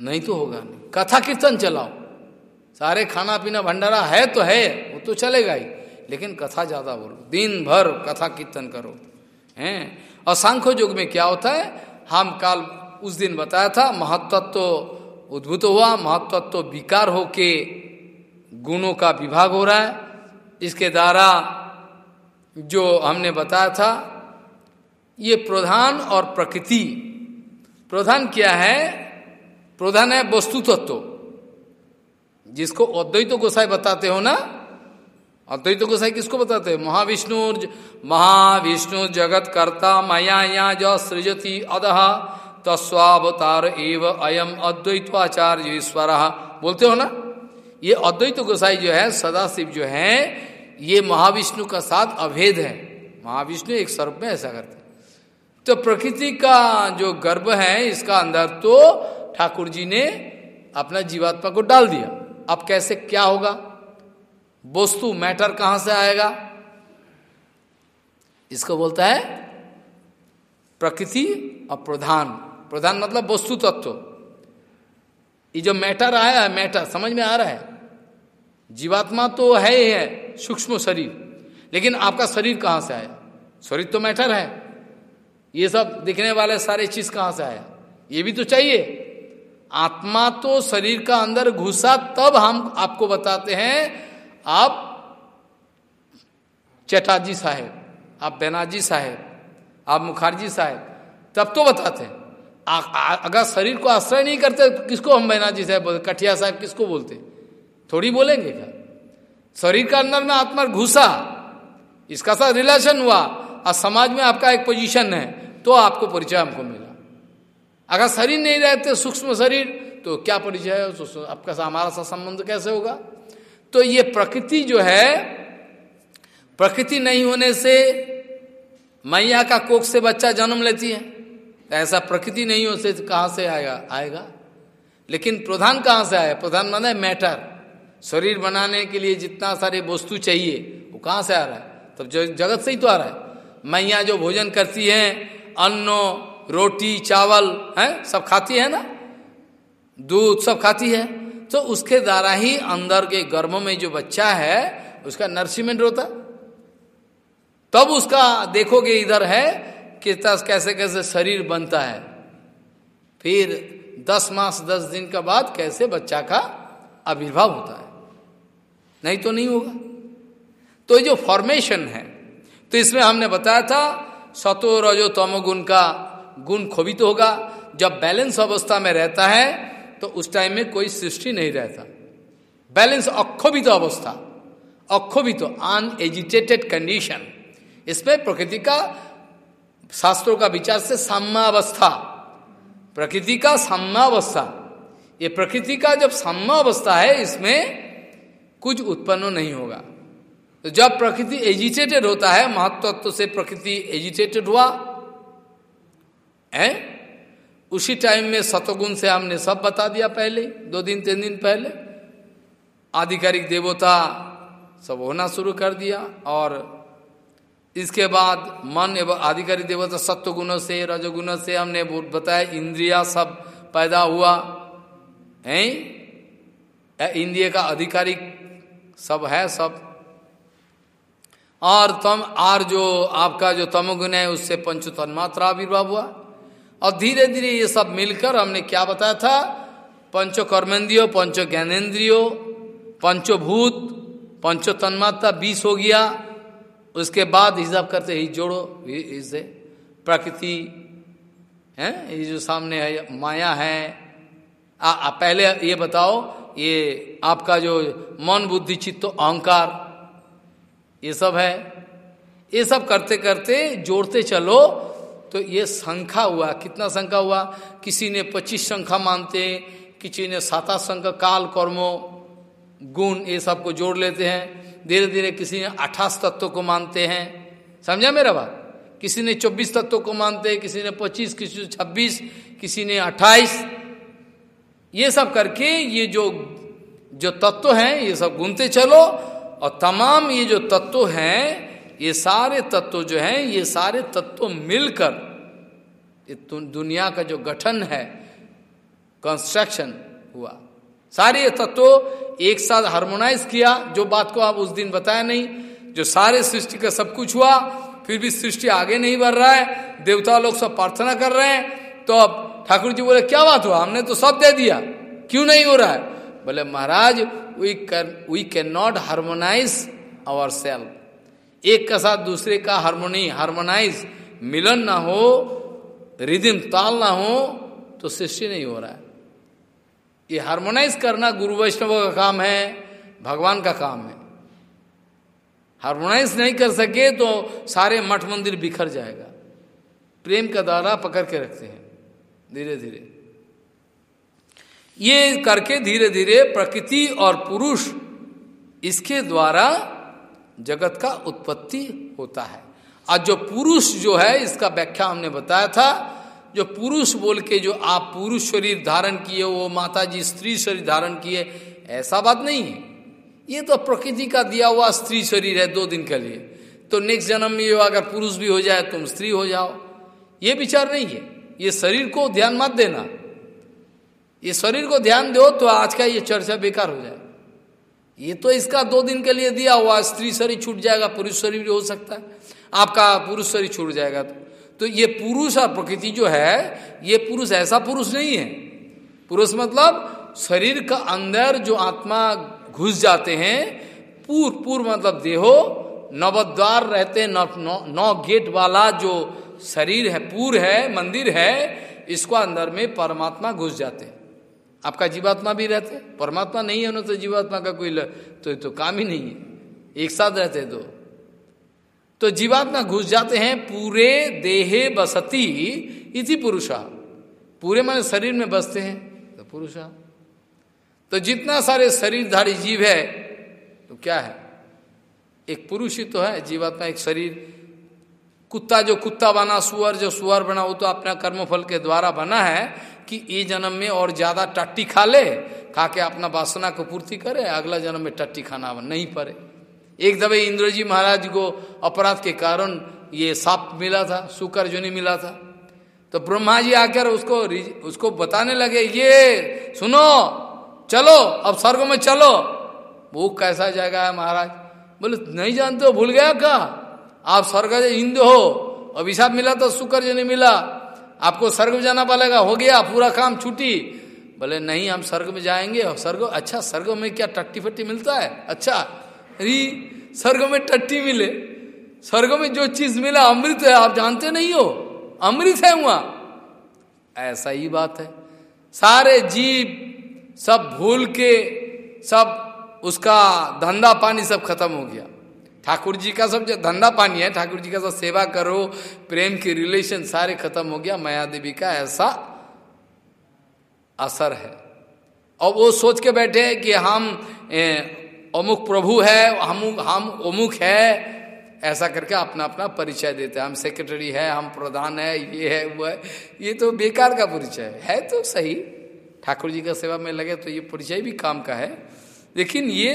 Speaker 1: नहीं तो होगा नहीं। कथा कीर्तन चलाओ। सारे खाना पीना भंडारा है तो है, वो तो चलेगा ही। लेकिन कथा ज़्यादा बोलो। दिन भर कथा कीर्तन करो। हैं? और सांख्य युग में क्या होता है? हम काल उस दिन बताया था महत्व तो उद्भुत हुआ महत्व तो विकार होके गुणों का विभाग हो रहा है। इसके द्वारा जो हमने बताया था, ये प्रधान और प्रकृति। प्रधान क्या है? प्रधान है वस्तु तत्व जिसको अद्वैत गोसाई बताते हो ना अद्वैत गोसाई किसको बताते हैं? महाविष्णु महाविष्णु जगत कर्ता माया या जो सृजती अदह तस्वावतार एव अयम अद्वैतवाचार्य ईश्वर बोलते हो ना? ये अद्वैत गोसाई जो है, सदाशिव जो है, ये महाविष्णु का साथ अभेद है। महाविष्णु एक सर्प में ऐसा करते तो प्रकृति का जो गर्भ है, इसका अंदर तो ठाकुर जी ने अपना जीवात्मा को डाल दिया। अब कैसे, क्या होगा? वस्तु मैटर कहाँ से आएगा? इसको बोलता है प्रकृति और प्रधान। प्रधान मतलब वस्तु तत्व। ये जो मैटर आया है, मैटर, समझ में आ रहा है? जीवात्मा तो है ही है, सूक्ष्म शरीर। लेकिन आपका शरीर कहाँ से आया? शरीर तो मैटर है। ये सब दिखने वाले सारे चीज़ कहाँ से आया? ये भी तो चाहिए। आत्मा तो शरीर का अंदर घुसा, तब हम आपको बताते हैं आप चटाजी साहेब, आप बेनाजी साहेब, आप मुखर्जी साहेब, तब तो बताते हैं। अगर शरीर को आश्रय नहीं करते तो किसको हम बेनाजी साहेब बोलते कठिया साहब किसको बोलते थोड़ी बोलेंगे क्या? शरीर का अंदर में आत्मा घुसा, इसका साथ रिलेशन हुआ, और समाज में आपका एक पोजीशन है तो आपको परिचय हमको मिला। अगर शरीर नहीं रहते, सूक्ष्म शरीर तो क्या परिचय है? आपका हमारा सा संबंध कैसे होगा? तो ये प्रकृति जो है, प्रकृति नहीं होने से मैया का कोख से बच्चा जन्म लेती है। ऐसा प्रकृति नहीं हो से कहाँ से आएगा? आएगा। लेकिन प्रधान कहाँ से आया? प्रधान माना है मैटर। शरीर बनाने के लिए जितना सारे वस्तु चाहिए, वो कहाँ से आ रहा है? तब जगत से ही तो आ रहा है। मैया जो भोजन करती है, अन्न, रोटी, चावल, है, सब खाती है ना? दूध सब खाती है। तो उसके द्वारा ही अंदर के गर्भ में जो बच्चा है, उसका नर्सिमेंट होता। तब उसका देखोगे इधर है कि कैसे कैसे शरीर बनता है। फिर दस मास, दस दिन के बाद कैसे बच्चा का आविर्भाव होता है। नहीं तो नहीं होगा। तो ये जो फॉर्मेशन है तो इसमें हमने बताया था, सतो रजो तमो गुण का गुण खोबित तो होगा। जब बैलेंस अवस्था में रहता है तो उस टाइम में कोई सृष्टि नहीं रहता। बैलेंस अक्षोभित तो अवस्था। अक्षोभित तो अनएजिटेटेड कंडीशन इसमें प्रकृति का, शास्त्रों का विचार से साम्यावस्था। प्रकृति का साम्यावस्था। ये प्रकृति का जब साम्यावस्था है, इसमें कुछ उत्पन्न नहीं होगा। तो जब प्रकृति एजिटेटेड होता है महत्वत्व से प्रकृति एजिटेटेड हुआ, है? उसी टाइम में सतगुण से हमने सब बता दिया पहले, दो दिन, तीन दिन पहले। आधिकारिक देवता सब होना शुरू कर दिया और इसके बाद मन एवं आधिकारिक देवता सत्व गुणों से, रजगुणों से हमने बताया, इंद्रिया सब पैदा हुआ। है? इंद्रिय का आधिकारिक सब है सब। और तम आर जो आपका जो तमगुण है, उससे पंच तन्मात्रा आविर्भाव हुआ। और धीरे धीरे ये सब मिलकर हमने क्या बताया था? पंचो कर्मेंद्रियो पंचो ज्ञानेन्द्रियो पंचोभूत पंचो तन्मात्रा बीस हो गया। उसके बाद हिसाब करते ही जोड़ो इसे प्रकृति है? ये जो सामने है माया है। आ, आ, पहले ये बताओ ये आपका जो मन बुद्धि चित्त अहंकार ये सब है। ये सब करते करते जोड़ते चलो तो ये संख्या हुआ, कितना संख्या हुआ? किसी ने पच्चीस संख्या मानते हैं किसी ने साता संख्या, काल, कर्मो, गुण, ये सबको जोड़ लेते हैं। धीरे धीरे किसी ने अठास तत्व को मानते हैं। समझा मेरा बात? किसी ने चौबीस तत्व को मानते हैं किसी ने पच्चीस, किसी ने छब्बीस, किसी ने अट्ठाईस। ये सब करके ये जो जो तत्व हैं, ये सब गुनते चलो, और तमाम ये जो तत्व हैं ये सारे तत्व जो हैं, ये सारे तत्व मिलकर दुनिया का जो गठन है कंस्ट्रक्शन हुआ। सारे तत्व एक साथ हार्मोनाइज किया, जो बात को आप उस दिन बताया नहीं, जो सारे सृष्टि का सब कुछ हुआ, फिर भी सृष्टि आगे नहीं बढ़ रहा है, देवता लोग सब प्रार्थना कर रहे हैं तो अब ठाकुर जी बोले, क्या बात हुआ? हमने तो सब दे दिया। क्यों नहीं हो रहा है? बोले, Maharaj we can we can not harmonise our self एक का साथ दूसरे का हारमोनी हारमोनाइज मिलन ना हो रिदिम ताल ना हो तो सृष्टि नहीं हो रहा है। ये हारमोनाइज करना गुरु वैष्णव का काम है, भगवान का काम है। हार्मोनाइज नहीं कर सके तो सारे मठ मंदिर बिखर जाएगा। प्रेम का द्वारा पकड़ के रखते हैं धीरे धीरे ये करके धीरे धीरे प्रकृति और पुरुष इसके द्वारा जगत का उत्पत्ति होता है। और जो पुरुष जो है, इसका व्याख्या हमने बताया था, जो पुरुष बोल के जो आप पुरुष शरीर धारण किए, वो माता जी स्त्री शरीर धारण किए, ऐसा बात नहीं है। ये तो प्रकृति का दिया हुआ स्त्री शरीर है दो दिन के लिए। तो नेक्स्ट जन्म में ये अगर पुरुष भी हो जाए, तुम स्त्री हो जाओ। ये विचार नहीं है। ये शरीर को ध्यान मत देना। ये शरीर को ध्यान दो तो आज का ये चर्चा बेकार हो जाए। ये तो इसका दो दिन के लिए दिया हुआ स्त्री शरीर छूट जाएगा पुरुष शरीर भी हो सकता है। आपका पुरुष शरीर छूट जाएगा तो। तो ये पुरुष और प्रकृति जो है ये पुरुष ऐसा पुरुष नहीं है। पुरुष मतलब शरीर का अंदर जो आत्मा घुस जाते हैं पूर पूर्व मतलब देहो नवद्वार रहते नौ नौ, नौ गेट वाला जो शरीर है पूर है मंदिर है इसको अंदर में परमात्मा घुस जाते हैं। आपका जीवात्मा भी रहते परमात्मा नहीं है ना तो जीवात्मा का कोई तो, तो काम ही नहीं है। एक साथ रहते दो। तो जीवात्मा घुस जाते हैं पूरे देहे बसती इति पुरुषा। पूरे माने शरीर में बसते हैं तो पुरुषा। तो जितना सारे शरीरधारी जीव है तो क्या है? एक पुरुष ही तो है जीवात्मा एक शरीर। कुत्ता जो कुत्ता बना सुअर जो सुअर बना वो तो अपना कर्मफल के द्वारा बना है कि ये जन्म में और ज़्यादा टट्टी खा ले, खा के अपना वासना को पूर्ति करे, अगला जन्म में टट्टी खाना नहीं पड़े। एक दफे इंद्र जी महाराज को अपराध के कारण ये साप मिला था सुकर जो नहीं मिला था। तो ब्रह्मा जी आकर उसको उसको बताने लगे, ये, सुनो, चलो, अब स्वर्ग में चलो। वो कैसा जगह है महाराज। बोले, नहीं जानते हो, भूल गया क्या? आप स्वर्ग हिंदू हो अभिशाप मिला तो शुक्र जो नहीं मिला। आपको स्वर्ग में जाना पड़ेगा, हो गया, पूरा काम छुट्टी। बोले, नहीं, हम स्वर्ग में जाएँगे स्वर्ग अच्छा स्वर्ग में क्या टट्टी फट्टी मिलता है? अच्छा अरे, स्वर्ग में टट्टी मिले। स्वर्ग में जो चीज़ मिला, अमृत है, आप जानते नहीं हो? अमृत है वहाँ। ऐसा ही बात है। सारे जीव सब भूल के, सब उसका धंधा पानी सब खत्म हो गया। ठाकुर जी का सब जो धंधा पानी है ठाकुर जी का सब सेवा करो, प्रेम के रिलेशन सारे खत्म हो गया माया देवी का ऐसा असर है। और वो सोच के बैठे हैं कि हम अमुक प्रभु है, हम हम अमुक है, ऐसा करके अपना अपना परिचय देते हैं। हम सेक्रेटरी है, हम प्रधान है, ये है, वो है। ये तो बेकार का परिचय है। तो सही। ठाकुर जी का सेवा में लगे तो ये परिचय भी काम का है। लेकिन ये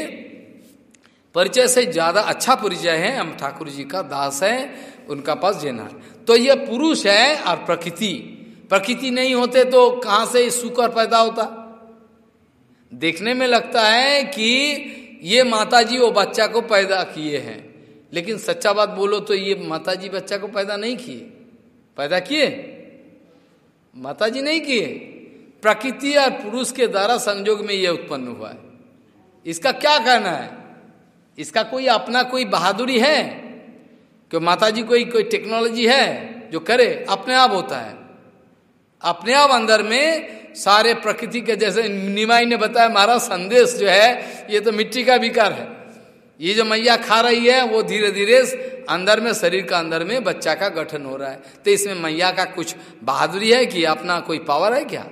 Speaker 1: परिचय से ज़्यादा अच्छा परिचय है, हम ठाकुर जी का दास है, उनका पास जेना तो ये पुरुष है और प्रकृति। प्रकृति नहीं होते तो कहाँ से सुकर पैदा होता? देखने में लगता है कि ये माता जी वो बच्चा को पैदा किए हैं। लेकिन सच्चा बात बोलो तो ये माता जी बच्चा को पैदा नहीं किए। पैदा किए? माता जी नहीं किए। प्रकृति और पुरुष के द्वारा संयोग में यह उत्पन्न हुआ है। इसका क्या कहना है? इसका कोई अपना कोई बहादुरी है कि माता जी कोई कोई टेक्नोलॉजी है जो करे? अपने आप होता है। अपने आप अंदर में सारे प्रकृति के जैसे निमाई ने बताया, हमारा संदेश जो है, ये तो मिट्टी का विकार है। ये जो मैया खा रही है, वो धीरे धीरे अंदर में, शरीर का अंदर में बच्चा का गठन हो रहा है। तो इसमें मैया का कुछ बहादुरी है कि अपना कोई पावर है क्या?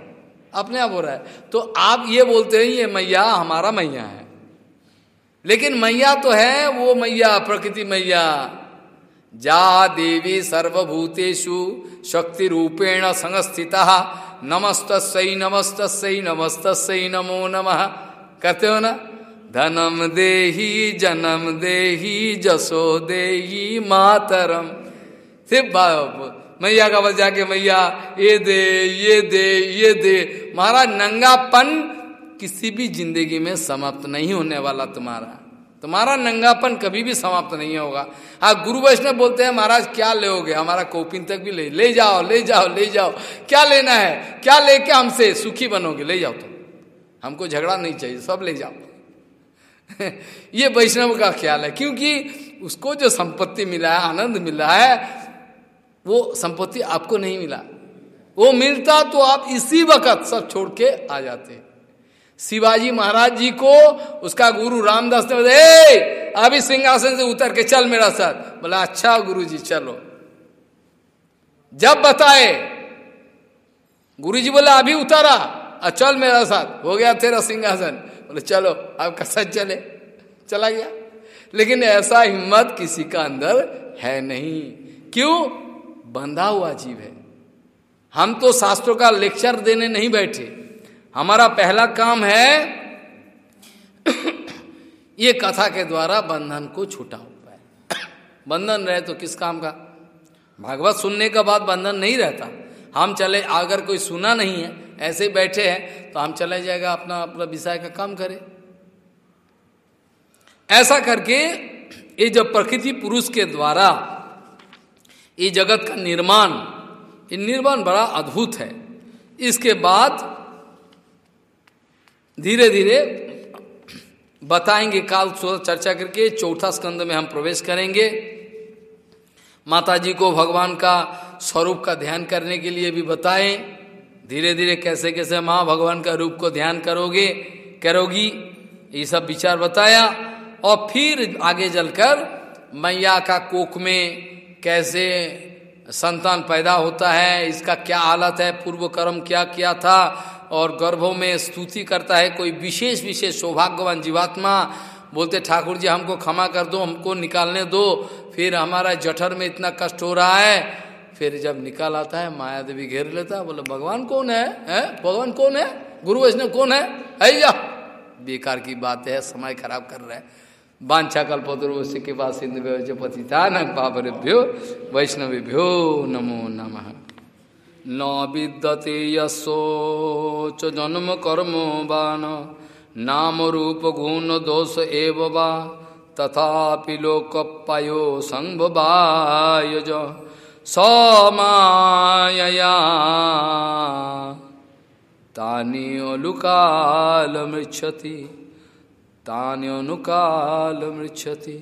Speaker 1: अपने आप हो रहा है। तो आप ये बोलते हैं, ये मैया हमारा मैया है। लेकिन मैया तो है, वो मैया, प्रकृति मैया। जा देवी सर्वभूतेषु शक्ति रूपेण संस्थिता। नमस्त नमस्त नमस्त नमो नमः। कहते हो ना? धनम देही, जन्म देही, जसो देही, मातरम। सिर्फ़ मैया का बजा के मैया, ये दे ये दे ये दे। महाराज, नंगापन किसी भी ज़िंदगी में समाप्त नहीं होने वाला तुम्हारा। तुम्हारा नंगापन कभी भी समाप्त नहीं होगा। हाँ गुरु वैष्णव बोलते हैं, महाराज, क्या लेोगे? हमारा कोपिन तक भी ले ले जाओ ले जाओ ले जाओ। क्या लेना है? क्या लेके हमसे सुखी बनोगे? ले जाओ तुम। हमको झगड़ा नहीं चाहिए, सब ले जाओ। ये वैष्णव का ख्याल है, क्योंकि उसको जो संपत्ति मिला है, आनंद मिला है, वो संपत्ति आपको नहीं मिला। वो मिलता तो आप इसी वक्त सब छोड़ के आ जाते। शिवाजी महाराज जी को, उसका गुरु रामदास ने बताया अभी सिंहासन से उतर के चल मेरा साथ। बोला अच्छा गुरु जी चलो। जब बताए गुरु जी बोला, अभी उतारा। और चल मेरा साथ। हो गया तेरा सिंहासन। बोले, चलो, अब कसा चले? चला गया। लेकिन ऐसा हिम्मत किसी का अंदर है नहीं। क्यों? बंधा हुआ जीव है। हम तो शास्त्रों का लेक्चर देने नहीं बैठे। हमारा पहला काम है ये कथा के द्वारा बंधन को छूटा है बंधन रहे तो किस काम का? भागवत सुनने का बाद बंधन नहीं रहता। हम चले, अगर कोई सुना नहीं है, ऐसे बैठे हैं तो हम चले जाएगा, अपना अपना विषय का काम करें। ऐसा करके ये जब प्रकृति पुरुष के द्वारा ये जगत का निर्माण, ये निर्माण बड़ा अद्भुत है। इसके बाद धीरे धीरे बताएँगे काल चर्चा करके चौथा स्कंद में हम प्रवेश करेंगे। माता जी को भगवान का स्वरूप का ध्यान करने के लिए भी बताएँ। धीरे धीरे कैसे कैसे माँ भगवान का रूप को ध्यान करोगे, करोगी, ये सब विचार बताया। और फिर आगे चलकर मैया का कोख में कैसे संतान पैदा होता है, इसका क्या हालत है, पूर्व कर्म क्या किया था और गर्भों में स्तुति करता है कोई विशेष विशेष सौभाग्यवान जीवात्मा बोलते ठाकुर जी हमको क्षमा कर दो हमको निकालने दो फिर हमारा जठर में इतना कष्ट हो रहा है। फिर जब निकाल आता है माया देवी घेर लेता है बोले भगवान कौन है, है? भगवान कौन है? गुरु वैष्णव कौन है? जा! बेकार की बात है समय खराब कर रहे हैं। बांछा कल्पतरु के पास सिंधु पतिता न पापरेभ्यो वैष्णवेभ्यो नमो नमः। न विद्यते यशोच जन्म कर्म बान नाम रूप गुण दोष एव वा तथापि लोकपायो संभवायज समायया तानि मृक्षति तानि अनुकाल मृक्षति